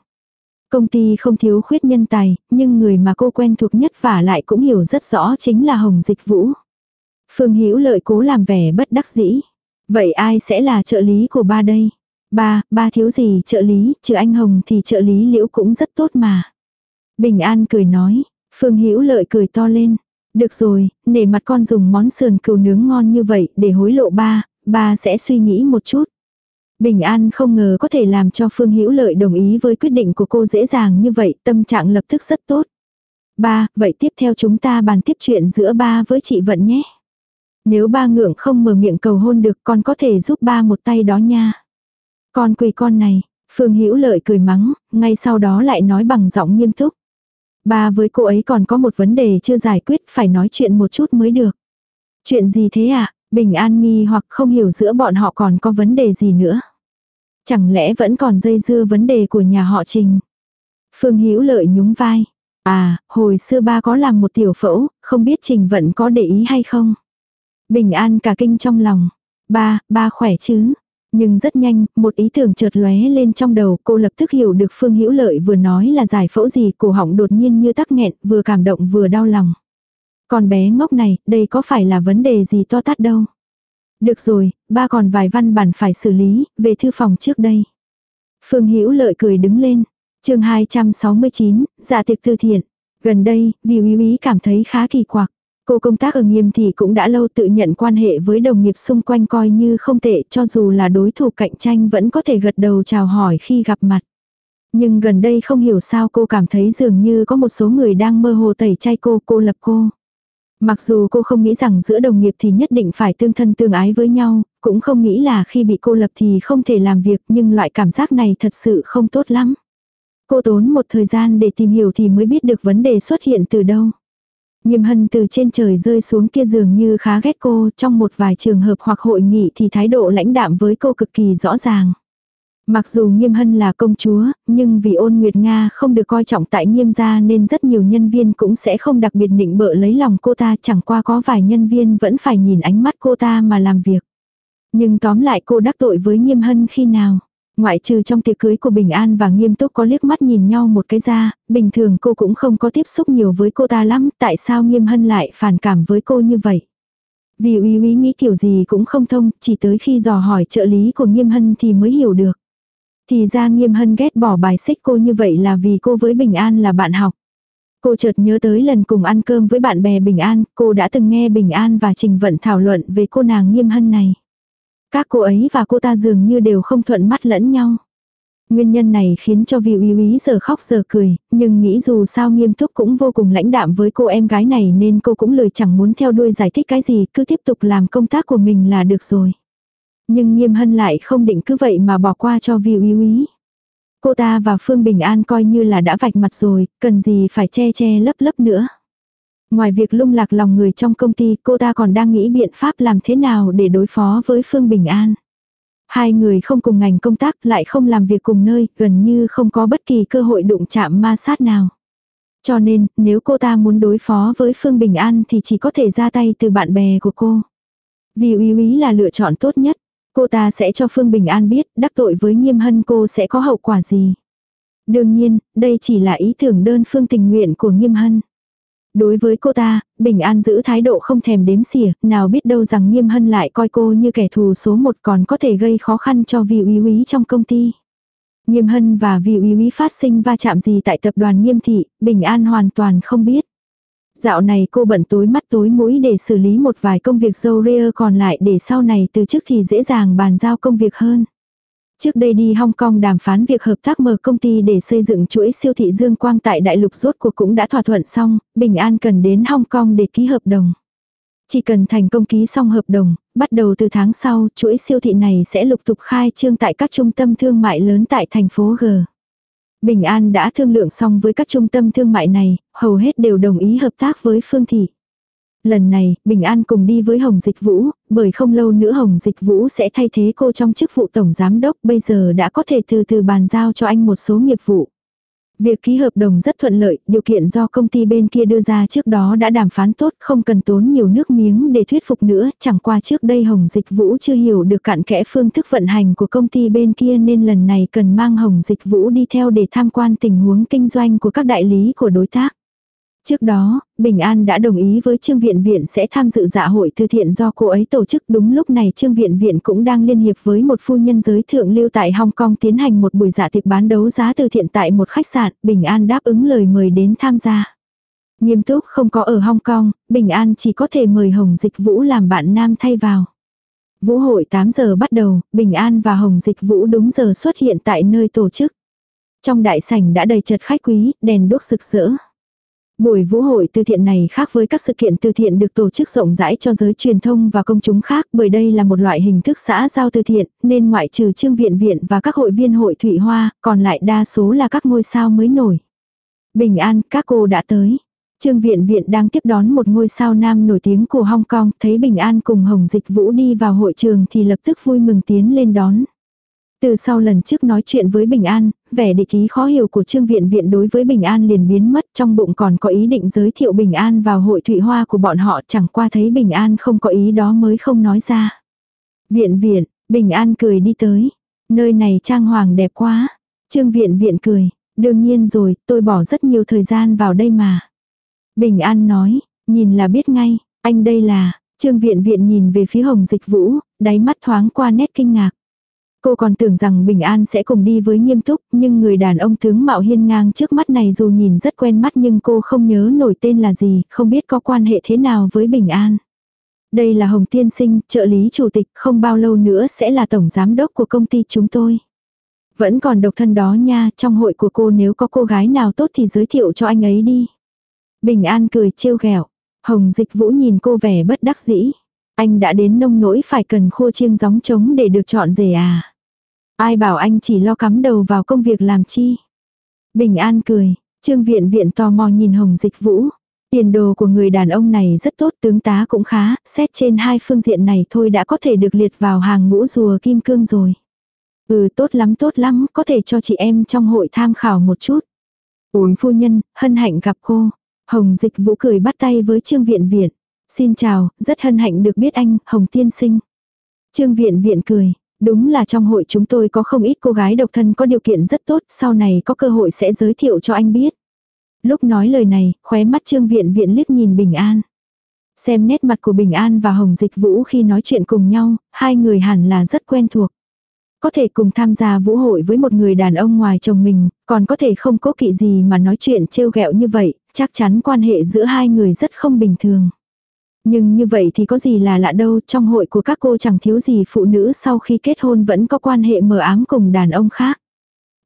Công ty không thiếu khuyết nhân tài, nhưng người mà cô quen thuộc nhất và lại cũng hiểu rất rõ chính là Hồng Dịch Vũ. Phương Hữu lợi cố làm vẻ bất đắc dĩ. Vậy ai sẽ là trợ lý của ba đây? Ba, ba thiếu gì trợ lý, trừ anh Hồng thì trợ lý liễu cũng rất tốt mà. Bình An cười nói, Phương Hữu Lợi cười to lên. Được rồi, nể mặt con dùng món sườn cừu nướng ngon như vậy để hối lộ ba, ba sẽ suy nghĩ một chút. Bình An không ngờ có thể làm cho Phương Hữu Lợi đồng ý với quyết định của cô dễ dàng như vậy, tâm trạng lập tức rất tốt. Ba, vậy tiếp theo chúng ta bàn tiếp chuyện giữa ba với chị Vận nhé. Nếu ba ngượng không mở miệng cầu hôn được con có thể giúp ba một tay đó nha. Con quỳ con này, Phương Hữu Lợi cười mắng, ngay sau đó lại nói bằng giọng nghiêm túc. Ba với cô ấy còn có một vấn đề chưa giải quyết, phải nói chuyện một chút mới được. Chuyện gì thế ạ? À? Bình an nghi hoặc không hiểu giữa bọn họ còn có vấn đề gì nữa. Chẳng lẽ vẫn còn dây dưa vấn đề của nhà họ Trình? Phương Hữu lợi nhúng vai. À, hồi xưa ba có làm một tiểu phẫu, không biết Trình vẫn có để ý hay không? Bình an cả kinh trong lòng. Ba, ba khỏe chứ? Nhưng rất nhanh, một ý tưởng chợt lóe lên trong đầu, cô lập tức hiểu được Phương Hữu Lợi vừa nói là giải phẫu gì, cổ họng đột nhiên như tắc nghẹn, vừa cảm động vừa đau lòng còn bé ngốc này, đây có phải là vấn đề gì to tát đâu. Được rồi, ba còn vài văn bản phải xử lý, về thư phòng trước đây. Phương Hữu Lợi cười đứng lên. Chương 269, dạ tiệc tư thiện. Gần đây, vì Uy Uy cảm thấy khá kỳ quặc. Cô công tác ở nghiêm thì cũng đã lâu tự nhận quan hệ với đồng nghiệp xung quanh coi như không tệ cho dù là đối thủ cạnh tranh vẫn có thể gật đầu chào hỏi khi gặp mặt. Nhưng gần đây không hiểu sao cô cảm thấy dường như có một số người đang mơ hồ tẩy chay cô, cô lập cô. Mặc dù cô không nghĩ rằng giữa đồng nghiệp thì nhất định phải tương thân tương ái với nhau, cũng không nghĩ là khi bị cô lập thì không thể làm việc nhưng loại cảm giác này thật sự không tốt lắm. Cô tốn một thời gian để tìm hiểu thì mới biết được vấn đề xuất hiện từ đâu. Nghiêm hân từ trên trời rơi xuống kia dường như khá ghét cô, trong một vài trường hợp hoặc hội nghị thì thái độ lãnh đạm với cô cực kỳ rõ ràng. Mặc dù nghiêm hân là công chúa, nhưng vì ôn nguyệt Nga không được coi trọng tại nghiêm gia nên rất nhiều nhân viên cũng sẽ không đặc biệt định bợ lấy lòng cô ta chẳng qua có vài nhân viên vẫn phải nhìn ánh mắt cô ta mà làm việc. Nhưng tóm lại cô đắc tội với nghiêm hân khi nào? Ngoại trừ trong tiệc cưới của Bình An và Nghiêm Túc có liếc mắt nhìn nhau một cái ra, bình thường cô cũng không có tiếp xúc nhiều với cô ta lắm, tại sao Nghiêm Hân lại phản cảm với cô như vậy? Vì uy uy nghĩ kiểu gì cũng không thông, chỉ tới khi dò hỏi trợ lý của Nghiêm Hân thì mới hiểu được. Thì ra Nghiêm Hân ghét bỏ bài xích cô như vậy là vì cô với Bình An là bạn học. Cô chợt nhớ tới lần cùng ăn cơm với bạn bè Bình An, cô đã từng nghe Bình An và Trình Vận thảo luận về cô nàng nghiêm hân này. Các cô ấy và cô ta dường như đều không thuận mắt lẫn nhau. Nguyên nhân này khiến cho vì uy úy giờ khóc giờ cười, nhưng nghĩ dù sao nghiêm túc cũng vô cùng lãnh đạm với cô em gái này nên cô cũng lời chẳng muốn theo đuôi giải thích cái gì, cứ tiếp tục làm công tác của mình là được rồi. Nhưng nghiêm hân lại không định cứ vậy mà bỏ qua cho vì uy úy. Cô ta và Phương Bình An coi như là đã vạch mặt rồi, cần gì phải che che lấp lấp nữa. Ngoài việc lung lạc lòng người trong công ty, cô ta còn đang nghĩ biện pháp làm thế nào để đối phó với Phương Bình An. Hai người không cùng ngành công tác lại không làm việc cùng nơi, gần như không có bất kỳ cơ hội đụng chạm ma sát nào. Cho nên, nếu cô ta muốn đối phó với Phương Bình An thì chỉ có thể ra tay từ bạn bè của cô. Vì uy úy là lựa chọn tốt nhất. Cô ta sẽ cho Phương Bình An biết đắc tội với nghiêm hân cô sẽ có hậu quả gì. Đương nhiên, đây chỉ là ý tưởng đơn phương tình nguyện của nghiêm hân. Đối với cô ta, Bình An giữ thái độ không thèm đếm xỉa, nào biết đâu rằng nghiêm hân lại coi cô như kẻ thù số một còn có thể gây khó khăn cho vị uy úy trong công ty. Nghiêm hân và vị uy úy phát sinh va chạm gì tại tập đoàn nghiêm thị, Bình An hoàn toàn không biết. Dạo này cô bận tối mắt tối mũi để xử lý một vài công việc dâu ria còn lại để sau này từ chức thì dễ dàng bàn giao công việc hơn. Trước đây đi Hong Kong đàm phán việc hợp tác mở công ty để xây dựng chuỗi siêu thị Dương Quang tại đại lục rốt cuộc cũng đã thỏa thuận xong, Bình An cần đến Hong Kong để ký hợp đồng. Chỉ cần thành công ký xong hợp đồng, bắt đầu từ tháng sau, chuỗi siêu thị này sẽ lục tục khai trương tại các trung tâm thương mại lớn tại thành phố G. Bình An đã thương lượng xong với các trung tâm thương mại này, hầu hết đều đồng ý hợp tác với Phương Thị. Lần này, Bình An cùng đi với Hồng Dịch Vũ, bởi không lâu nữa Hồng Dịch Vũ sẽ thay thế cô trong chức vụ tổng giám đốc, bây giờ đã có thể từ từ bàn giao cho anh một số nghiệp vụ. Việc ký hợp đồng rất thuận lợi, điều kiện do công ty bên kia đưa ra trước đó đã đàm phán tốt, không cần tốn nhiều nước miếng để thuyết phục nữa, chẳng qua trước đây Hồng Dịch Vũ chưa hiểu được cạn kẽ phương thức vận hành của công ty bên kia nên lần này cần mang Hồng Dịch Vũ đi theo để tham quan tình huống kinh doanh của các đại lý của đối tác. Trước đó, Bình An đã đồng ý với Trương Viện Viện sẽ tham dự dạ hội từ thiện do cô ấy tổ chức. Đúng lúc này Trương Viện Viện cũng đang liên hiệp với một phu nhân giới thượng lưu tại Hong Kong tiến hành một buổi dạ tiệc bán đấu giá từ thiện tại một khách sạn. Bình An đáp ứng lời mời đến tham gia. Nghiêm túc không có ở Hong Kong, Bình An chỉ có thể mời Hồng Dịch Vũ làm bạn nam thay vào. Vũ hội 8 giờ bắt đầu, Bình An và Hồng Dịch Vũ đúng giờ xuất hiện tại nơi tổ chức. Trong đại sảnh đã đầy chật khách quý, đèn đốt rực rỡ. Buổi vũ hội từ thiện này khác với các sự kiện từ thiện được tổ chức rộng rãi cho giới truyền thông và công chúng khác bởi đây là một loại hình thức xã giao từ thiện, nên ngoại trừ trương viện viện và các hội viên hội Thủy Hoa, còn lại đa số là các ngôi sao mới nổi. Bình an, các cô đã tới. Trương viện viện đang tiếp đón một ngôi sao nam nổi tiếng của Hong Kong, thấy Bình An cùng Hồng Dịch Vũ đi vào hội trường thì lập tức vui mừng tiến lên đón. Từ sau lần trước nói chuyện với Bình An, vẻ địch ý khó hiểu của Trương Viện Viện đối với Bình An liền biến mất trong bụng còn có ý định giới thiệu Bình An vào hội thụy hoa của bọn họ chẳng qua thấy Bình An không có ý đó mới không nói ra. Viện Viện, Bình An cười đi tới. Nơi này trang hoàng đẹp quá. Trương Viện Viện cười. Đương nhiên rồi, tôi bỏ rất nhiều thời gian vào đây mà. Bình An nói, nhìn là biết ngay, anh đây là, Trương Viện Viện nhìn về phía Hồng Dịch Vũ, đáy mắt thoáng qua nét kinh ngạc. Cô còn tưởng rằng Bình An sẽ cùng đi với nghiêm túc, nhưng người đàn ông tướng mạo hiên ngang trước mắt này dù nhìn rất quen mắt nhưng cô không nhớ nổi tên là gì, không biết có quan hệ thế nào với Bình An. Đây là Hồng Tiên Sinh, trợ lý chủ tịch, không bao lâu nữa sẽ là tổng giám đốc của công ty chúng tôi. Vẫn còn độc thân đó nha, trong hội của cô nếu có cô gái nào tốt thì giới thiệu cho anh ấy đi. Bình An cười trêu ghẹo Hồng Dịch Vũ nhìn cô vẻ bất đắc dĩ. Anh đã đến nông nỗi phải cần khô chiêng gióng trống để được chọn rể à. Ai bảo anh chỉ lo cắm đầu vào công việc làm chi. Bình an cười, trương viện viện tò mò nhìn hồng dịch vũ. Tiền đồ của người đàn ông này rất tốt tướng tá cũng khá, xét trên hai phương diện này thôi đã có thể được liệt vào hàng ngũ rùa kim cương rồi. Ừ tốt lắm tốt lắm, có thể cho chị em trong hội tham khảo một chút. Uống phu nhân, hân hạnh gặp cô. Hồng dịch vũ cười bắt tay với trương viện viện. Xin chào, rất hân hạnh được biết anh, Hồng Tiên Sinh. Trương Viện Viện cười, đúng là trong hội chúng tôi có không ít cô gái độc thân có điều kiện rất tốt, sau này có cơ hội sẽ giới thiệu cho anh biết. Lúc nói lời này, khóe mắt Trương Viện Viện liếc nhìn Bình An. Xem nét mặt của Bình An và Hồng Dịch Vũ khi nói chuyện cùng nhau, hai người hẳn là rất quen thuộc. Có thể cùng tham gia vũ hội với một người đàn ông ngoài chồng mình, còn có thể không cố kỵ gì mà nói chuyện trêu ghẹo như vậy, chắc chắn quan hệ giữa hai người rất không bình thường. Nhưng như vậy thì có gì là lạ đâu, trong hội của các cô chẳng thiếu gì phụ nữ sau khi kết hôn vẫn có quan hệ mờ ám cùng đàn ông khác.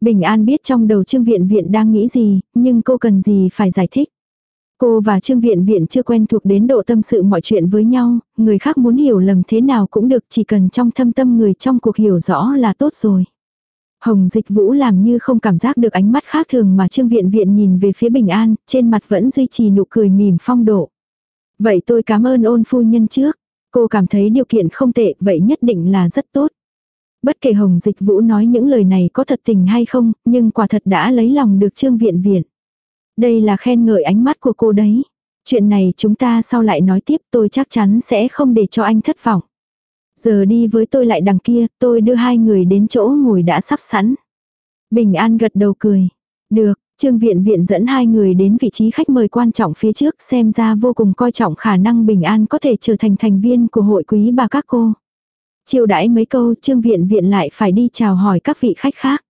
Bình An biết trong đầu Trương Viện Viện đang nghĩ gì, nhưng cô cần gì phải giải thích. Cô và Trương Viện Viện chưa quen thuộc đến độ tâm sự mọi chuyện với nhau, người khác muốn hiểu lầm thế nào cũng được chỉ cần trong thâm tâm người trong cuộc hiểu rõ là tốt rồi. Hồng Dịch Vũ làm như không cảm giác được ánh mắt khác thường mà Trương Viện Viện nhìn về phía Bình An, trên mặt vẫn duy trì nụ cười mỉm phong độ. Vậy tôi cảm ơn ôn phu nhân trước. Cô cảm thấy điều kiện không tệ, vậy nhất định là rất tốt. Bất kể Hồng Dịch Vũ nói những lời này có thật tình hay không, nhưng quả thật đã lấy lòng được Trương Viện Viện. Đây là khen ngợi ánh mắt của cô đấy. Chuyện này chúng ta sau lại nói tiếp tôi chắc chắn sẽ không để cho anh thất vọng. Giờ đi với tôi lại đằng kia, tôi đưa hai người đến chỗ ngồi đã sắp sẵn. Bình An gật đầu cười. Được, Trương Viện Viện dẫn hai người đến vị trí khách mời quan trọng phía trước xem ra vô cùng coi trọng khả năng Bình An có thể trở thành thành viên của hội quý bà các cô. Chiều đãi mấy câu Trương Viện Viện lại phải đi chào hỏi các vị khách khác.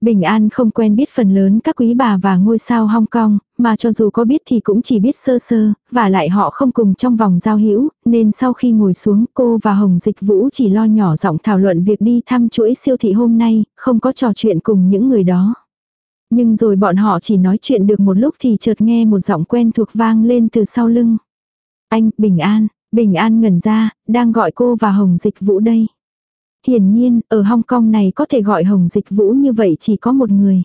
Bình An không quen biết phần lớn các quý bà và ngôi sao Hong Kong, mà cho dù có biết thì cũng chỉ biết sơ sơ, và lại họ không cùng trong vòng giao hữu, nên sau khi ngồi xuống cô và Hồng Dịch Vũ chỉ lo nhỏ giọng thảo luận việc đi thăm chuỗi siêu thị hôm nay, không có trò chuyện cùng những người đó. Nhưng rồi bọn họ chỉ nói chuyện được một lúc thì chợt nghe một giọng quen thuộc vang lên từ sau lưng. Anh, Bình An, Bình An ngẩn ra, đang gọi cô và Hồng Dịch Vũ đây. Hiển nhiên, ở Hong Kong này có thể gọi Hồng Dịch Vũ như vậy chỉ có một người.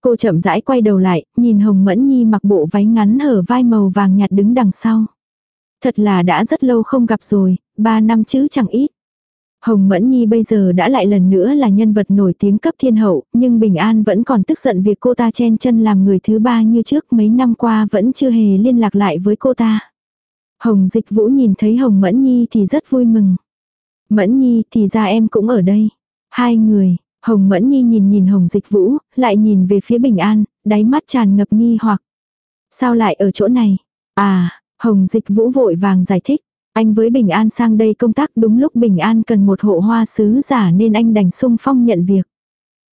Cô chậm rãi quay đầu lại, nhìn Hồng Mẫn Nhi mặc bộ váy ngắn hở vai màu vàng nhạt đứng đằng sau. Thật là đã rất lâu không gặp rồi, ba năm chứ chẳng ít. Hồng Mẫn Nhi bây giờ đã lại lần nữa là nhân vật nổi tiếng cấp thiên hậu, nhưng Bình An vẫn còn tức giận việc cô ta chen chân làm người thứ ba như trước mấy năm qua vẫn chưa hề liên lạc lại với cô ta. Hồng Dịch Vũ nhìn thấy Hồng Mẫn Nhi thì rất vui mừng. Mẫn Nhi thì ra em cũng ở đây. Hai người, Hồng Mẫn Nhi nhìn nhìn Hồng Dịch Vũ, lại nhìn về phía Bình An, đáy mắt tràn ngập nghi hoặc. Sao lại ở chỗ này? À, Hồng Dịch Vũ vội vàng giải thích. Anh với Bình An sang đây công tác đúng lúc Bình An cần một hộ hoa sứ giả nên anh đành sung phong nhận việc.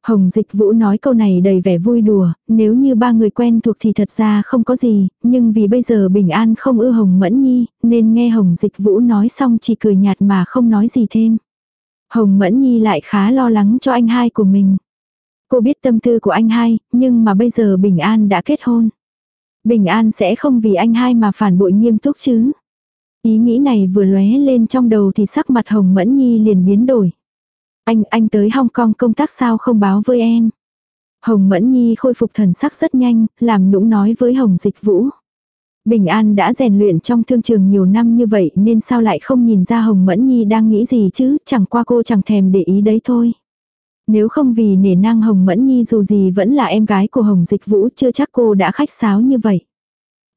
Hồng Dịch Vũ nói câu này đầy vẻ vui đùa, nếu như ba người quen thuộc thì thật ra không có gì, nhưng vì bây giờ Bình An không ưa Hồng Mẫn Nhi, nên nghe Hồng Dịch Vũ nói xong chỉ cười nhạt mà không nói gì thêm. Hồng Mẫn Nhi lại khá lo lắng cho anh hai của mình. Cô biết tâm tư của anh hai, nhưng mà bây giờ Bình An đã kết hôn. Bình An sẽ không vì anh hai mà phản bội nghiêm túc chứ. Ý nghĩ này vừa lóe lên trong đầu thì sắc mặt Hồng Mẫn Nhi liền biến đổi. Anh, anh tới Hong Kong công tác sao không báo với em. Hồng Mẫn Nhi khôi phục thần sắc rất nhanh, làm nũng nói với Hồng Dịch Vũ. Bình An đã rèn luyện trong thương trường nhiều năm như vậy nên sao lại không nhìn ra Hồng Mẫn Nhi đang nghĩ gì chứ, chẳng qua cô chẳng thèm để ý đấy thôi. Nếu không vì nể nang Hồng Mẫn Nhi dù gì vẫn là em gái của Hồng Dịch Vũ chưa chắc cô đã khách sáo như vậy.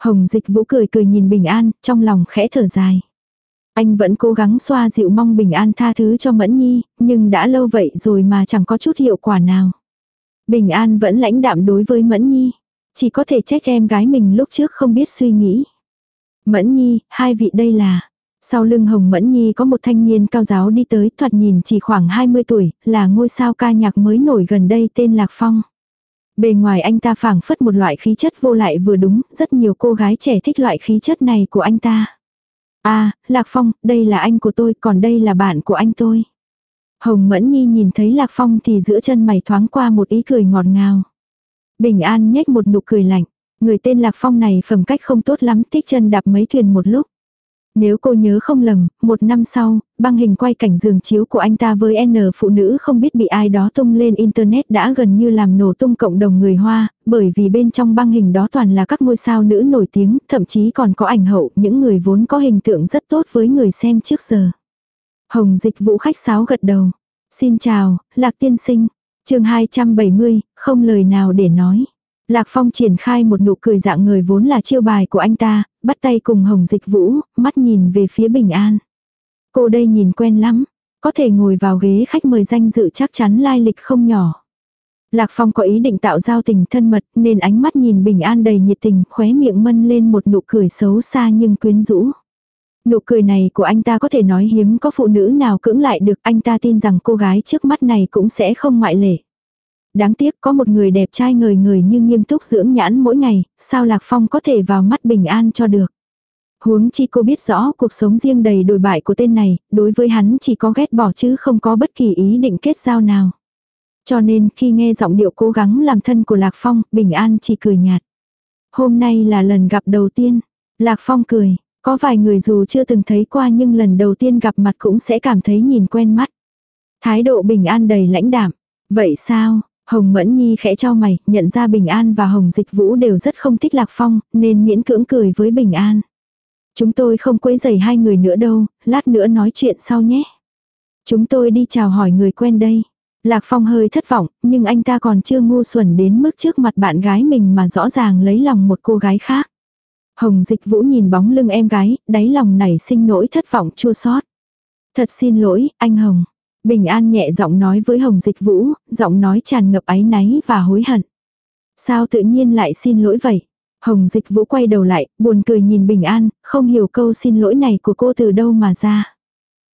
Hồng Dịch Vũ cười cười nhìn Bình An, trong lòng khẽ thở dài. Anh vẫn cố gắng xoa dịu mong Bình An tha thứ cho Mẫn Nhi, nhưng đã lâu vậy rồi mà chẳng có chút hiệu quả nào. Bình An vẫn lãnh đạm đối với Mẫn Nhi. Chỉ có thể trách em gái mình lúc trước không biết suy nghĩ. Mẫn Nhi, hai vị đây là... Sau lưng Hồng Mẫn Nhi có một thanh niên cao giáo đi tới thoạt nhìn chỉ khoảng 20 tuổi, là ngôi sao ca nhạc mới nổi gần đây tên Lạc Phong. Bề ngoài anh ta phảng phất một loại khí chất vô lại vừa đúng, rất nhiều cô gái trẻ thích loại khí chất này của anh ta. À, Lạc Phong, đây là anh của tôi, còn đây là bạn của anh tôi. Hồng Mẫn Nhi nhìn thấy Lạc Phong thì giữa chân mày thoáng qua một ý cười ngọt ngào. Bình An nhếch một nụ cười lạnh. Người tên Lạc Phong này phẩm cách không tốt lắm tích chân đạp mấy thuyền một lúc. Nếu cô nhớ không lầm, một năm sau, băng hình quay cảnh giường chiếu của anh ta với N phụ nữ không biết bị ai đó tung lên Internet đã gần như làm nổ tung cộng đồng người Hoa, bởi vì bên trong băng hình đó toàn là các ngôi sao nữ nổi tiếng, thậm chí còn có ảnh hậu, những người vốn có hình tượng rất tốt với người xem trước giờ. Hồng dịch vụ khách sáo gật đầu. Xin chào, Lạc Tiên Sinh. chương 270, không lời nào để nói. Lạc Phong triển khai một nụ cười dạng người vốn là chiêu bài của anh ta, bắt tay cùng Hồng Dịch Vũ, mắt nhìn về phía Bình An. Cô đây nhìn quen lắm, có thể ngồi vào ghế khách mời danh dự chắc chắn lai lịch không nhỏ. Lạc Phong có ý định tạo giao tình thân mật nên ánh mắt nhìn Bình An đầy nhiệt tình khóe miệng mân lên một nụ cười xấu xa nhưng quyến rũ. Nụ cười này của anh ta có thể nói hiếm có phụ nữ nào cưỡng lại được anh ta tin rằng cô gái trước mắt này cũng sẽ không ngoại lệ. Đáng tiếc có một người đẹp trai người người như nghiêm túc dưỡng nhãn mỗi ngày, sao Lạc Phong có thể vào mắt bình an cho được. Huống chi cô biết rõ cuộc sống riêng đầy đồi bại của tên này, đối với hắn chỉ có ghét bỏ chứ không có bất kỳ ý định kết giao nào. Cho nên khi nghe giọng điệu cố gắng làm thân của Lạc Phong, Bình An chỉ cười nhạt. Hôm nay là lần gặp đầu tiên. Lạc Phong cười, có vài người dù chưa từng thấy qua nhưng lần đầu tiên gặp mặt cũng sẽ cảm thấy nhìn quen mắt. Thái độ Bình An đầy lãnh đạm. Vậy sao? Hồng Mẫn Nhi khẽ cho mày, nhận ra Bình An và Hồng Dịch Vũ đều rất không thích Lạc Phong, nên miễn cưỡng cười với Bình An. Chúng tôi không quấy rầy hai người nữa đâu, lát nữa nói chuyện sau nhé. Chúng tôi đi chào hỏi người quen đây. Lạc Phong hơi thất vọng, nhưng anh ta còn chưa ngu xuẩn đến mức trước mặt bạn gái mình mà rõ ràng lấy lòng một cô gái khác. Hồng Dịch Vũ nhìn bóng lưng em gái, đáy lòng nảy sinh nỗi thất vọng chua xót. Thật xin lỗi, anh Hồng. Bình An nhẹ giọng nói với Hồng Dịch Vũ, giọng nói tràn ngập áy náy và hối hận. Sao tự nhiên lại xin lỗi vậy? Hồng Dịch Vũ quay đầu lại, buồn cười nhìn Bình An, không hiểu câu xin lỗi này của cô từ đâu mà ra.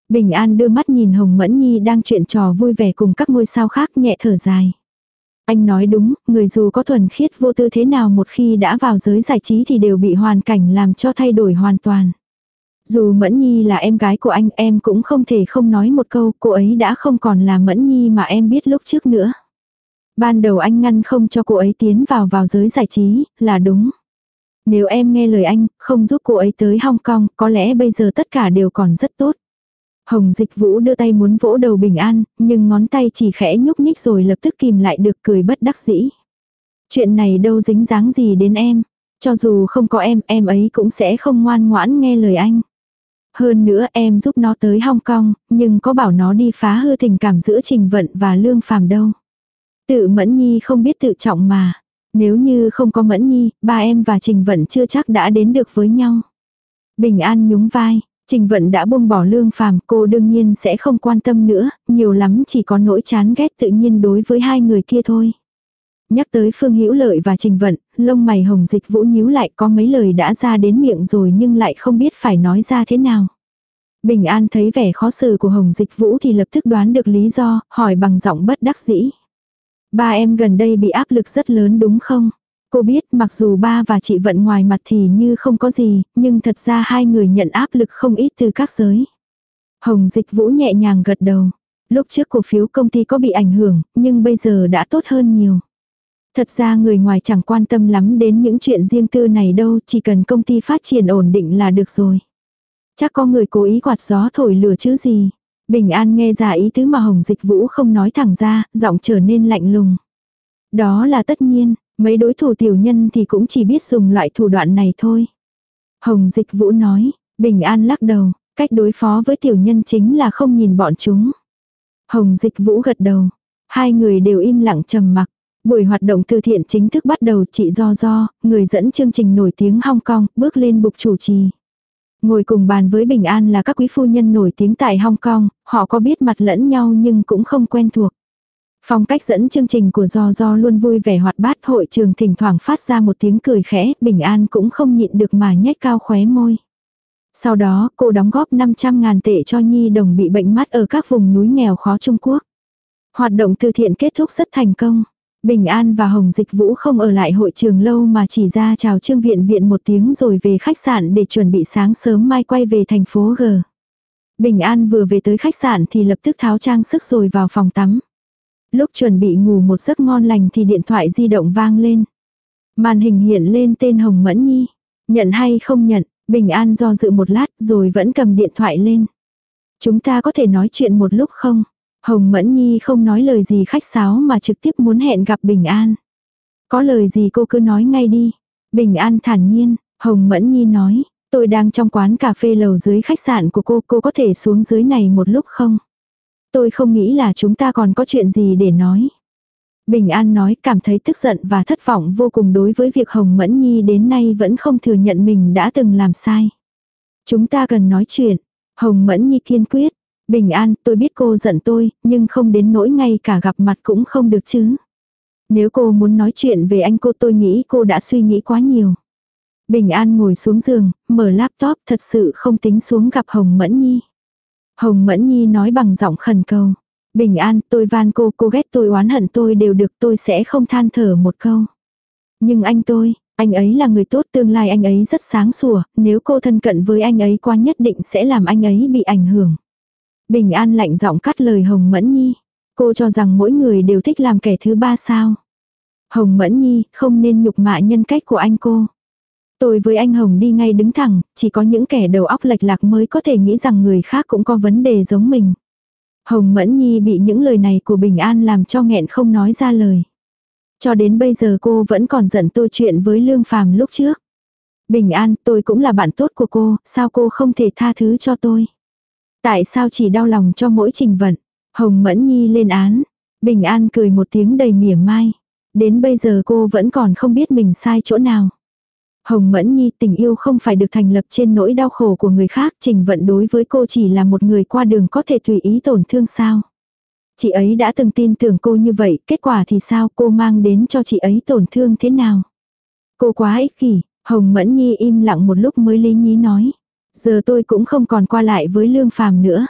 Bình An đưa mắt nhìn Hồng Mẫn Nhi đang chuyện trò vui vẻ cùng các ngôi sao khác nhẹ thở dài. Anh nói đúng, người dù có thuần khiết vô tư thế nào một khi đã vào giới giải trí thì đều bị hoàn cảnh làm cho thay đổi hoàn toàn. Dù Mẫn Nhi là em gái của anh em cũng không thể không nói một câu cô ấy đã không còn là Mẫn Nhi mà em biết lúc trước nữa. Ban đầu anh ngăn không cho cô ấy tiến vào vào giới giải trí, là đúng. Nếu em nghe lời anh, không giúp cô ấy tới Hong Kong, có lẽ bây giờ tất cả đều còn rất tốt. Hồng Dịch Vũ đưa tay muốn vỗ đầu Bình An, nhưng ngón tay chỉ khẽ nhúc nhích rồi lập tức kìm lại được cười bất đắc dĩ. Chuyện này đâu dính dáng gì đến em. Cho dù không có em, em ấy cũng sẽ không ngoan ngoãn nghe lời anh. Hơn nữa em giúp nó tới Hong Kong, nhưng có bảo nó đi phá hư tình cảm giữa Trình Vận và Lương Phàm đâu. Tự Mẫn Nhi không biết tự trọng mà. Nếu như không có Mẫn Nhi, ba em và Trình Vận chưa chắc đã đến được với nhau. Bình An nhún vai, Trình Vận đã buông bỏ lương phàm, cô đương nhiên sẽ không quan tâm nữa, nhiều lắm chỉ có nỗi chán ghét tự nhiên đối với hai người kia thôi. Nhắc tới Phương Hữu Lợi và Trình Vận, lông mày hồng dịch vũ nhíu lại có mấy lời đã ra đến miệng rồi nhưng lại không biết phải nói ra thế nào. Bình An thấy vẻ khó xử của Hồng Dịch Vũ thì lập tức đoán được lý do, hỏi bằng giọng bất đắc dĩ. Ba em gần đây bị áp lực rất lớn đúng không? Cô biết mặc dù ba và chị vận ngoài mặt thì như không có gì, nhưng thật ra hai người nhận áp lực không ít từ các giới. Hồng Dịch Vũ nhẹ nhàng gật đầu. Lúc trước cổ phiếu công ty có bị ảnh hưởng, nhưng bây giờ đã tốt hơn nhiều. Thật ra người ngoài chẳng quan tâm lắm đến những chuyện riêng tư này đâu, chỉ cần công ty phát triển ổn định là được rồi. Chắc có người cố ý quạt gió thổi lửa chứ gì. Bình An nghe ra ý tứ mà Hồng Dịch Vũ không nói thẳng ra, giọng trở nên lạnh lùng. Đó là tất nhiên, mấy đối thủ tiểu nhân thì cũng chỉ biết dùng loại thủ đoạn này thôi. Hồng Dịch Vũ nói, Bình An lắc đầu, cách đối phó với tiểu nhân chính là không nhìn bọn chúng. Hồng Dịch Vũ gật đầu, hai người đều im lặng trầm mặc. Buổi hoạt động từ thiện chính thức bắt đầu chị Do Do, người dẫn chương trình nổi tiếng Hong Kong, bước lên bục chủ trì. Ngồi cùng bàn với Bình An là các quý phu nhân nổi tiếng tại Hong Kong, họ có biết mặt lẫn nhau nhưng cũng không quen thuộc. Phong cách dẫn chương trình của Do Do luôn vui vẻ hoạt bát hội trường thỉnh thoảng phát ra một tiếng cười khẽ, Bình An cũng không nhịn được mà nhếch cao khóe môi. Sau đó, cô đóng góp 500 ngàn tệ cho nhi đồng bị bệnh mắt ở các vùng núi nghèo khó Trung Quốc. Hoạt động từ thiện kết thúc rất thành công. Bình An và Hồng Dịch Vũ không ở lại hội trường lâu mà chỉ ra chào Trương Viện Viện một tiếng rồi về khách sạn để chuẩn bị sáng sớm mai quay về thành phố G. Bình An vừa về tới khách sạn thì lập tức tháo trang sức rồi vào phòng tắm. Lúc chuẩn bị ngủ một giấc ngon lành thì điện thoại di động vang lên. Màn hình hiện lên tên Hồng Mẫn Nhi. Nhận hay không nhận, Bình An do dự một lát rồi vẫn cầm điện thoại lên. Chúng ta có thể nói chuyện một lúc không? Hồng Mẫn Nhi không nói lời gì khách sáo mà trực tiếp muốn hẹn gặp Bình An. Có lời gì cô cứ nói ngay đi. Bình An thản nhiên, Hồng Mẫn Nhi nói, tôi đang trong quán cà phê lầu dưới khách sạn của cô, cô có thể xuống dưới này một lúc không? Tôi không nghĩ là chúng ta còn có chuyện gì để nói. Bình An nói cảm thấy tức giận và thất vọng vô cùng đối với việc Hồng Mẫn Nhi đến nay vẫn không thừa nhận mình đã từng làm sai. Chúng ta cần nói chuyện. Hồng Mẫn Nhi kiên quyết. Bình An, tôi biết cô giận tôi, nhưng không đến nỗi ngay cả gặp mặt cũng không được chứ. Nếu cô muốn nói chuyện về anh cô tôi nghĩ cô đã suy nghĩ quá nhiều. Bình An ngồi xuống giường, mở laptop thật sự không tính xuống gặp Hồng Mẫn Nhi. Hồng Mẫn Nhi nói bằng giọng khẩn cầu. Bình an, tôi van cô, cô ghét tôi oán hận tôi đều được tôi sẽ không than thở một câu. Nhưng anh tôi, anh ấy là người tốt tương lai anh ấy rất sáng sủa, nếu cô thân cận với anh ấy quá nhất định sẽ làm anh ấy bị ảnh hưởng. Bình an lạnh giọng cắt lời Hồng Mẫn Nhi. Cô cho rằng mỗi người đều thích làm kẻ thứ ba sao. Hồng Mẫn Nhi không nên nhục mạ nhân cách của anh cô. Tôi với anh Hồng đi ngay đứng thẳng, chỉ có những kẻ đầu óc lệch lạc mới có thể nghĩ rằng người khác cũng có vấn đề giống mình. Hồng Mẫn Nhi bị những lời này của Bình An làm cho nghẹn không nói ra lời. Cho đến bây giờ cô vẫn còn giận tôi chuyện với Lương Phàm lúc trước. Bình An, tôi cũng là bạn tốt của cô, sao cô không thể tha thứ cho tôi? Tại sao chỉ đau lòng cho mỗi trình vận? Hồng Mẫn Nhi lên án. Bình An cười một tiếng đầy mỉa mai. Đến bây giờ cô vẫn còn không biết mình sai chỗ nào. Hồng Mẫn Nhi tình yêu không phải được thành lập trên nỗi đau khổ của người khác, trình vận đối với cô chỉ là một người qua đường có thể tùy ý tổn thương sao. Chị ấy đã từng tin tưởng cô như vậy, kết quả thì sao cô mang đến cho chị ấy tổn thương thế nào. Cô quá ích kỷ, Hồng Mẫn Nhi im lặng một lúc mới lý nhí nói. Giờ tôi cũng không còn qua lại với lương phàm nữa.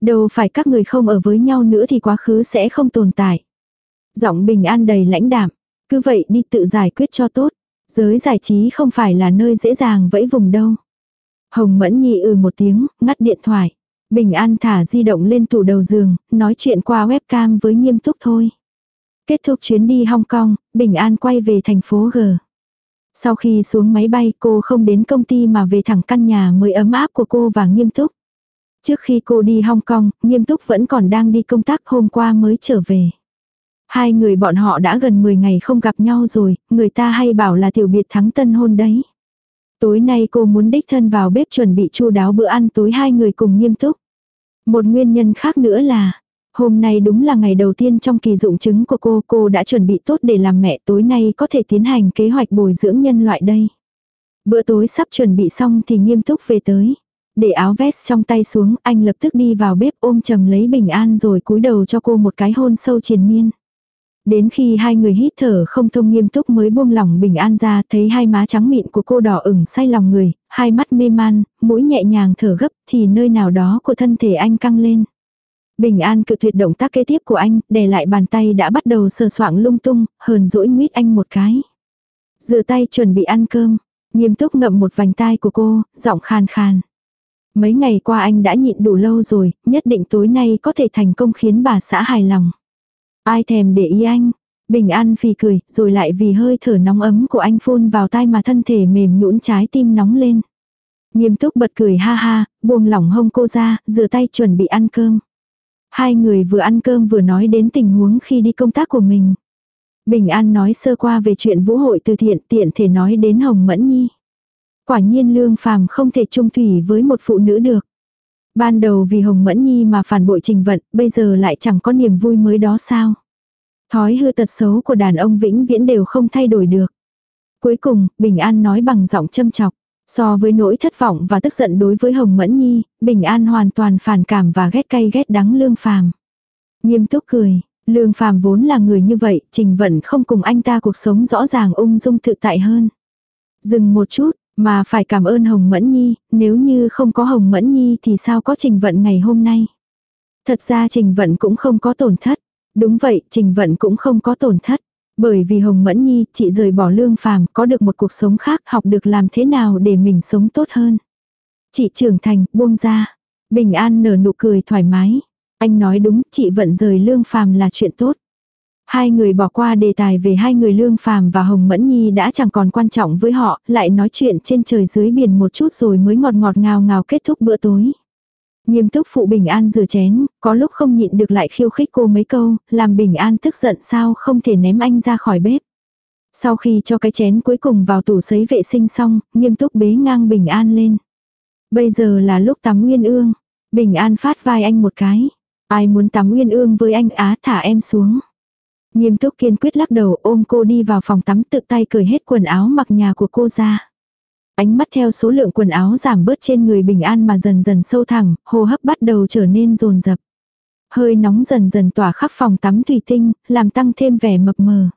Đâu phải các người không ở với nhau nữa thì quá khứ sẽ không tồn tại. Giọng bình an đầy lãnh đạm. Cứ vậy đi tự giải quyết cho tốt. Giới giải trí không phải là nơi dễ dàng vẫy vùng đâu. Hồng Mẫn nhị ừ một tiếng, ngắt điện thoại. Bình An thả di động lên tủ đầu giường, nói chuyện qua webcam với nghiêm túc thôi. Kết thúc chuyến đi Hong Kong, Bình An quay về thành phố G. Sau khi xuống máy bay cô không đến công ty mà về thẳng căn nhà mới ấm áp của cô và nghiêm túc. Trước khi cô đi Hong Kong, nghiêm túc vẫn còn đang đi công tác hôm qua mới trở về. Hai người bọn họ đã gần 10 ngày không gặp nhau rồi, người ta hay bảo là tiểu biệt thắng tân hôn đấy. Tối nay cô muốn đích thân vào bếp chuẩn bị chu đáo bữa ăn tối hai người cùng nghiêm túc. Một nguyên nhân khác nữa là, hôm nay đúng là ngày đầu tiên trong kỳ dụng chứng của cô, cô đã chuẩn bị tốt để làm mẹ tối nay có thể tiến hành kế hoạch bồi dưỡng nhân loại đây. Bữa tối sắp chuẩn bị xong thì nghiêm túc về tới. Để áo vest trong tay xuống, anh lập tức đi vào bếp ôm chầm lấy bình an rồi cúi đầu cho cô một cái hôn sâu triền miên. Đến khi hai người hít thở không thông nghiêm túc mới buông lỏng bình an ra, thấy hai má trắng mịn của cô đỏ ửng say lòng người, hai mắt mê man, mũi nhẹ nhàng thở gấp thì nơi nào đó của thân thể anh căng lên. Bình an cự tuyệt động tác kế tiếp của anh, để lại bàn tay đã bắt đầu sờ soạng lung tung, hờn dỗi nguyết anh một cái. Rửa tay chuẩn bị ăn cơm, nghiêm túc ngậm một vành tai của cô, giọng khàn khàn. Mấy ngày qua anh đã nhịn đủ lâu rồi, nhất định tối nay có thể thành công khiến bà xã hài lòng. Ai thèm để ý anh. Bình an phì cười, rồi lại vì hơi thở nóng ấm của anh phun vào tai mà thân thể mềm nhũn trái tim nóng lên. Nghiêm túc bật cười ha ha, buông lỏng hông cô ra, rửa tay chuẩn bị ăn cơm. Hai người vừa ăn cơm vừa nói đến tình huống khi đi công tác của mình. Bình An nói sơ qua về chuyện vũ hội từ thiện tiện thể nói đến Hồng Mẫn Nhi. Quả nhiên lương phàm không thể chung thủy với một phụ nữ được. Ban đầu vì Hồng Mẫn Nhi mà phản bội trình vận, bây giờ lại chẳng có niềm vui mới đó sao. Thói hư tật xấu của đàn ông vĩnh viễn đều không thay đổi được. Cuối cùng, Bình An nói bằng giọng châm chọc. So với nỗi thất vọng và tức giận đối với Hồng Mẫn Nhi, Bình An hoàn toàn phản cảm và ghét cay ghét đắng Lương Phàm. Nghiêm túc cười, Lương Phàm vốn là người như vậy, Trình Vận không cùng anh ta cuộc sống rõ ràng ung dung tự tại hơn. Dừng một chút, mà phải cảm ơn Hồng Mẫn Nhi, nếu như không có Hồng Mẫn Nhi thì sao có Trình Vận ngày hôm nay. Thật ra Trình Vận cũng không có tổn thất. Đúng vậy, Trình Vận cũng không có tổn thất. Bởi vì Hồng Mẫn Nhi, chị rời bỏ lương phàm, có được một cuộc sống khác, học được làm thế nào để mình sống tốt hơn. Chị trưởng thành, buông ra. Bình an nở nụ cười thoải mái. Anh nói đúng, chị vận rời lương phàm là chuyện tốt. Hai người bỏ qua đề tài về hai người Lương Phàm và Hồng Mẫn Nhi đã chẳng còn quan trọng với họ, lại nói chuyện trên trời dưới biển một chút rồi mới ngọt ngọt ngào ngào kết thúc bữa tối. Nghiêm túc phụ Bình An rửa chén, có lúc không nhịn được lại khiêu khích cô mấy câu, làm Bình An tức giận sao không thể ném anh ra khỏi bếp. Sau khi cho cái chén cuối cùng vào tủ sấy vệ sinh xong, nghiêm túc bế ngang Bình An lên. Bây giờ là lúc tắm Nguyên Ương. Bình An phát vai anh một cái. Ai muốn tắm Nguyên Ương với anh á thả em xuống. Nghiêm túc kiên quyết lắc đầu ôm cô đi vào phòng tắm tự tay cởi hết quần áo mặc nhà của cô ra. Ánh mắt theo số lượng quần áo giảm bớt trên người bình an mà dần dần sâu thẳng, hô hấp bắt đầu trở nên rồn rập. Hơi nóng dần dần tỏa khắp phòng tắm thủy tinh, làm tăng thêm vẻ mập mờ.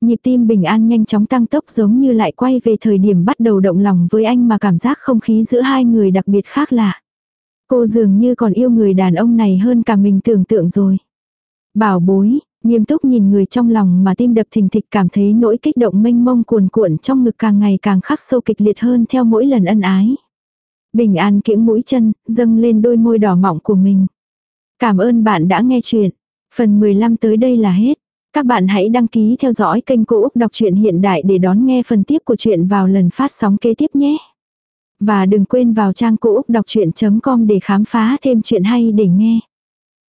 Nhịp tim bình an nhanh chóng tăng tốc giống như lại quay về thời điểm bắt đầu động lòng với anh mà cảm giác không khí giữa hai người đặc biệt khác lạ. Cô dường như còn yêu người đàn ông này hơn cả mình tưởng tượng rồi. Bảo bối, nghiêm túc nhìn người trong lòng mà tim đập thình thịch cảm thấy nỗi kích động mênh mông cuồn cuộn trong ngực càng ngày càng khắc sâu kịch liệt hơn theo mỗi lần ân ái. Bình an kiễng mũi chân, dâng lên đôi môi đỏ mọng của mình. Cảm ơn bạn đã nghe chuyện. Phần 15 tới đây là hết. Các bạn hãy đăng ký theo dõi kênh Cô Úc Đọc truyện Hiện Đại để đón nghe phần tiếp của chuyện vào lần phát sóng kế tiếp nhé. Và đừng quên vào trang cô úc đọc chuyện.com để khám phá thêm chuyện hay để nghe.